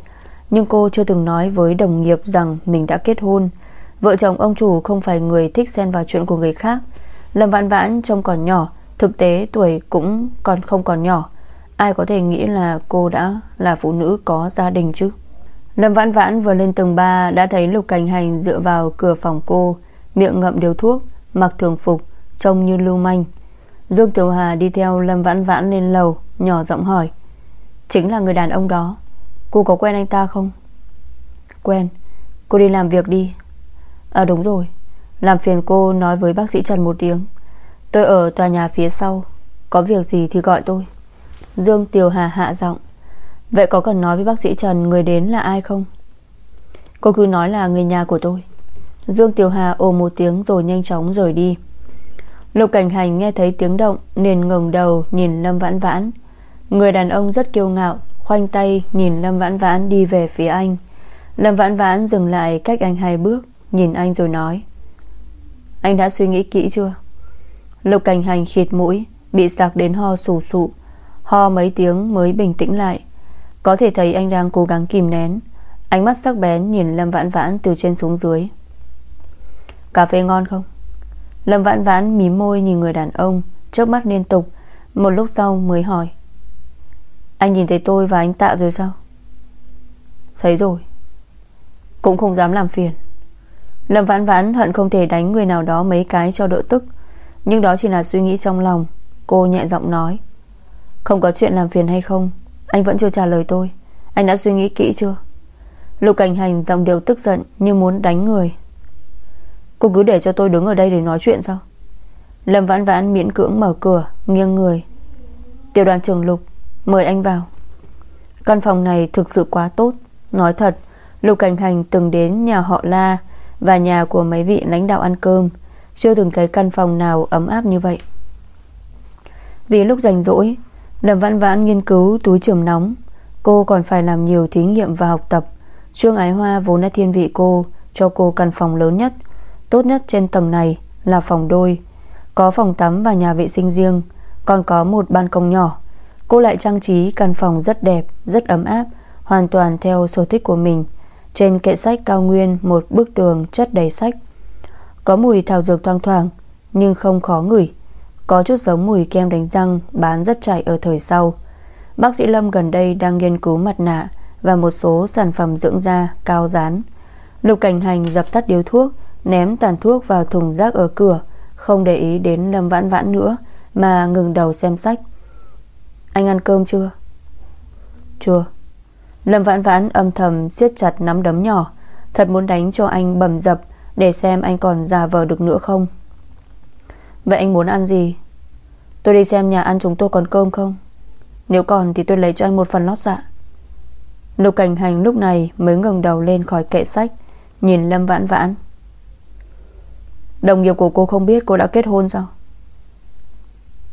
Nhưng cô chưa từng nói với đồng nghiệp rằng Mình đã kết hôn. Vợ chồng ông chủ không phải người thích xen vào chuyện của người khác. Lâm Vãn Vãn trông còn nhỏ, Thực tế tuổi cũng còn không còn nhỏ. Ai có thể nghĩ là cô đã là phụ nữ có gia đình chứ? Lâm Vãn Vãn vừa lên tầng 3 Đã thấy Lục Cảnh Hành dựa vào cửa phòng cô, Miệng ngậm điều thuốc, Mặc thường phục, Trông như lưu manh. Dương Tiểu Hà đi theo Lâm Vãn Vãn lên lầu, Nhỏ giọng hỏi, Chính là người đàn ông đó. Cô có quen anh ta không? Quen. Cô đi làm việc đi. À đúng rồi. Làm phiền cô nói với bác sĩ Trần một tiếng. Tôi ở tòa nhà phía sau. Có việc gì thì gọi tôi. Dương Tiểu Hà hạ giọng. Vậy có cần nói với bác sĩ Trần Người đến là ai không? Cô cứ nói là người nhà của tôi. Dương Tiểu Hà ồ một tiếng rồi nhanh chóng rời đi. Lục Cảnh Hành nghe thấy tiếng động Nên ngừng đầu nhìn Lâm Vãn Vãn. Người đàn ông rất kiêu ngạo, Khoanh tay nhìn Lâm Vãn Vãn đi về phía anh. Lâm Vãn Vãn dừng lại cách anh hai bước. Nhìn anh rồi nói. Anh đã suy nghĩ kỹ chưa? Lục Cảnh Hành khịt mũi, Bị sạc đến ho sù sụ, Ho mấy tiếng mới bình tĩnh lại. Có thể thấy anh đang cố gắng kìm nén. Ánh mắt sắc bén nhìn Lâm Vãn Vãn từ trên xuống dưới. Cà phê ngon không? Lâm Vãn Vãn mím môi nhìn người đàn ông, chớp mắt liên tục, Một lúc sau mới hỏi. Anh nhìn thấy tôi và anh Tạ rồi sao? Thấy rồi. Cũng không dám làm phiền. Lâm Vãn Vãn hận không thể đánh người nào đó mấy cái cho đỡ tức. Nhưng đó chỉ là suy nghĩ trong lòng. Cô nhẹ giọng nói. Không có chuyện làm phiền hay không? Anh vẫn chưa trả lời tôi. Anh đã suy nghĩ kỹ chưa? Lục cảnh hành giọng điều tức giận Như muốn đánh người. Cô cứ để cho tôi đứng ở đây để nói chuyện sao? Lâm vãn vãn miễn cưỡng mở cửa, Nghiêng người. Tiểu đoàn trưởng Lục, Mời anh vào. Căn phòng này thực sự quá tốt. Nói thật, Lục Cảnh Hành từng đến nhà họ La và nhà của mấy vị lãnh đạo ăn cơm. Chưa từng thấy căn phòng nào ấm áp như vậy. Vì lúc rảnh rỗi, Lâm Vãn Vãn nghiên cứu túi trường nóng. Cô còn phải làm nhiều thí nghiệm và học tập. Trương Ái Hoa vốn đã thiên vị cô, Cho cô căn phòng lớn nhất. Tốt nhất trên tầng này là phòng đôi. Có phòng tắm và nhà vệ sinh riêng, Còn có một ban công nhỏ. Cô lại trang trí căn phòng rất đẹp, Rất ấm áp, Hoàn toàn theo sở thích của mình. Trên kệ sách cao nguyên, Một bức tường chất đầy sách. Có mùi thảo dược thoang thoảng, Nhưng không khó ngửi. Có chút giống mùi kem đánh răng Bán rất chạy ở thời sau. Bác sĩ Lâm gần đây đang nghiên cứu mặt nạ Và một số sản phẩm dưỡng da cao dán Lục cảnh hành dập tắt điếu thuốc, Ném tàn thuốc vào thùng rác ở cửa, Không để ý đến Lâm Vãn Vãn nữa, Mà ngừng đầu xem sách. Anh ăn cơm chưa? Chưa. Lâm Vãn Vãn âm thầm siết chặt nắm đấm nhỏ. Thật muốn đánh cho anh bầm dập Để xem anh còn già vờ được nữa không? Vậy anh muốn ăn gì? Tôi đi xem nhà ăn chúng tôi còn cơm không? Nếu còn thì tôi lấy cho anh một phần lót dạ. Lục cảnh hành lúc này Mới ngừng đầu lên khỏi kệ sách, Nhìn Lâm Vãn Vãn. Đồng nghiệp của cô không biết cô đã kết hôn sao?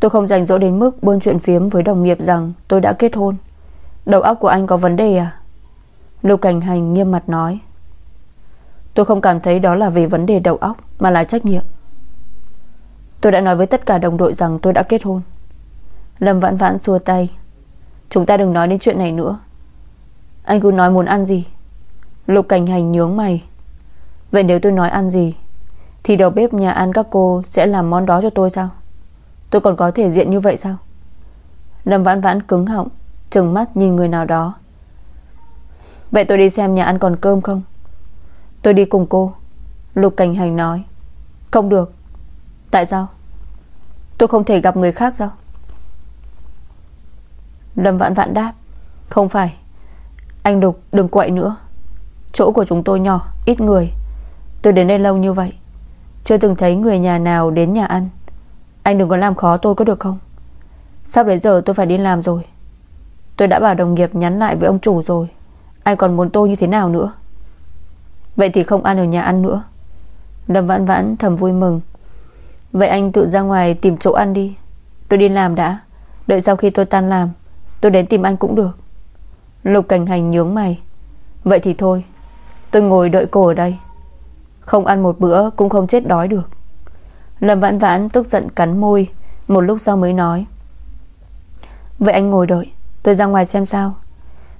Tôi không rảnh rỗi đến mức Buôn chuyện phiếm với đồng nghiệp rằng tôi đã kết hôn. Đầu óc của anh có vấn đề à? Lục Cảnh Hành nghiêm mặt nói. Tôi không cảm thấy đó là vì vấn đề đầu óc, Mà là trách nhiệm. Tôi đã nói với tất cả đồng đội rằng tôi đã kết hôn. Lâm vãn vãn xua tay. Chúng ta đừng nói đến chuyện này nữa. Anh cứ nói muốn ăn gì? Lục Cảnh Hành nhướng mày. Vậy nếu tôi nói ăn gì, thì đầu bếp nhà ăn các cô Sẽ làm món đó cho tôi sao? Tôi còn có thể diện như vậy sao? Lâm vãn vãn cứng họng. Trừng mắt nhìn người nào đó. Vậy tôi đi xem nhà ăn còn cơm không? Tôi đi cùng cô. Lục Cảnh Hành nói. Không được. Tại sao? Tôi không thể gặp người khác sao? Lâm vạn vạn đáp. Không phải. Anh Lục, đừng quậy nữa. Chỗ của chúng tôi nhỏ, Ít người. Tôi đến đây lâu như vậy. Chưa từng thấy người nhà nào đến nhà ăn. Anh đừng có làm khó tôi có được không? Sắp đến giờ tôi phải đi làm rồi. Tôi đã bảo đồng nghiệp nhắn lại với ông chủ rồi. Anh còn muốn tôi như thế nào nữa? Vậy thì không ăn ở nhà ăn nữa. Lâm vãn vãn thầm vui mừng. Vậy anh tự ra ngoài tìm chỗ ăn đi. Tôi đi làm đã. Đợi sau khi tôi tan làm, Tôi đến tìm anh cũng được. Lục cảnh hành nhướng mày. Vậy thì thôi, Tôi ngồi đợi cô ở đây. Không ăn một bữa cũng không chết đói được. Lâm vãn vãn tức giận cắn môi, Một lúc sau mới nói. Vậy anh ngồi đợi. Tôi ra ngoài xem sao.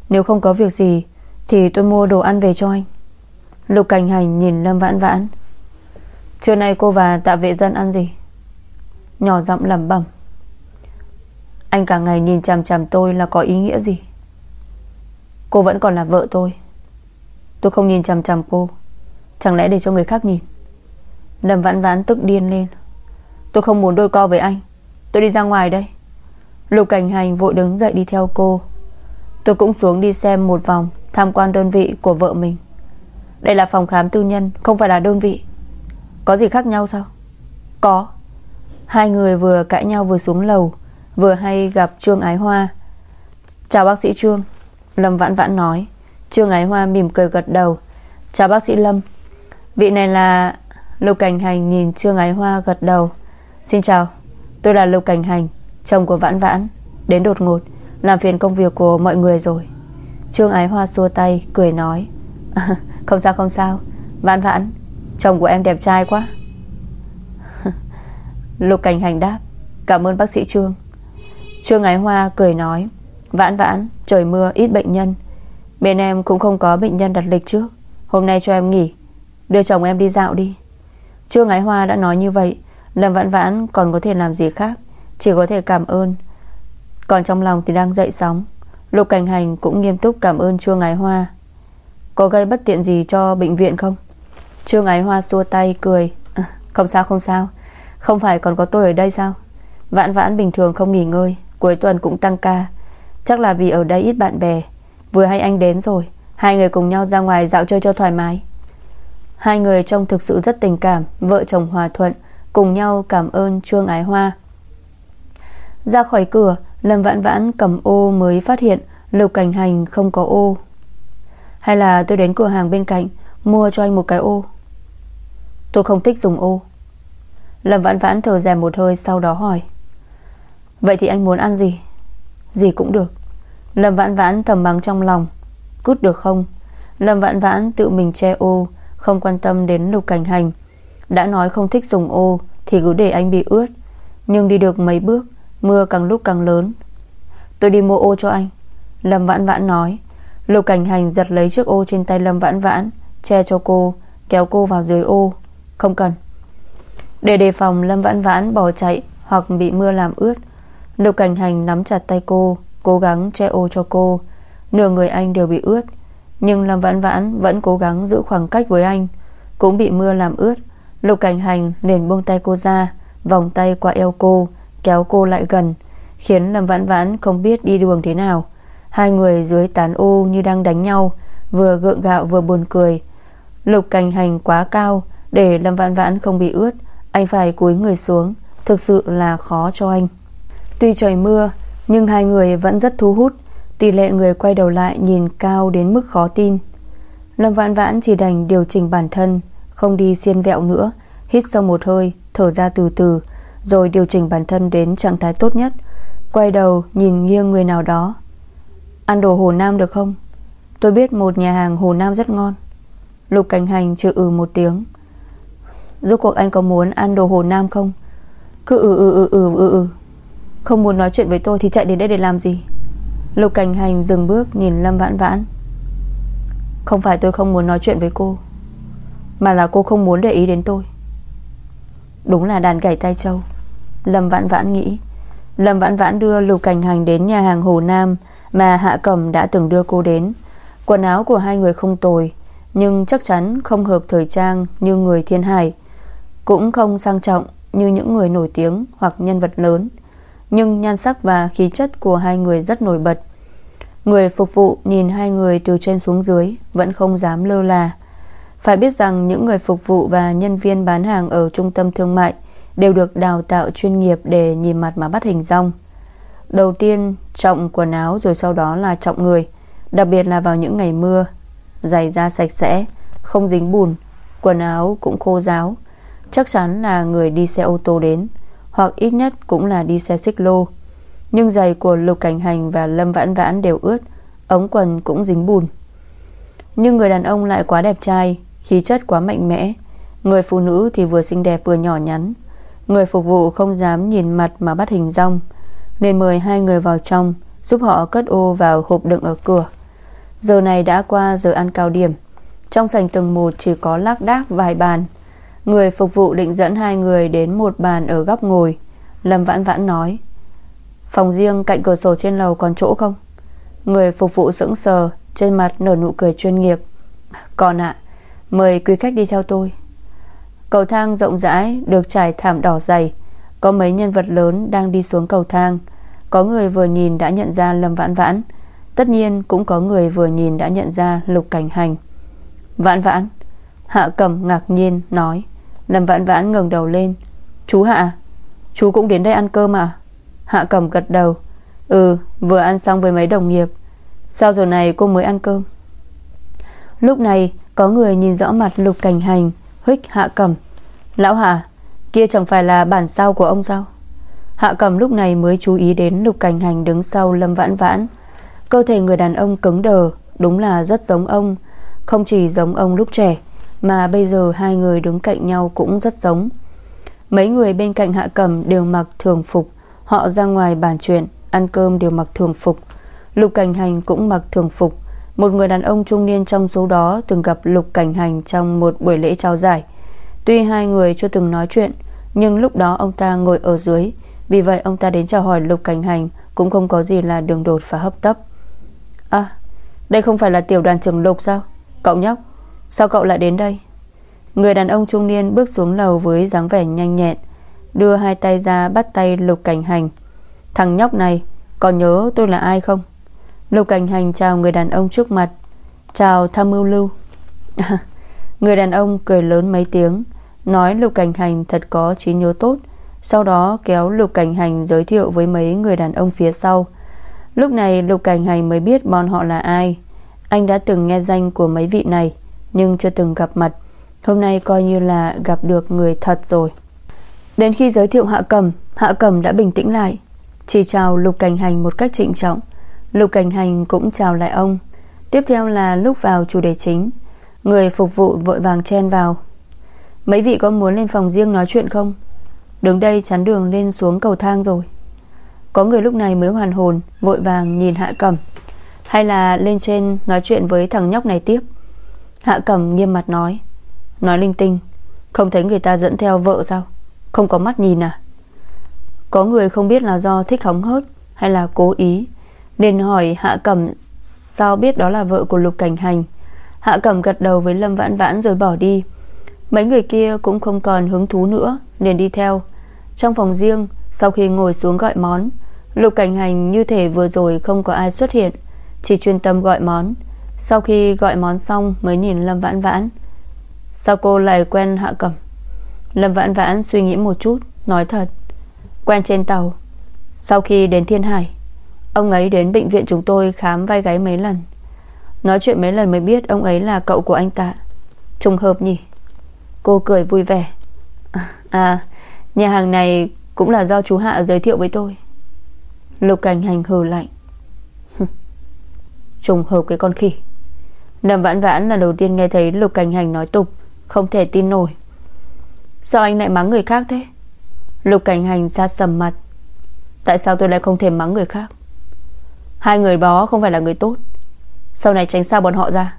Nếu không có việc gì, Thì tôi mua đồ ăn về cho anh. Lục cảnh hành nhìn Lâm vãn vãn. Trưa nay cô và tạ vệ dân ăn gì? Nhỏ giọng lẩm bẩm. Anh cả ngày nhìn chằm chằm tôi là có ý nghĩa gì? Cô vẫn còn là vợ tôi. Tôi không nhìn chằm chằm cô. Chẳng lẽ để cho người khác nhìn? Lâm vãn vãn tức điên lên. Tôi không muốn đôi co với anh. Tôi đi ra ngoài đây. Lục cảnh hành vội đứng dậy đi theo cô. Tôi cũng xuống đi xem một vòng, Tham quan đơn vị của vợ mình. Đây là phòng khám tư nhân, Không phải là đơn vị. Có gì khác nhau sao? Có. Hai người vừa cãi nhau vừa xuống lầu, Vừa hay gặp Trương Ái Hoa. Chào bác sĩ Trương, Lâm Vãn Vãn nói. Trương Ái Hoa mỉm cười gật đầu. Chào bác sĩ Lâm. Vị này là Lục Cảnh Hành nhìn Trương Ái Hoa gật đầu. Xin chào, Tôi là Lục Cảnh Hành. Chồng của Vãn Vãn, Đến đột ngột, Làm phiền công việc của mọi người rồi. Trương Ái Hoa xua tay, Cười nói, Không sao không sao. Vãn Vãn, Chồng của em đẹp trai quá. Lục Cảnh Hành đáp, Cảm ơn bác sĩ Trương. Trương Ái Hoa cười nói, Vãn vãn, trời mưa, ít bệnh nhân. Bên em cũng không có bệnh nhân đặt lịch trước. Hôm nay cho em nghỉ, Đưa chồng em đi dạo đi. Trương Ái Hoa đã nói như vậy, Lâm Vãn Vãn còn có thể làm gì khác? Chỉ có thể cảm ơn. Còn trong lòng thì đang dậy sóng. Lục Cảnh Hành cũng nghiêm túc cảm ơn Trương Ái Hoa. Có gây bất tiện gì cho bệnh viện không? Trương Ái Hoa xua tay cười. À, Không sao không sao. Không phải còn có tôi ở đây sao? Vãn vãn bình thường không nghỉ ngơi Cuối tuần cũng tăng ca. Chắc là vì ở đây ít bạn bè. Vừa hay anh đến rồi Hai người cùng nhau ra ngoài dạo chơi cho thoải mái. Hai người trông thực sự rất tình cảm Vợ chồng hòa thuận Cùng nhau cảm ơn Trương Ái Hoa. Ra khỏi cửa, Lâm vãn vãn cầm ô mới phát hiện Lục cảnh hành không có ô. Hay là tôi đến cửa hàng bên cạnh, Mua cho anh một cái ô? Tôi không thích dùng ô. Lâm vãn vãn thở dài một hơi Sau đó hỏi. Vậy thì anh muốn ăn gì? Gì cũng được. Lâm vãn vãn thầm bằng trong lòng. Cút được không? Lâm vãn vãn tự mình che ô, Không quan tâm đến lục cảnh hành. Đã nói không thích dùng ô Thì cứ để anh bị ướt. Nhưng đi được mấy bước Mưa càng lúc càng lớn. Tôi đi mua ô cho anh. Lâm vãn vãn nói. Lục cảnh hành giật lấy chiếc ô trên tay Lâm vãn vãn, Che cho cô, Kéo cô vào dưới ô. Không cần. Để đề phòng Lâm vãn vãn bỏ chạy Hoặc bị mưa làm ướt, Lục cảnh hành nắm chặt tay cô, Cố gắng che ô cho cô. Nửa người anh đều bị ướt, Nhưng Lâm Vãn Vãn vẫn cố gắng giữ khoảng cách với anh. Cũng bị mưa làm ướt, Lục cảnh hành liền buông tay cô ra, Vòng tay qua eo cô Kéo cô lại gần, Khiến Lâm Vãn Vãn không biết đi đường thế nào. Hai người dưới tán ô như đang đánh nhau, Vừa gượng gạo vừa buồn cười. Lục cành hành quá cao, Để Lâm Vãn Vãn không bị ướt, Anh phải cúi người xuống, Thực sự là khó cho anh. Tuy trời mưa, Nhưng hai người vẫn rất thu hút, Tỷ lệ người quay đầu lại nhìn cao đến mức khó tin. Lâm Vãn Vãn chỉ đành điều chỉnh bản thân, Không đi xiên vẹo nữa, Hít sâu một hơi, Thở ra từ từ rồi điều chỉnh bản thân đến trạng thái tốt nhất. Quay đầu nhìn nghiêng người nào đó. Ăn đồ Hồ Nam được không? Tôi biết một nhà hàng Hồ Nam rất ngon. Lục cảnh hành chữ ừ một tiếng. Rốt cuộc anh có muốn ăn đồ Hồ Nam không? Cứ ừ ừ ừ ừ ừ ừ. Không muốn nói chuyện với tôi thì chạy đến đây để làm gì? Lục cảnh hành dừng bước nhìn Lâm Vãn Vãn. Không phải tôi không muốn nói chuyện với cô, Mà là cô không muốn để ý đến tôi. Đúng là đàn gảy tay châu Lâm Vãn Vãn nghĩ. Lâm Vãn Vãn đưa Lục Cảnh Hành đến nhà hàng Hồ Nam Mà Hạ Cẩm đã từng đưa cô đến. Quần áo của hai người không tồi, Nhưng chắc chắn không hợp thời trang Như người thiên hải. Cũng không sang trọng như những người nổi tiếng Hoặc nhân vật lớn. Nhưng nhan sắc và khí chất của hai người rất nổi bật. Người phục vụ nhìn hai người từ trên xuống dưới Vẫn không dám lơ là. Phải biết rằng những người phục vụ và nhân viên bán hàng ở trung tâm thương mại Đều được đào tạo chuyên nghiệp để nhìn mặt mà bắt hình rong. Đầu tiên, trọng quần áo rồi sau đó là trọng người, Đặc biệt là vào những ngày mưa. Giày da sạch sẽ, Không dính bùn, Quần áo cũng khô ráo. Chắc chắn là người đi xe ô tô đến, hoặc ít nhất cũng là đi xe xích lô. Nhưng giày của Lục Cảnh Hành và Lâm Vãn Vãn đều ướt, Ống quần cũng dính bùn. Nhưng người đàn ông lại quá đẹp trai Khí chất quá mạnh mẽ. Người phụ nữ thì vừa xinh đẹp vừa nhỏ nhắn. Người phục vụ không dám nhìn mặt mà bắt hình rong, Nên mời hai người vào trong, Giúp họ cất ô vào hộp đựng ở cửa. Giờ này đã qua giờ ăn cao điểm. Trong sảnh tầng 1 chỉ có lác đác vài bàn. Người phục vụ định dẫn hai người đến một bàn ở góc ngồi. Lâm vãn vãn nói, Phòng riêng cạnh cửa sổ trên lầu còn chỗ không? Người phục vụ sững sờ, Trên mặt nở nụ cười chuyên nghiệp. Còn ạ Mời quý khách đi theo tôi. Cầu thang rộng rãi Được trải thảm đỏ dày. Có mấy nhân vật lớn đang đi xuống cầu thang. Có người vừa nhìn đã nhận ra Lâm Vãn Vãn. Tất nhiên cũng có người vừa nhìn đã nhận ra Lục Cảnh Hành. Vãn Vãn, Hạ Cẩm ngạc nhiên nói. Lâm Vãn Vãn ngẩng đầu lên. Chú Hạ, Chú cũng đến đây ăn cơm à? Hạ Cẩm gật đầu. Ừ vừa ăn xong với mấy đồng nghiệp. Sao giờ này cô mới ăn cơm? Lúc này có người nhìn rõ mặt Lục Cảnh Hành, Huých Hạ Cẩm. Lão Hạ, Kia chẳng phải là bản sao của ông sao? Hạ Cẩm lúc này mới chú ý đến Lục Cảnh Hành đứng sau Lâm Vãn Vãn. Cơ thể người đàn ông cứng đờ, Đúng là rất giống ông. Không chỉ giống ông lúc trẻ, Mà bây giờ hai người đứng cạnh nhau cũng rất giống. Mấy người bên cạnh Hạ Cẩm đều mặc thường phục, Họ ra ngoài bàn chuyện, Ăn cơm đều mặc thường phục. Lục Cảnh Hành cũng mặc thường phục. Một người đàn ông trung niên trong số đó Từng gặp Lục Cảnh Hành trong một buổi lễ trao giải. Tuy hai người chưa từng nói chuyện, Nhưng lúc đó ông ta ngồi ở dưới. Vì vậy ông ta đến chào hỏi Lục Cảnh Hành, Cũng không có gì là đường đột và hấp tấp. À Đây không phải là tiểu đoàn trưởng Lục sao? Cậu nhóc, Sao cậu lại đến đây? Người đàn ông trung niên bước xuống lầu với dáng vẻ nhanh nhẹn, Đưa hai tay ra bắt tay Lục Cảnh Hành. Thằng nhóc này, Còn nhớ tôi là ai không? Lục Cảnh Hành chào người đàn ông trước mặt. Chào tham mưu lưu. Người đàn ông cười lớn mấy tiếng, Nói Lục Cảnh Hành thật có trí nhớ tốt, Sau đó kéo Lục Cảnh Hành giới thiệu với mấy người đàn ông phía sau. Lúc này Lục Cảnh Hành mới biết bọn họ là ai. Anh đã từng nghe danh của mấy vị này, Nhưng chưa từng gặp mặt. Hôm nay coi như là gặp được người thật rồi. Đến khi giới thiệu Hạ Cầm Hạ Cầm đã bình tĩnh lại. Chỉ chào Lục Cảnh Hành một cách trịnh trọng. Lục Cảnh Hành cũng chào lại ông. Tiếp theo là lúc vào chủ đề chính. Người phục vụ vội vàng chen vào. Mấy vị có muốn lên phòng riêng nói chuyện không? Đứng đây chắn đường lên xuống cầu thang rồi. Có người lúc này mới hoàn hồn, Vội vàng nhìn Hạ Cẩm. Hay là lên trên nói chuyện với thằng nhóc này tiếp? Hạ Cẩm nghiêm mặt nói. Nói linh tinh, Không thấy người ta dẫn theo vợ sao? Không có mắt nhìn à? Có người không biết là do thích hóng hớt Hay là cố ý. Nên hỏi Hạ Cẩm, Sao biết đó là vợ của Lục Cảnh Hành? Hạ Cẩm gật đầu với Lâm Vãn Vãn rồi bỏ đi. Mấy người kia cũng không còn hứng thú nữa, liền đi theo. Trong phòng riêng, Sau khi ngồi xuống gọi món, Lục Cảnh Hành như thể vừa rồi không có ai xuất hiện, Chỉ chuyên tâm gọi món. Sau khi gọi món xong mới nhìn Lâm Vãn Vãn. Sao cô lại quen Hạ Cẩm? Lâm Vãn Vãn suy nghĩ một chút, Nói thật. Quen trên tàu. Sau khi đến Thiên Hải Ông ấy đến bệnh viện chúng tôi khám vai gáy mấy lần. Nói chuyện mấy lần mới biết Ông ấy là cậu của anh ta. Trùng hợp nhỉ? Cô cười vui vẻ. À, à nhà hàng này cũng là do chú Hạ giới thiệu với tôi. Lục cảnh hành hừ lạnh. Trùng hợp cái con khỉ. Lâm vãn vãn là đầu tiên nghe thấy Lục cảnh hành nói tục, Không thể tin nổi. Sao anh lại mắng người khác thế? Lục cảnh hành ra sầm mặt. Tại sao tôi lại không thể mắng người khác? Hai người đó không phải là người tốt. Sau này tránh xa bọn họ ra.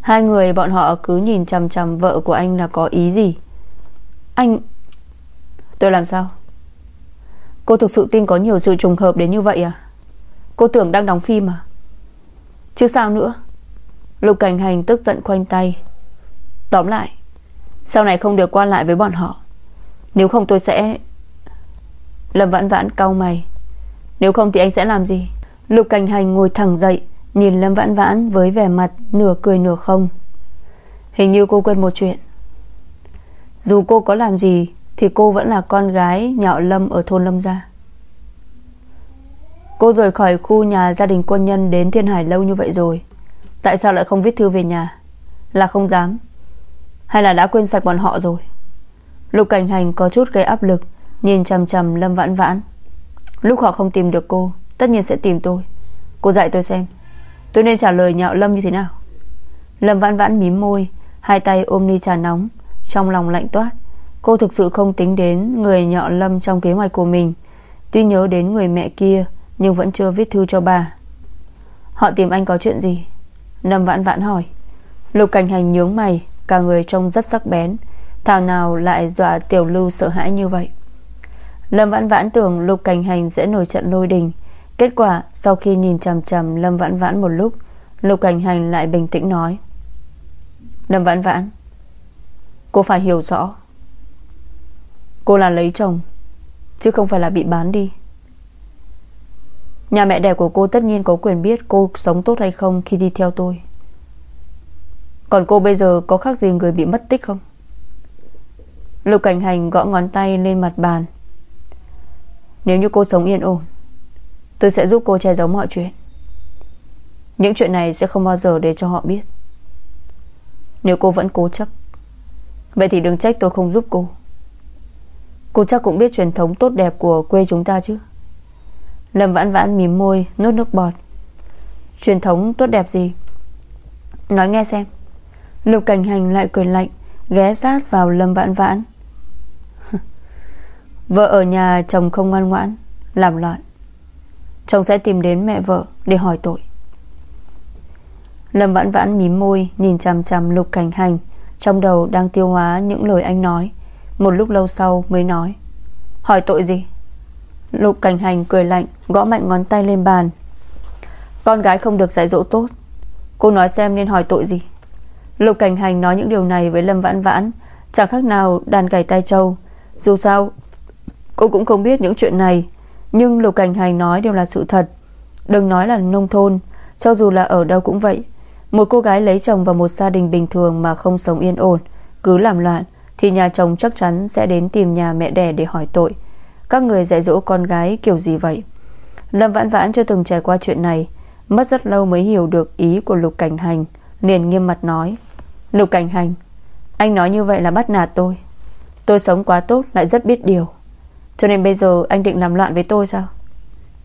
Hai người bọn họ cứ nhìn chằm chằm vợ của anh là có ý gì? Anh, Tôi làm sao? Cô thực sự tin có nhiều sự trùng hợp đến như vậy à? Cô tưởng đang đóng phim à? Chứ sao nữa? Lục cảnh hành tức giận khoanh tay. Tóm lại, Sau này không được qua lại với bọn họ. Nếu không tôi sẽ Lâm vãn vãn cau mày. Nếu không thì anh sẽ làm gì? Lục cảnh hành ngồi thẳng dậy, Nhìn Lâm Vãn Vãn với vẻ mặt Nửa cười nửa không. Hình như cô quên một chuyện. Dù cô có làm gì, Thì cô vẫn là con gái nhạo Lâm Ở thôn Lâm Gia. Cô rời khỏi khu nhà gia đình quân nhân Đến Thiên Hải lâu như vậy rồi. Tại sao lại không viết thư về nhà? Là không dám? Hay là đã quên sạch bọn họ rồi? Lục cảnh hành có chút gây áp lực, Nhìn chằm chằm Lâm Vãn Vãn. Lúc họ không tìm được cô Tất nhiên sẽ tìm tôi. Cô dạy tôi xem. Tôi nên trả lời nhạo Lâm như thế nào? Lâm vãn vãn mím môi, Hai tay ôm ly trà nóng, Trong lòng lạnh toát. Cô thực sự không tính đến người nhọ Lâm trong kế hoạch của mình. Tuy nhớ đến người mẹ kia, Nhưng vẫn chưa viết thư cho bà. Họ tìm anh có chuyện gì? Lâm vãn vãn hỏi. Lục cảnh hành nhướng mày, Cả người trông rất sắc bén. Thảo nào lại dọa tiểu lưu sợ hãi như vậy? Lâm vãn vãn tưởng lục cảnh hành sẽ nổi trận lôi đình Kết quả, sau khi nhìn chằm chằm Lâm Vãn Vãn một lúc, Lục Cảnh Hành lại bình tĩnh nói. Lâm Vãn Vãn, Cô phải hiểu rõ. Cô là lấy chồng, Chứ không phải là bị bán đi. Nhà mẹ đẻ của cô tất nhiên có quyền biết Cô sống tốt hay không khi đi theo tôi. Còn cô bây giờ Có khác gì người bị mất tích không? Lục cảnh hành gõ ngón tay lên mặt bàn. Nếu như cô sống yên ổn Tôi sẽ giúp cô che giấu mọi chuyện. Những chuyện này sẽ không bao giờ để cho họ biết. Nếu cô vẫn cố chấp, Vậy thì đừng trách tôi không giúp cô. Cô chắc cũng biết truyền thống tốt đẹp của quê chúng ta chứ. Lâm vãn vãn mím môi Nốt nước bọt. Truyền thống tốt đẹp gì? Nói nghe xem. Lục cảnh hành lại cười lạnh, Ghé sát vào Lâm vãn vãn. Vợ ở nhà chồng không ngoan ngoãn, Làm loạn. Chồng sẽ tìm đến mẹ vợ để hỏi tội. Lâm vãn vãn mím môi, Nhìn chằm chằm lục cảnh hành, Trong đầu đang tiêu hóa những lời anh nói. Một lúc lâu sau mới nói, Hỏi tội gì? Lục cảnh hành cười lạnh, Gõ mạnh ngón tay lên bàn. Con gái không được dạy dỗ tốt. Cô nói xem nên hỏi tội gì? Lục cảnh hành nói những điều này với Lâm Vãn Vãn. Chẳng khác nào đàn gảy tay trâu. Dù sao, Cô cũng không biết những chuyện này. Nhưng Lục cảnh hành nói đều là sự thật. Đừng nói là nông thôn, Cho dù là ở đâu cũng vậy. Một cô gái lấy chồng vào một gia đình bình thường Mà không sống yên ổn, Cứ làm loạn, Thì nhà chồng chắc chắn sẽ đến tìm nhà mẹ đẻ để hỏi tội. Các người dạy dỗ con gái kiểu gì vậy? Lâm Vãn Vãn chưa từng trải qua chuyện này, Mất rất lâu mới hiểu được ý của Lục Cảnh Hành, Liền nghiêm mặt nói, Lục Cảnh Hành, Anh nói như vậy là bắt nạt tôi. Tôi sống quá tốt lại rất biết điều. Cho nên bây giờ anh định làm loạn với tôi sao?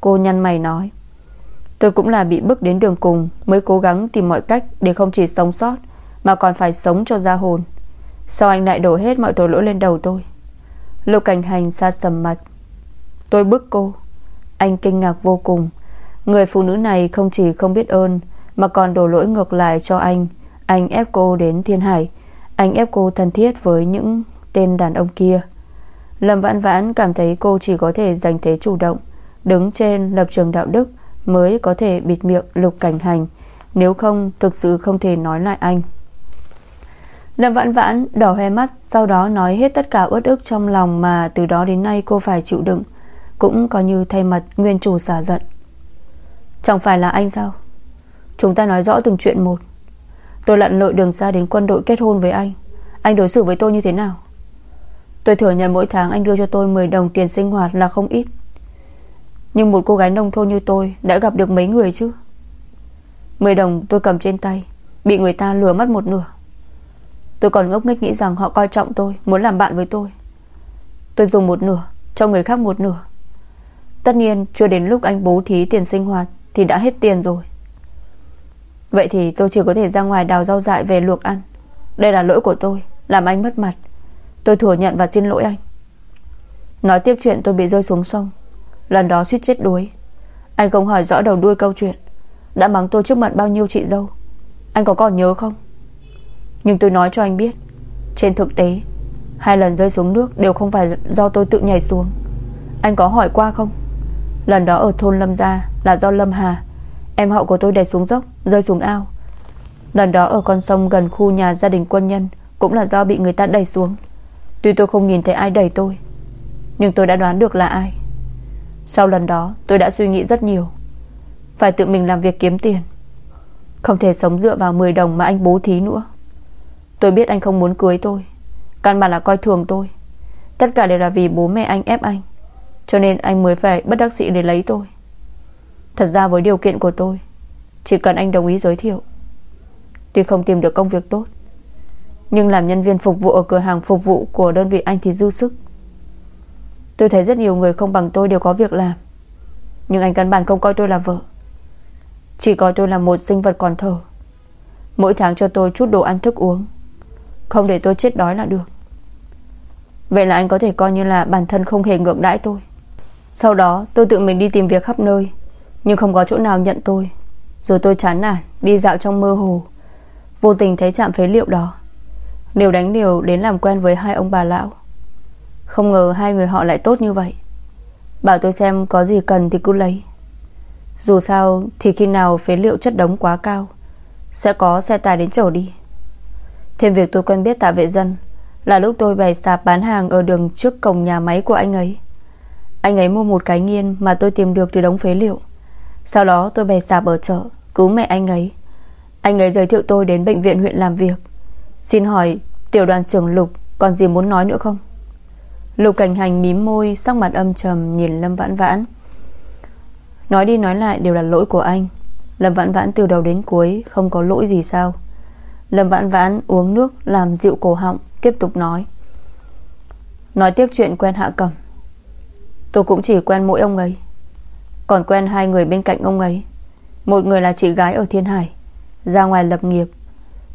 Cô nhăn mày nói. Tôi cũng là bị bức đến đường cùng, Mới cố gắng tìm mọi cách Để không chỉ sống sót, Mà còn phải sống cho ra hồn. Sao anh lại đổ hết mọi tội lỗi lên đầu tôi? Lục cảnh hành xa sầm mặt. Tôi bức cô. Anh kinh ngạc vô cùng. Người phụ nữ này không chỉ không biết ơn, Mà còn đổ lỗi ngược lại cho anh. Anh ép cô đến thiên hải. Anh ép cô thân thiết với những tên đàn ông kia. Lâm Vãn Vãn cảm thấy cô chỉ có thể giành thế chủ động, Đứng trên lập trường đạo đức Mới có thể bịt miệng lục cảnh hành, Nếu không thực sự không thể nói lại anh. Lâm Vãn Vãn đỏ hoe mắt, Sau đó nói hết tất cả uất ức trong lòng Mà từ đó đến nay cô phải chịu đựng, Cũng coi như thay mặt nguyên chủ xả giận. Chẳng phải là anh sao? Chúng ta nói rõ từng chuyện một. Tôi lặn lội đường xa đến quân đội kết hôn với anh. Anh đối xử với tôi như thế nào? Tôi thừa nhận mỗi tháng anh đưa cho tôi 10 đồng tiền sinh hoạt là không ít. Nhưng một cô gái nông thôn như tôi Đã gặp được mấy người chứ? 10 đồng tôi cầm trên tay, Bị người ta lừa mất một nửa. Tôi còn ngốc nghếch nghĩ rằng họ coi trọng tôi, Muốn làm bạn với tôi. Tôi dùng một nửa, Cho người khác một nửa. Tất nhiên, chưa đến lúc anh bố thí tiền sinh hoạt Thì đã hết tiền rồi. Vậy thì tôi chỉ có thể ra ngoài đào rau dại về luộc ăn. Đây là lỗi của tôi, Làm anh mất mặt. Tôi thừa nhận và xin lỗi anh. Nói tiếp chuyện tôi bị rơi xuống sông. Lần đó suýt chết đuối. Anh không hỏi rõ đầu đuôi câu chuyện. Đã mắng tôi trước mặt bao nhiêu chị dâu. Anh có còn nhớ không? Nhưng tôi nói cho anh biết, Trên thực tế, Hai lần rơi xuống nước đều không phải do tôi tự nhảy xuống. Anh có hỏi qua không? Lần đó ở thôn Lâm Gia Là do Lâm Hà, Em hậu của tôi đẩy xuống dốc, Rơi xuống ao. Lần đó ở con sông gần khu nhà gia đình quân nhân Cũng là do bị người ta đẩy xuống. Tuy tôi không nhìn thấy ai đẩy tôi, Nhưng tôi đã đoán được là ai. Sau lần đó, tôi đã suy nghĩ rất nhiều. Phải tự mình làm việc kiếm tiền. Không thể sống dựa vào 10 đồng mà anh bố thí nữa. Tôi biết anh không muốn cưới tôi, Căn bản là coi thường tôi. Tất cả đều là vì bố mẹ anh ép anh, Cho nên anh mới phải bất đắc sĩ để lấy tôi. Thật ra với điều kiện của tôi, Chỉ cần anh đồng ý giới thiệu, Tuy không tìm được công việc tốt nhưng làm nhân viên phục vụ Ở cửa hàng phục vụ của đơn vị anh thì dư sức. Tôi thấy rất nhiều người không bằng tôi đều có việc làm, Nhưng anh căn bản không coi tôi là vợ. Chỉ coi tôi là một sinh vật còn thở. Mỗi tháng cho tôi chút đồ ăn thức uống, Không để tôi chết đói là được. Vậy là anh có thể coi như là Bản thân không hề ngượng đãi tôi. Sau đó, tôi tự mình đi tìm việc khắp nơi, Nhưng không có chỗ nào nhận tôi. Rồi tôi chán nản, Đi dạo trong mơ hồ, Vô tình thấy trạm phế liệu đó. Liều đánh điều đến làm quen với hai ông bà lão, Không ngờ hai người họ lại tốt như vậy. Bảo tôi xem có gì cần thì cứ lấy. Dù sao Thì khi nào phế liệu chất đống quá cao, Sẽ có xe tải đến chở đi. Thêm việc tôi quen biết tạ vệ dân Là lúc tôi bày sạp bán hàng Ở đường trước cổng nhà máy của anh ấy. Anh ấy mua một cái nghiên Mà tôi tìm được từ đống phế liệu. Sau đó tôi bày sạp ở chợ, Cứu mẹ anh ấy. Anh ấy giới thiệu tôi đến bệnh viện huyện làm việc. Xin hỏi, tiểu đoàn trưởng Lục Còn gì muốn nói nữa không? Lục cảnh hành mím môi, Sắc mặt âm trầm, nhìn Lâm Vãn Vãn. Nói đi nói lại đều là lỗi của anh. Lâm Vãn Vãn từ đầu đến cuối Không có lỗi gì sao? Lâm Vãn Vãn uống nước, làm dịu cổ họng, Tiếp tục nói. Nói tiếp chuyện quen Hạ Cẩm. Tôi cũng chỉ quen mỗi ông ấy. Còn quen hai người bên cạnh ông ấy. Một người là chị gái ở Thiên Hải, Ra ngoài lập nghiệp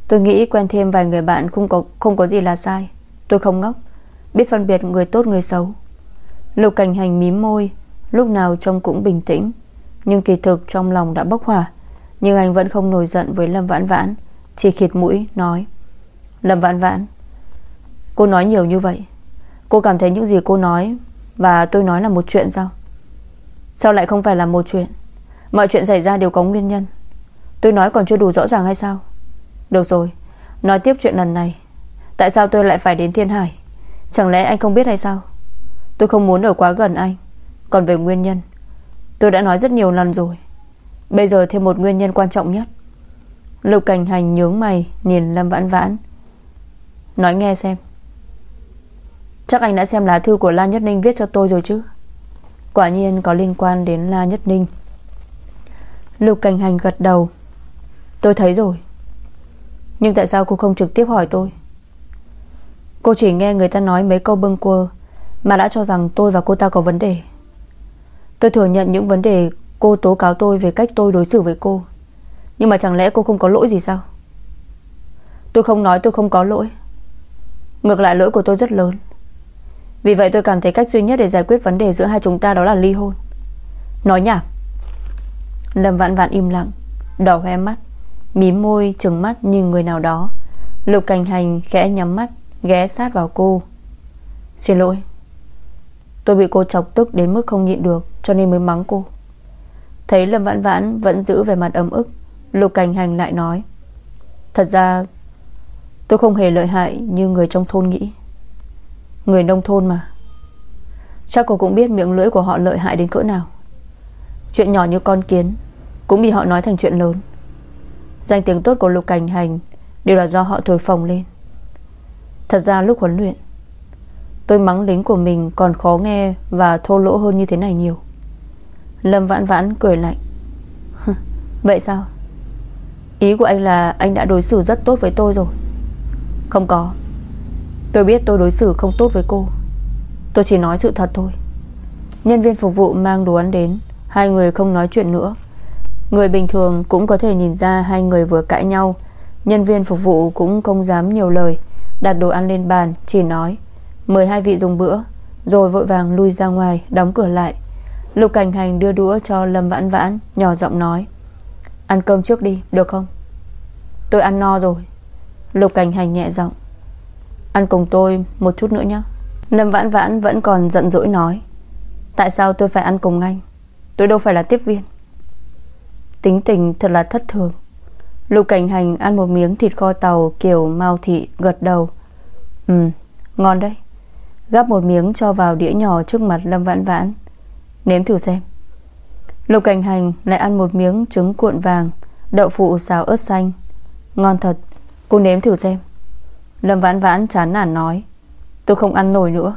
Tôi nghĩ quen thêm vài người bạn Không có không có gì là sai. Tôi không ngốc. Biết phân biệt người tốt, người xấu. Lục cảnh hành mím môi, Lúc nào trông cũng bình tĩnh. Nhưng kỳ thực trong lòng đã bốc hỏa. Nhưng anh vẫn không nổi giận với Lâm Vãn Vãn, Chỉ khịt mũi, nói, Lâm Vãn Vãn, Cô nói nhiều như vậy. Cô cảm thấy những gì cô nói Và tôi nói là một chuyện sao? Sao lại không phải là một chuyện? Mọi chuyện xảy ra đều có nguyên nhân. Tôi nói còn chưa đủ rõ ràng hay sao? Được rồi, Nói tiếp chuyện lần này. Tại sao tôi lại phải đến Thiên Hải? Chẳng lẽ anh không biết hay sao? Tôi không muốn ở quá gần anh. Còn về nguyên nhân, Tôi đã nói rất nhiều lần rồi. Bây giờ thêm một nguyên nhân quan trọng nhất. Lục cảnh hành nhướng mày, Nhìn Lâm Vãn Vãn. Nói nghe xem. Chắc anh đã xem lá thư của La Nhất Ninh viết cho tôi rồi chứ? Quả nhiên có liên quan đến La Nhất Ninh. Lục cảnh hành gật đầu. Tôi thấy rồi. Nhưng tại sao cô không trực tiếp hỏi tôi? Cô chỉ nghe người ta nói mấy câu bâng quơ Mà đã cho rằng tôi và cô ta có vấn đề. Tôi thừa nhận những vấn đề Cô tố cáo tôi về cách tôi đối xử với cô. Nhưng mà chẳng lẽ cô không có lỗi gì sao? Tôi không nói tôi không có lỗi. Ngược lại lỗi của tôi rất lớn. Vì vậy tôi cảm thấy cách duy nhất để giải quyết vấn đề giữa hai chúng ta đó là ly hôn. Nói nhảm. Lâm vạn vạn im lặng, Đỏ hoe mắt. Mím môi, trừng mắt như người nào đó. Lục cảnh hành khẽ nhắm mắt, Ghé sát vào cô. Xin lỗi, Tôi bị cô chọc tức đến mức không nhịn được, Cho nên mới mắng cô. Thấy Lâm Vãn Vãn vẫn giữ về mặt ấm ức, Lục Cảnh Hành lại nói, Thật ra, Tôi không hề lợi hại như người trong thôn nghĩ. Người nông thôn mà. Chắc cô cũng biết miệng lưỡi của họ lợi hại đến cỡ nào. Chuyện nhỏ như con kiến Cũng bị họ nói thành chuyện lớn. Danh tiếng tốt của Lục Cảnh Hành Đều là do họ thổi phồng lên. Thật ra lúc huấn luyện, Tôi mắng lính của mình còn khó nghe Và thô lỗ hơn như thế này nhiều. Lâm vãn vãn cười lạnh. Vậy sao? Ý của anh là anh đã đối xử rất tốt với tôi rồi. Không có. Tôi biết tôi đối xử không tốt với cô. Tôi chỉ nói sự thật thôi. Nhân viên phục vụ mang đồ ăn đến, Hai người không nói chuyện nữa. Người bình thường cũng có thể nhìn ra Hai người vừa cãi nhau. Nhân viên phục vụ cũng không dám nhiều lời. Đặt đồ ăn lên bàn, Chỉ nói, Mời hai vị dùng bữa. Rồi vội vàng lui ra ngoài, Đóng cửa lại. Lục cảnh hành đưa đũa cho Lâm Vãn Vãn, Nhỏ giọng nói, Ăn cơm trước đi, được không? Tôi ăn no rồi. Lục cảnh hành nhẹ giọng, Ăn cùng tôi một chút nữa nhé Lâm Vãn Vãn vẫn còn giận dỗi nói, Tại sao tôi phải ăn cùng anh? Tôi đâu phải là tiếp viên. Tính tình thật là thất thường. Lục cảnh hành ăn một miếng thịt kho tàu Kiểu mau thị gật đầu. Ừ ngon đấy. Gắp một miếng cho vào đĩa nhỏ trước mặt Lâm Vãn Vãn. Nếm thử xem. Lục cảnh hành lại ăn một miếng trứng cuộn vàng, Đậu phụ xào ớt xanh. Ngon thật, Cô nếm thử xem. Lâm Vãn Vãn chán nản nói. Tôi không ăn nổi nữa.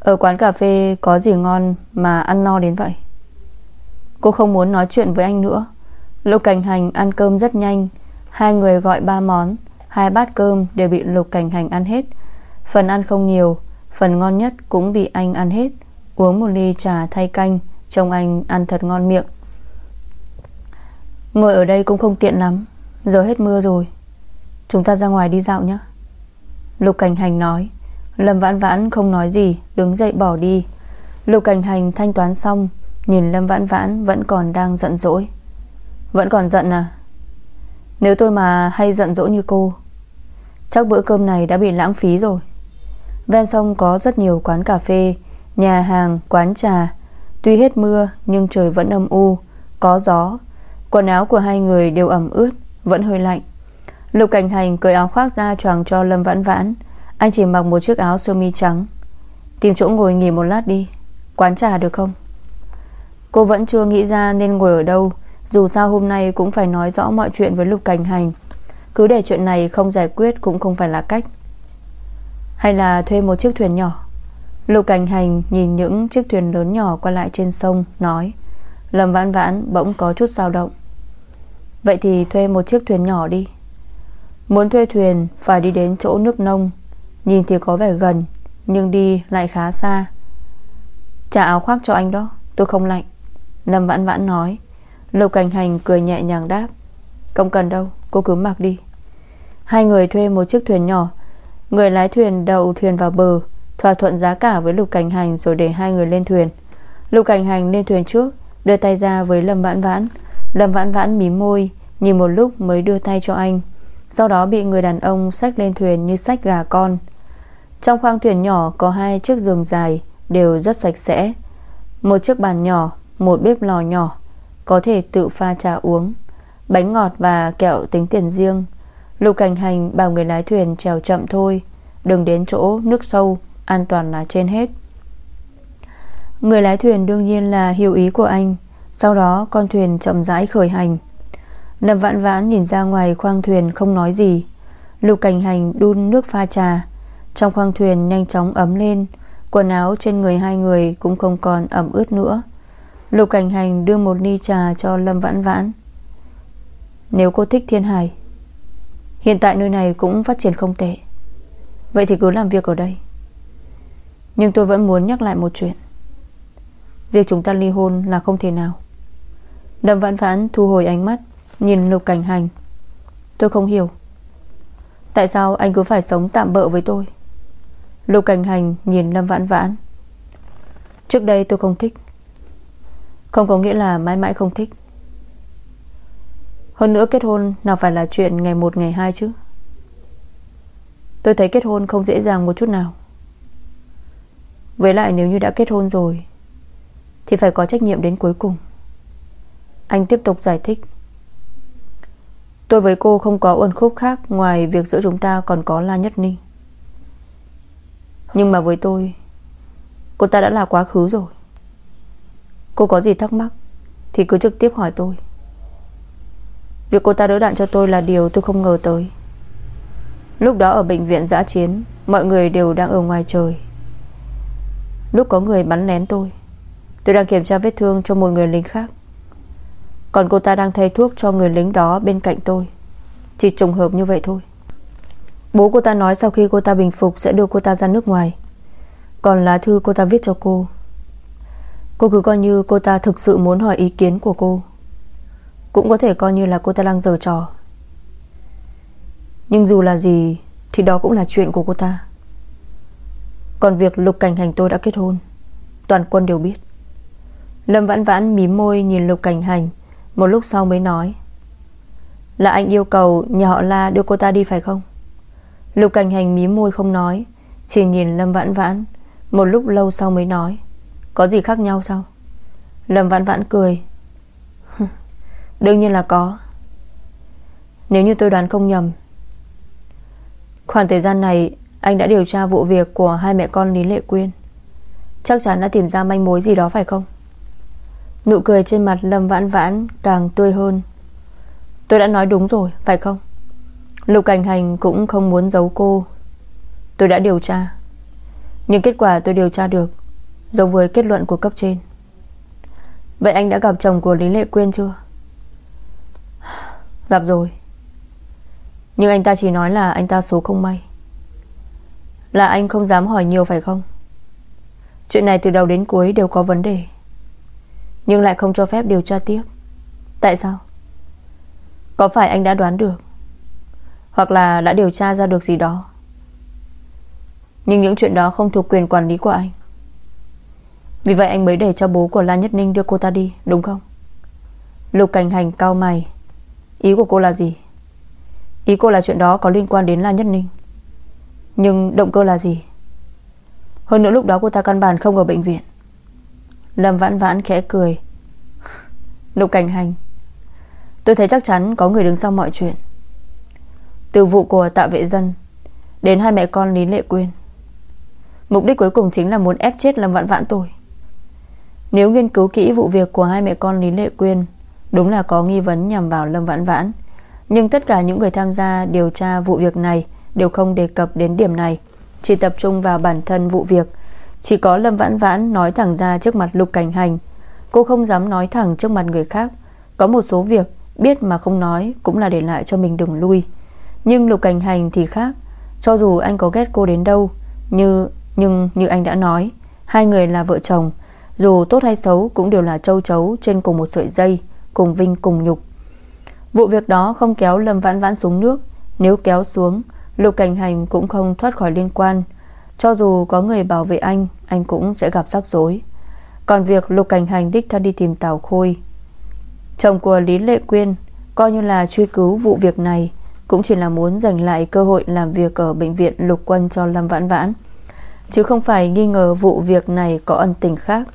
Ở quán cà phê có gì ngon Mà ăn no đến vậy? Cô không muốn nói chuyện với anh nữa. Lục Cảnh Hành ăn cơm rất nhanh. Hai người gọi ba món. Hai bát cơm đều bị Lục Cảnh Hành ăn hết. Phần ăn không nhiều, Phần ngon nhất cũng bị anh ăn hết. Uống một ly trà thay canh, Trông anh ăn thật ngon miệng. Ngồi ở đây cũng không tiện lắm, Giờ hết mưa rồi. Chúng ta ra ngoài đi dạo nhé. Lục Cảnh Hành nói. Lâm Vãn Vãn không nói gì, Đứng dậy bỏ đi. Lục Cảnh Hành thanh toán xong Nhìn Lâm Vãn Vãn vẫn còn đang giận dỗi. Vẫn còn giận à? Nếu tôi mà hay giận dỗi như cô Chắc bữa cơm này đã bị lãng phí rồi. Ven sông có rất nhiều quán cà phê Nhà hàng, quán trà. Tuy hết mưa nhưng trời vẫn âm u Có gió. Quần áo của hai người đều ẩm ướt Vẫn hơi lạnh. Lục cảnh hành cởi áo khoác ra choàng cho Lâm Vãn Vãn. Anh chỉ mặc một chiếc áo sơ mi trắng. Tìm chỗ ngồi nghỉ một lát đi. Quán trà được không? Cô vẫn chưa nghĩ ra nên ngồi ở đâu, Dù sao hôm nay cũng phải nói rõ mọi chuyện với Lục Cảnh Hành. Cứ để chuyện này không giải quyết cũng không phải là cách. Hay là thuê một chiếc thuyền nhỏ? Lục cảnh hành nhìn những chiếc thuyền lớn nhỏ qua lại trên sông, Nói, Lâm vãn vãn, bỗng có chút dao động. Vậy thì thuê một chiếc thuyền nhỏ đi. Muốn thuê thuyền Phải đi đến chỗ nước nông, Nhìn thì có vẻ gần, Nhưng đi lại khá xa. Trả áo khoác cho anh đó, Tôi không lạnh. Lâm vãn vãn nói. Lục cảnh hành cười nhẹ nhàng đáp. Không cần đâu, cô cứ mặc đi. Hai người thuê một chiếc thuyền nhỏ. Người lái thuyền đậu thuyền vào bờ, Thỏa thuận giá cả với Lục Cảnh Hành Rồi để hai người lên thuyền. Lục Cảnh Hành lên thuyền trước, Đưa tay ra với Lâm Vãn Vãn. Lâm Vãn Vãn mím môi, Nhìn một lúc mới đưa tay cho anh. Sau đó bị người đàn ông xách lên thuyền như xách gà con. Trong khoang thuyền nhỏ Có hai chiếc giường dài, Đều rất sạch sẽ. Một chiếc bàn nhỏ một bếp lò nhỏ, Có thể tự pha trà uống, Bánh ngọt và kẹo tính tiền riêng. Lục cảnh hành bảo người lái thuyền trèo chậm thôi, Đừng đến chỗ nước sâu, An toàn là trên hết. Người lái thuyền đương nhiên là hiểu ý của anh, Sau đó con thuyền chậm rãi khởi hành. Lâm vãn vãn nhìn ra ngoài khoang thuyền không nói gì. Lục cảnh hành đun nước pha trà, Trong khoang thuyền nhanh chóng ấm lên, Quần áo trên người hai người Cũng không còn ẩm ướt nữa. Lục cảnh hành đưa một ly trà cho Lâm vãn vãn. Nếu cô thích thiên hải, Hiện tại nơi này cũng phát triển không tệ. Vậy thì cứ làm việc ở đây. Nhưng tôi vẫn muốn nhắc lại một chuyện. Việc chúng ta ly hôn là không thể nào. Lâm vãn vãn thu hồi ánh mắt, Nhìn lục cảnh hành. Tôi không hiểu. Tại sao anh cứ phải sống tạm bỡ với tôi? Lục cảnh hành nhìn Lâm Vãn Vãn. Trước đây tôi không thích. Không có nghĩa là mãi mãi không thích. Hơn nữa kết hôn nào phải là chuyện ngày một, ngày hai chứ. Tôi thấy kết hôn không dễ dàng một chút nào. Với lại nếu như đã kết hôn rồi, Thì phải có trách nhiệm đến cuối cùng. Anh tiếp tục giải thích. Tôi với cô không có uẩn khúc khác Ngoài việc giữa chúng ta còn có La Nhất Ninh. Nhưng mà với tôi, Cô ta đã là quá khứ rồi. Cô có gì thắc mắc Thì cứ trực tiếp hỏi tôi. Việc cô ta đỡ đạn cho tôi là điều tôi không ngờ tới. Lúc đó ở bệnh viện giã chiến, Mọi người đều đang ở ngoài trời. Lúc có người bắn lén tôi Tôi đang kiểm tra vết thương cho một người lính khác. Còn cô ta đang thay thuốc cho người lính đó bên cạnh tôi, Chỉ trùng hợp như vậy thôi. Bố cô ta nói sau khi cô ta bình phục Sẽ đưa cô ta ra nước ngoài. Còn lá thư cô ta viết cho cô Cô cứ coi như cô ta thực sự muốn hỏi ý kiến của cô. Cũng có thể coi như là cô ta đang giở trò. Nhưng dù là gì, Thì đó cũng là chuyện của cô ta. Còn việc Lục Cảnh Hành tôi đã kết hôn, Toàn quân đều biết. Lâm vãn vãn mím môi nhìn Lục Cảnh Hành, Một lúc sau mới nói, Là anh yêu cầu nhà họ La đưa cô ta đi phải không? Lục Cảnh Hành mím môi không nói, Chỉ nhìn Lâm vãn vãn, Một lúc lâu sau mới nói có gì khác nhau sao? Lâm vãn vãn cười. Đương nhiên là có. Nếu như tôi đoán không nhầm, Khoảng thời gian này Anh đã điều tra vụ việc của hai mẹ con Lý Lệ Quyên. Chắc chắn đã tìm ra manh mối gì đó phải không? Nụ cười trên mặt Lâm Vãn Vãn Càng tươi hơn. Tôi đã nói đúng rồi, phải không? Lục Cảnh Hành cũng không muốn giấu cô. Tôi đã điều tra. Nhưng kết quả tôi điều tra được. Giống với kết luận của cấp trên. Vậy anh đã gặp chồng của Lý Lệ Quyên chưa? Gặp rồi. Nhưng anh ta chỉ nói là anh ta số không may. Là anh không dám hỏi nhiều phải không? Chuyện này từ đầu đến cuối đều có vấn đề. Nhưng lại không cho phép điều tra tiếp. Tại sao? Có phải anh đã đoán được? Hoặc là đã điều tra ra được gì đó? Nhưng những chuyện đó không thuộc quyền quản lý của anh. Vì vậy anh mới để cho bố của La Nhất Ninh đưa cô ta đi, Đúng không? Lục cảnh hành cao mày. Ý của cô là gì? Ý cô là chuyện đó có liên quan đến La Nhất Ninh. Nhưng động cơ là gì? Hơn nữa lúc đó cô ta căn bản không ở bệnh viện. Lâm vãn vãn khẽ cười. Lục cảnh hành, Tôi thấy chắc chắn có người đứng sau mọi chuyện. Từ vụ của tạ vệ dân Đến hai mẹ con Lý Lệ Quyên. Mục đích cuối cùng chính là muốn ép chết Lâm vãn vãn tôi. Nếu nghiên cứu kỹ vụ việc của hai mẹ con Lý Lệ Quyên, Đúng là có nghi vấn nhằm vào Lâm Vãn Vãn. Nhưng tất cả những người tham gia điều tra vụ việc này Đều không đề cập đến điểm này, Chỉ tập trung vào bản thân vụ việc. Chỉ có Lâm Vãn Vãn nói thẳng ra trước mặt Lục Cảnh Hành, Cô không dám nói thẳng trước mặt người khác. Có một số việc Biết mà không nói Cũng là để lại cho mình đừng lui. Nhưng Lục Cảnh Hành thì khác. Cho dù anh có ghét cô đến đâu, như, Nhưng như anh đã nói, Hai người là vợ chồng dù tốt hay xấu cũng đều là châu chấu Trên cùng một sợi dây, Cùng vinh, cùng nhục. Vụ việc đó không kéo Lâm Vãn Vãn xuống nước. Nếu kéo xuống, Lục Cảnh Hành cũng không thoát khỏi liên quan. Cho dù có người bảo vệ anh Anh cũng sẽ gặp rắc rối. Còn việc Lục Cảnh Hành đích thân đi tìm Tào Khôi. Chồng của Lý Lệ Quyên Coi như là truy cứu vụ việc này, Cũng chỉ là muốn giành lại cơ hội Làm việc ở bệnh viện lục quân cho Lâm Vãn Vãn. Chứ không phải nghi ngờ vụ việc này có ân tình khác.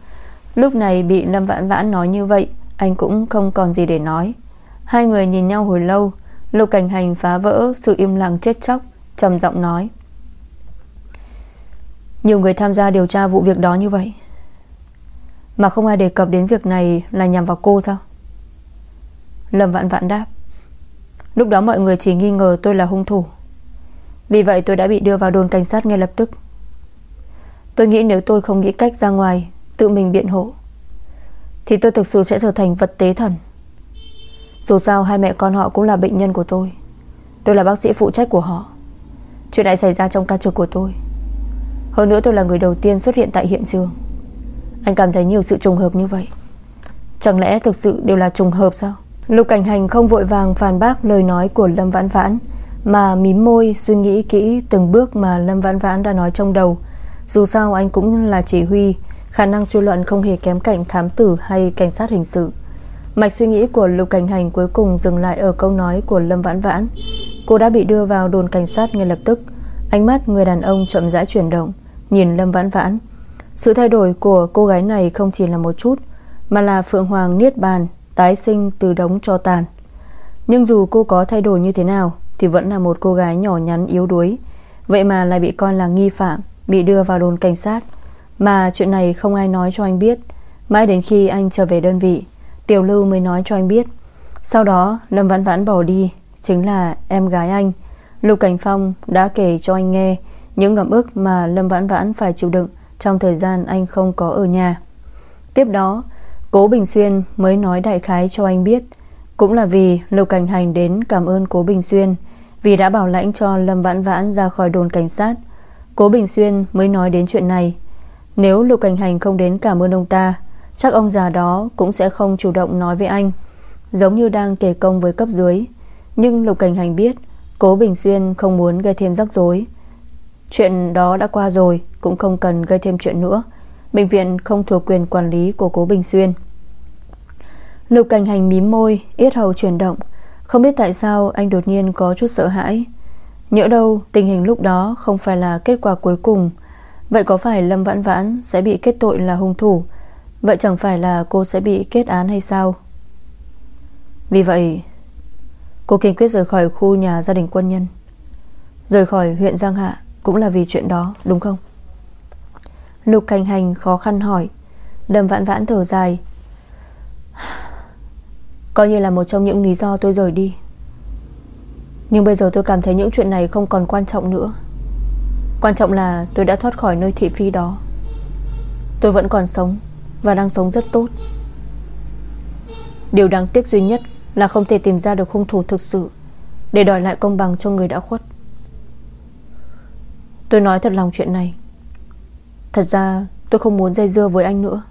Lúc này bị Lâm Vãn Vãn nói như vậy, Anh cũng không còn gì để nói. Hai người nhìn nhau hồi lâu, Lục cảnh hành phá vỡ sự im lặng chết chóc, trầm giọng nói. Nhiều người tham gia điều tra vụ việc đó như vậy. Mà không ai đề cập đến việc này Là nhằm vào cô sao? Lâm vạn Vãn đáp. Lúc đó mọi người chỉ nghi ngờ tôi là hung thủ. Vì vậy tôi đã bị đưa vào đồn cảnh sát ngay lập tức. Tôi nghĩ nếu tôi không nghĩ cách ra ngoài Tự mình biện hộ. Thì tôi thực sự sẽ trở thành vật tế thần. Dù sao hai mẹ con họ cũng là bệnh nhân của tôi. Tôi là bác sĩ phụ trách của họ. Chuyện này xảy ra trong ca trực của tôi. Hơn nữa tôi là người đầu tiên xuất hiện tại hiện trường. Anh cảm thấy nhiều sự trùng hợp như vậy. Chẳng lẽ thực sự đều là trùng hợp sao? Lục Cảnh Hành không vội vàng phản bác lời nói của Lâm Vãn Vãn, Mà mím môi suy nghĩ kỹ từng bước mà Lâm Vãn Vãn đã nói trong đầu. Dù sao anh cũng là chỉ huy Khả năng suy luận không hề kém cạnh thám tử hay cảnh sát hình sự. Mạch suy nghĩ của Lục Cảnh Hành cuối cùng dừng lại ở câu nói của Lâm Vãn Vãn. Cô đã bị đưa vào đồn cảnh sát ngay lập tức. Ánh mắt người đàn ông chậm rãi chuyển động, Nhìn Lâm Vãn Vãn. Sự thay đổi của cô gái này không chỉ là một chút, Mà là Phượng Hoàng Niết Bàn, Tái sinh từ đống cho tàn. Nhưng dù cô có thay đổi như thế nào, Thì vẫn là một cô gái nhỏ nhắn yếu đuối. Vậy mà lại bị coi là nghi phạm, Bị đưa vào đồn cảnh sát. Mà chuyện này không ai nói cho anh biết. Mãi đến khi anh trở về đơn vị, Tiểu Lưu mới nói cho anh biết. Sau đó, Lâm Vãn Vãn bỏ đi, Chính là em gái anh. Lục Cảnh Phong đã kể cho anh nghe Những ngậm ức mà Lâm Vãn Vãn phải chịu đựng Trong thời gian anh không có ở nhà. Tiếp đó, Cố Bình Xuyên mới nói đại khái cho anh biết. Cũng là vì Lục Cảnh Hành đến cảm ơn Cố Bình Xuyên, Vì đã bảo lãnh cho Lâm Vãn Vãn ra khỏi đồn cảnh sát. Cố Bình Xuyên mới nói đến chuyện này. Nếu Lục Cảnh Hành không đến cảm ơn ông ta, Chắc ông già đó cũng sẽ không chủ động nói với anh. Giống như đang kể công với cấp dưới. Nhưng Lục Cảnh Hành biết, Cố Bình Xuyên không muốn gây thêm rắc rối. Chuyện đó đã qua rồi, Cũng không cần gây thêm chuyện nữa. Bệnh viện không thuộc quyền quản lý của Cố Bình Xuyên. Lục Cảnh Hành mím môi, Yết hầu chuyển động. Không biết tại sao anh đột nhiên có chút sợ hãi. Nhỡ đâu tình hình lúc đó Không phải là kết quả cuối cùng Vậy có phải Lâm Vãn Vãn Sẽ bị kết tội là hung thủ? Vậy chẳng phải là cô sẽ bị kết án hay sao? Vì vậy, Cô kiên quyết rời khỏi khu nhà gia đình quân nhân. Rời khỏi huyện Giang Hạ Cũng là vì chuyện đó, đúng không? Lục Cảnh Hành khó khăn hỏi. Lâm vãn vãn thở dài. Coi như là một trong những lý do tôi rời đi. Nhưng bây giờ tôi cảm thấy những chuyện này không còn quan trọng nữa. Quan trọng là tôi đã thoát khỏi nơi thị phi đó. Tôi vẫn còn sống Và đang sống rất tốt. Điều đáng tiếc duy nhất Là không thể tìm ra được hung thủ thực sự Để đòi lại công bằng cho người đã khuất. Tôi nói thật lòng chuyện này. Thật ra, tôi không muốn dây dưa với anh nữa.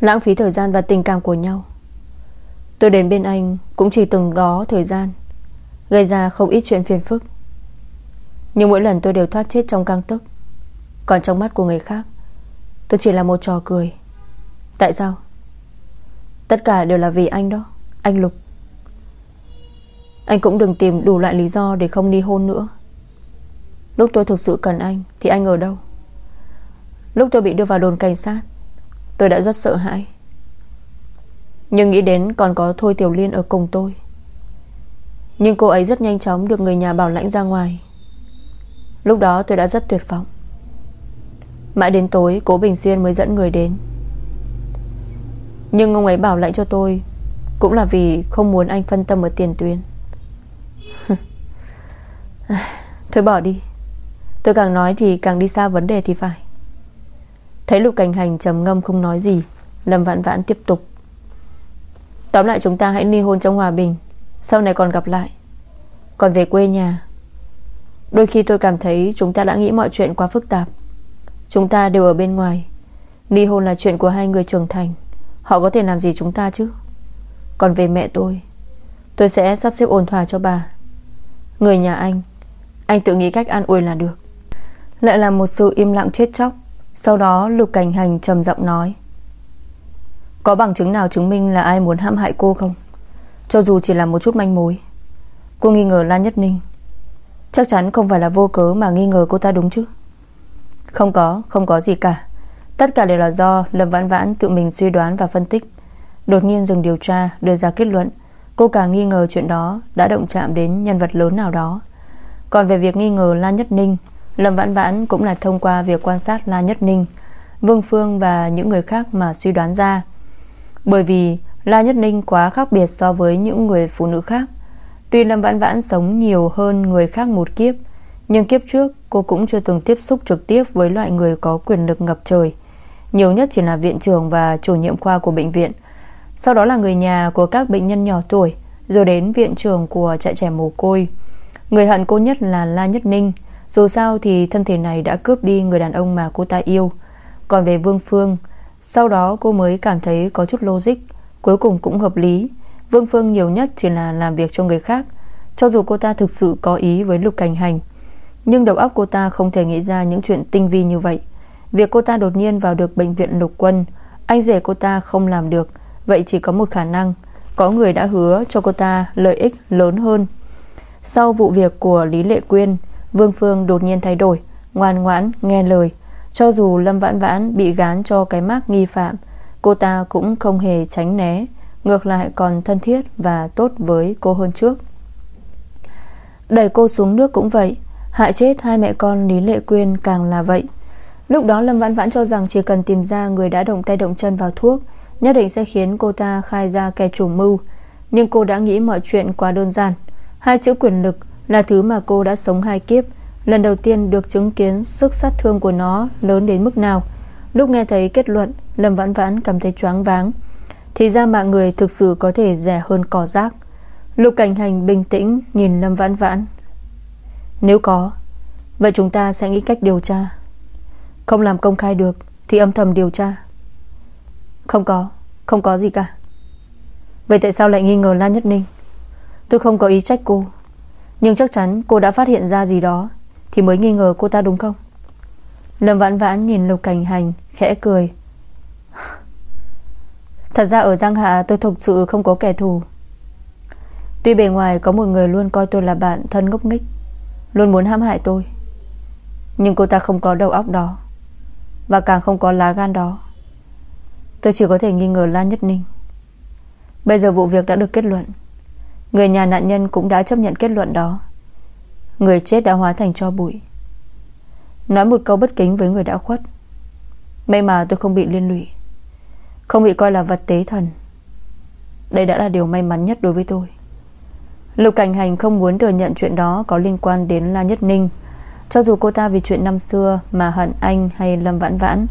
Lãng phí thời gian và tình cảm của nhau. Tôi đến bên anh Cũng chỉ từng đó thời gian, Gây ra không ít chuyện phiền phức. Nhưng mỗi lần tôi đều thoát chết trong căng tức. Còn trong mắt của người khác, Tôi chỉ là một trò cười. Tại sao? Tất cả đều là vì anh đó, Anh Lục. Anh cũng đừng tìm đủ loại lý do để không ly hôn nữa. Lúc tôi thực sự cần anh, Thì anh ở đâu? Lúc tôi bị đưa vào đồn cảnh sát, Tôi đã rất sợ hãi. Nhưng nghĩ đến còn có Thôi Tiểu Liên ở cùng tôi. Nhưng cô ấy rất nhanh chóng Được người nhà bảo lãnh ra ngoài. Lúc đó tôi đã rất tuyệt vọng. Mãi đến tối, Cố Bình Xuyên mới dẫn người đến. Nhưng ông ấy bảo lệnh cho tôi, Cũng là vì không muốn anh phân tâm ở tiền tuyến. Thôi bỏ đi. Tôi càng nói thì càng đi xa vấn đề thì phải. Thấy Lục Cảnh Hành trầm ngâm không nói gì, Lâm Vãn Vãn tiếp tục. Tóm lại chúng ta hãy ly hôn trong hòa bình, Sau này còn gặp lại. Còn về quê nhà Đôi khi tôi cảm thấy chúng ta đã nghĩ mọi chuyện quá phức tạp. Chúng ta đều ở bên ngoài. Ly hôn là chuyện của hai người trưởng thành. Họ có thể làm gì chúng ta chứ? Còn về mẹ tôi Tôi sẽ sắp xếp ổn thỏa cho bà. Người nhà anh Anh tự nghĩ cách an ủi là được. Lại là một sự im lặng chết chóc. Sau đó, Lục Cảnh Hành trầm giọng nói, Có bằng chứng nào chứng minh là ai muốn hãm hại cô không? Cho dù chỉ là một chút manh mối. Cô nghi ngờ La Nhất Ninh Chắc chắn không phải là vô cớ mà nghi ngờ cô ta đúng chứ? Không có, không có gì cả. Tất cả đều là do Lâm Vãn Vãn tự mình suy đoán và phân tích. Đột nhiên dừng điều tra Đưa ra kết luận. Cô càng nghi ngờ chuyện đó Đã động chạm đến nhân vật lớn nào đó. Còn về việc nghi ngờ La Nhất Ninh Lâm Vãn Vãn cũng là thông qua việc quan sát La Nhất Ninh Vương Phương và những người khác mà suy đoán ra. Bởi vì La Nhất Ninh quá khác biệt so với những người phụ nữ khác. Tuy Lâm Vãn Vãn sống nhiều hơn người khác một kiếp, Nhưng kiếp trước cô cũng chưa từng tiếp xúc trực tiếp với loại người có quyền lực ngập trời, Nhiều nhất chỉ là viện trưởng và chủ nhiệm khoa của bệnh viện. Sau đó là người nhà của các bệnh nhân nhỏ tuổi, Rồi đến viện trưởng của trại trẻ mồ côi. Người hận cô nhất là La Nhất Ninh, Dù sao thì thân thể này đã cướp đi người đàn ông mà cô ta yêu. Còn về Vương Phương, Sau đó cô mới cảm thấy có chút logic, Cuối cùng cũng hợp lý. Vương Phương nhiều nhất chỉ là làm việc cho người khác Cho dù cô ta thực sự có ý với Lục Cảnh Hành. Nhưng đầu óc cô ta không thể nghĩ ra những chuyện tinh vi như vậy. Việc cô ta đột nhiên vào được bệnh viện lục quân Anh rể cô ta không làm được. Vậy chỉ có một khả năng Có người đã hứa cho cô ta lợi ích lớn hơn. Sau vụ việc của Lý Lệ Quyên Vương Phương đột nhiên thay đổi Ngoan ngoãn, nghe lời. Cho dù Lâm Vãn Vãn bị gán cho cái mác nghi phạm Cô ta cũng không hề tránh né. Ngược lại còn thân thiết và tốt với cô hơn trước. Đẩy cô xuống nước cũng vậy, Hại chết hai mẹ con Lý Lệ Quyên càng là vậy. Lúc đó Lâm Vãn Vãn cho rằng Chỉ cần tìm ra người đã động tay động chân vào thuốc, Nhất định sẽ khiến cô ta khai ra kẻ chủ mưu. Nhưng cô đã nghĩ mọi chuyện quá đơn giản. Hai chữ quyền lực Là thứ mà cô đã sống hai kiếp. Lần đầu tiên được chứng kiến Sức sát thương của nó lớn đến mức nào. Lúc nghe thấy kết luận, Lâm Vãn Vãn cảm thấy choáng váng thì ra mạng người thực sự có thể rẻ hơn cỏ rác. Lục cảnh hành bình tĩnh Nhìn Lâm Vãn Vãn. Nếu có Vậy chúng ta sẽ nghĩ cách điều tra. Không làm công khai được Thì âm thầm điều tra. Không có, không có gì cả. Vậy tại sao lại nghi ngờ La Nhất Ninh? Tôi không có ý trách cô. Nhưng chắc chắn cô đã phát hiện ra gì đó Thì mới nghi ngờ cô ta đúng không? Lâm Vãn Vãn nhìn Lục Cảnh Hành Khẽ cười. Thật ra ở Giang Hạ, tôi thực sự không có kẻ thù. Tuy bề ngoài có một người luôn coi tôi là bạn thân ngốc nghếch, Luôn muốn hãm hại tôi, Nhưng cô ta không có đầu óc đó Và càng không có lá gan đó. Tôi chỉ có thể nghi ngờ La Nhất Ninh. Bây giờ vụ việc đã được kết luận. Người nhà nạn nhân cũng đã chấp nhận kết luận đó. Người chết đã hóa thành cho bụi. Nói một câu bất kính với người đã khuất. May mà tôi không bị liên lụy không bị coi là vật tế thần. Đây đã là điều may mắn nhất đối với tôi. Lục Cảnh Hành không muốn thừa nhận chuyện đó Có liên quan đến La Nhất Ninh. Cho dù cô ta vì chuyện năm xưa Mà hận anh hay Lâm Vãn Vãn,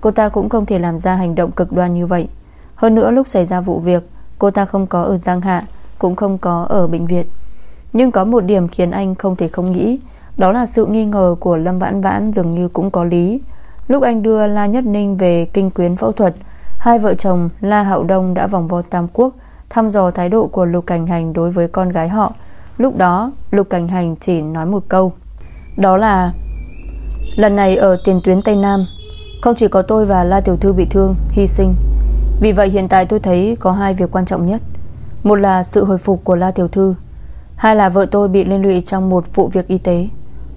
Cô ta cũng không thể làm ra hành động cực đoan như vậy. Hơn nữa lúc xảy ra vụ việc, Cô ta không có ở Giang Hạ, Cũng không có ở bệnh viện. Nhưng có một điểm khiến anh không thể không nghĩ, Đó là sự nghi ngờ của Lâm Vãn Vãn Dường như cũng có lý. Lúc anh đưa La Nhất Ninh về kinh quyến phẫu thuật Hai vợ chồng La Hậu Đông đã vòng vo Tam Quốc, Thăm dò thái độ của Lục Cảnh Hành đối với con gái họ. Lúc đó, Lục Cảnh Hành chỉ nói một câu. Đó là, Lần này ở tiền tuyến Tây Nam, Không chỉ có tôi và La Tiểu Thư bị thương, Hy sinh. Vì vậy hiện tại tôi thấy có hai việc quan trọng nhất. Một là sự hồi phục của La Tiểu Thư, Hai là vợ tôi bị liên lụy trong một vụ việc y tế.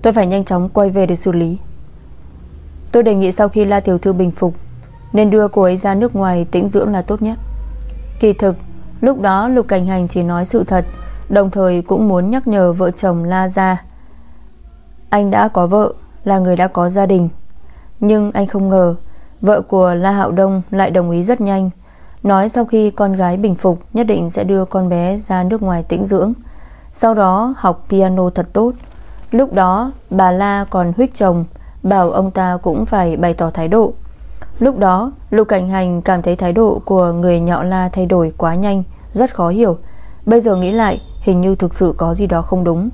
Tôi phải nhanh chóng quay về để xử lý. Tôi đề nghị sau khi La Tiểu Thư bình phục nên đưa cô ấy ra nước ngoài tĩnh dưỡng là tốt nhất. Kỳ thực, Lúc đó Lục Cảnh Hành chỉ nói sự thật, Đồng thời cũng muốn nhắc nhở vợ chồng La Gia. Anh đã có vợ, Là người đã có gia đình. Nhưng anh không ngờ, Vợ của La Hạo Đông lại đồng ý rất nhanh, Nói sau khi con gái bình phục, Nhất định sẽ đưa con bé ra nước ngoài tĩnh dưỡng. Sau đó học piano thật tốt. Lúc đó, bà La còn huyết chồng, Bảo ông ta cũng phải bày tỏ thái độ. Lúc đó, Lục Cảnh Hành cảm thấy thái độ của người nhọ la thay đổi quá nhanh, Rất khó hiểu. Bây giờ nghĩ lại, hình như thực sự có gì đó không đúng.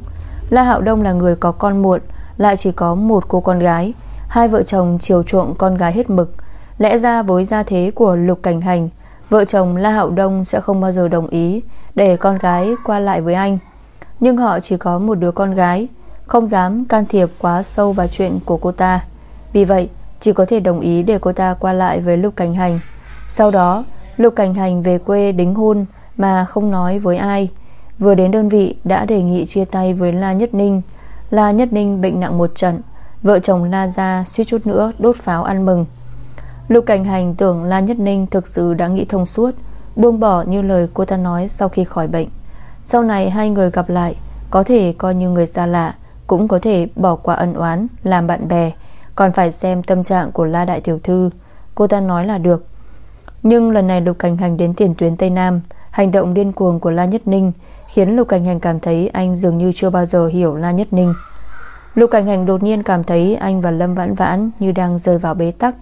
La Hạo Đông là người có con muộn, Lại chỉ có một cô con gái. Hai vợ chồng chiều chuộng con gái hết mực. Lẽ ra với gia thế của Lục Cảnh Hành, Vợ chồng La Hạo Đông sẽ không bao giờ đồng ý Để con gái qua lại với anh. Nhưng họ chỉ có một đứa con gái, Không dám can thiệp quá sâu vào chuyện của cô ta. Vì vậy chỉ có thể đồng ý để cô ta qua lại với Lục Cảnh Hành. Sau đó, Lục Cảnh Hành về quê đính hôn Mà không nói với ai. Vừa đến đơn vị, đã đề nghị chia tay với La Nhất Ninh. La Nhất Ninh bệnh nặng một trận, Vợ chồng La Gia suýt chút nữa đốt pháo ăn mừng. Lục Cảnh Hành tưởng La Nhất Ninh thực sự đã nghĩ thông suốt, Buông bỏ như lời cô ta nói sau khi khỏi bệnh. Sau này hai người gặp lại, Có thể coi như người xa lạ, Cũng có thể bỏ qua ân oán, Làm bạn bè. Còn phải xem tâm trạng của La Đại Tiểu Thư. Cô ta nói là được. Nhưng lần này Lục Cảnh Hành đến tiền tuyến Tây Nam, Hành động điên cuồng của La Nhất Ninh Khiến Lục Cảnh Hành cảm thấy anh dường như chưa bao giờ hiểu La Nhất Ninh. Lục Cảnh Hành đột nhiên cảm thấy anh và Lâm Vãn Vãn như đang rơi vào bế tắc.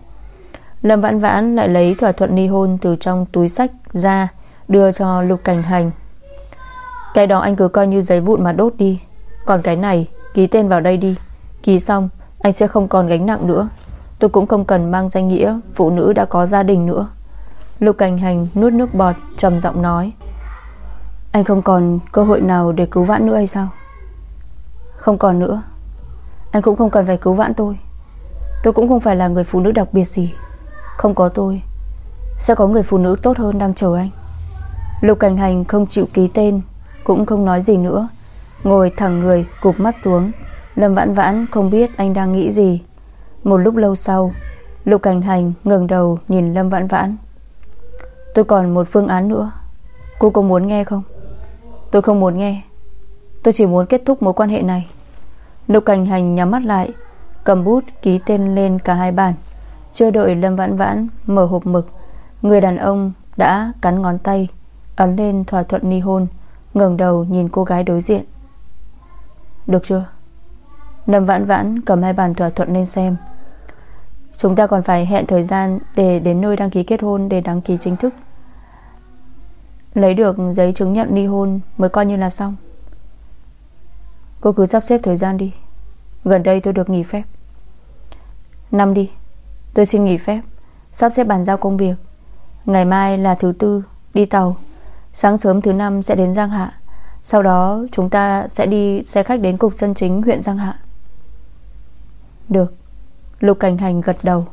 Lâm Vãn Vãn lại lấy thỏa thuận ly hôn từ trong túi sách ra, Đưa cho Lục Cảnh Hành. Cái đó anh cứ coi như giấy vụn mà đốt đi. Còn cái này, ký tên vào đây đi. Ký xong anh sẽ không còn gánh nặng nữa. Tôi cũng không cần mang danh nghĩa Phụ nữ đã có gia đình nữa. Lục Cảnh Hành nuốt nước bọt, trầm giọng nói. Anh không còn cơ hội nào để cứu vãn nữa hay sao? Không còn nữa. Anh cũng không cần phải cứu vãn tôi. Tôi cũng không phải là người phụ nữ đặc biệt gì. Không có tôi, Sẽ có người phụ nữ tốt hơn đang chờ anh. Lục Cảnh Hành không chịu ký tên, Cũng không nói gì nữa, Ngồi thẳng người, cụp mắt xuống. Lâm Vãn Vãn không biết anh đang nghĩ gì. Một lúc lâu sau, Lục Cảnh Hành ngẩng đầu nhìn Lâm Vãn Vãn. Tôi còn một phương án nữa. Cô có muốn nghe không? Tôi không muốn nghe. Tôi chỉ muốn kết thúc mối quan hệ này. Lục Cảnh Hành nhắm mắt lại, Cầm bút ký tên lên cả hai bản chưa đợi Lâm Vãn Vãn mở hộp mực. Người đàn ông đã cắn ngón tay, Ấn lên thỏa thuận ly hôn, ngẩng đầu nhìn cô gái đối diện. Được chưa? Lâm Vãn Vãn cầm hai bàn thỏa thuận lên xem. Chúng ta còn phải hẹn thời gian Để đến nơi đăng ký kết hôn Để đăng ký chính thức. Lấy được giấy chứng nhận ly hôn Mới coi như là xong. Cô cứ sắp xếp thời gian đi. Gần đây tôi được nghỉ phép. Năm đi. Tôi xin nghỉ phép. Sắp xếp bàn giao công việc. Ngày mai là thứ tư, Đi tàu. Sáng sớm thứ năm sẽ đến Giang Hạ. Sau đó chúng ta sẽ đi xe khách đến cục dân chính huyện Giang Hạ. Được. Lục Cảnh Hành gật đầu.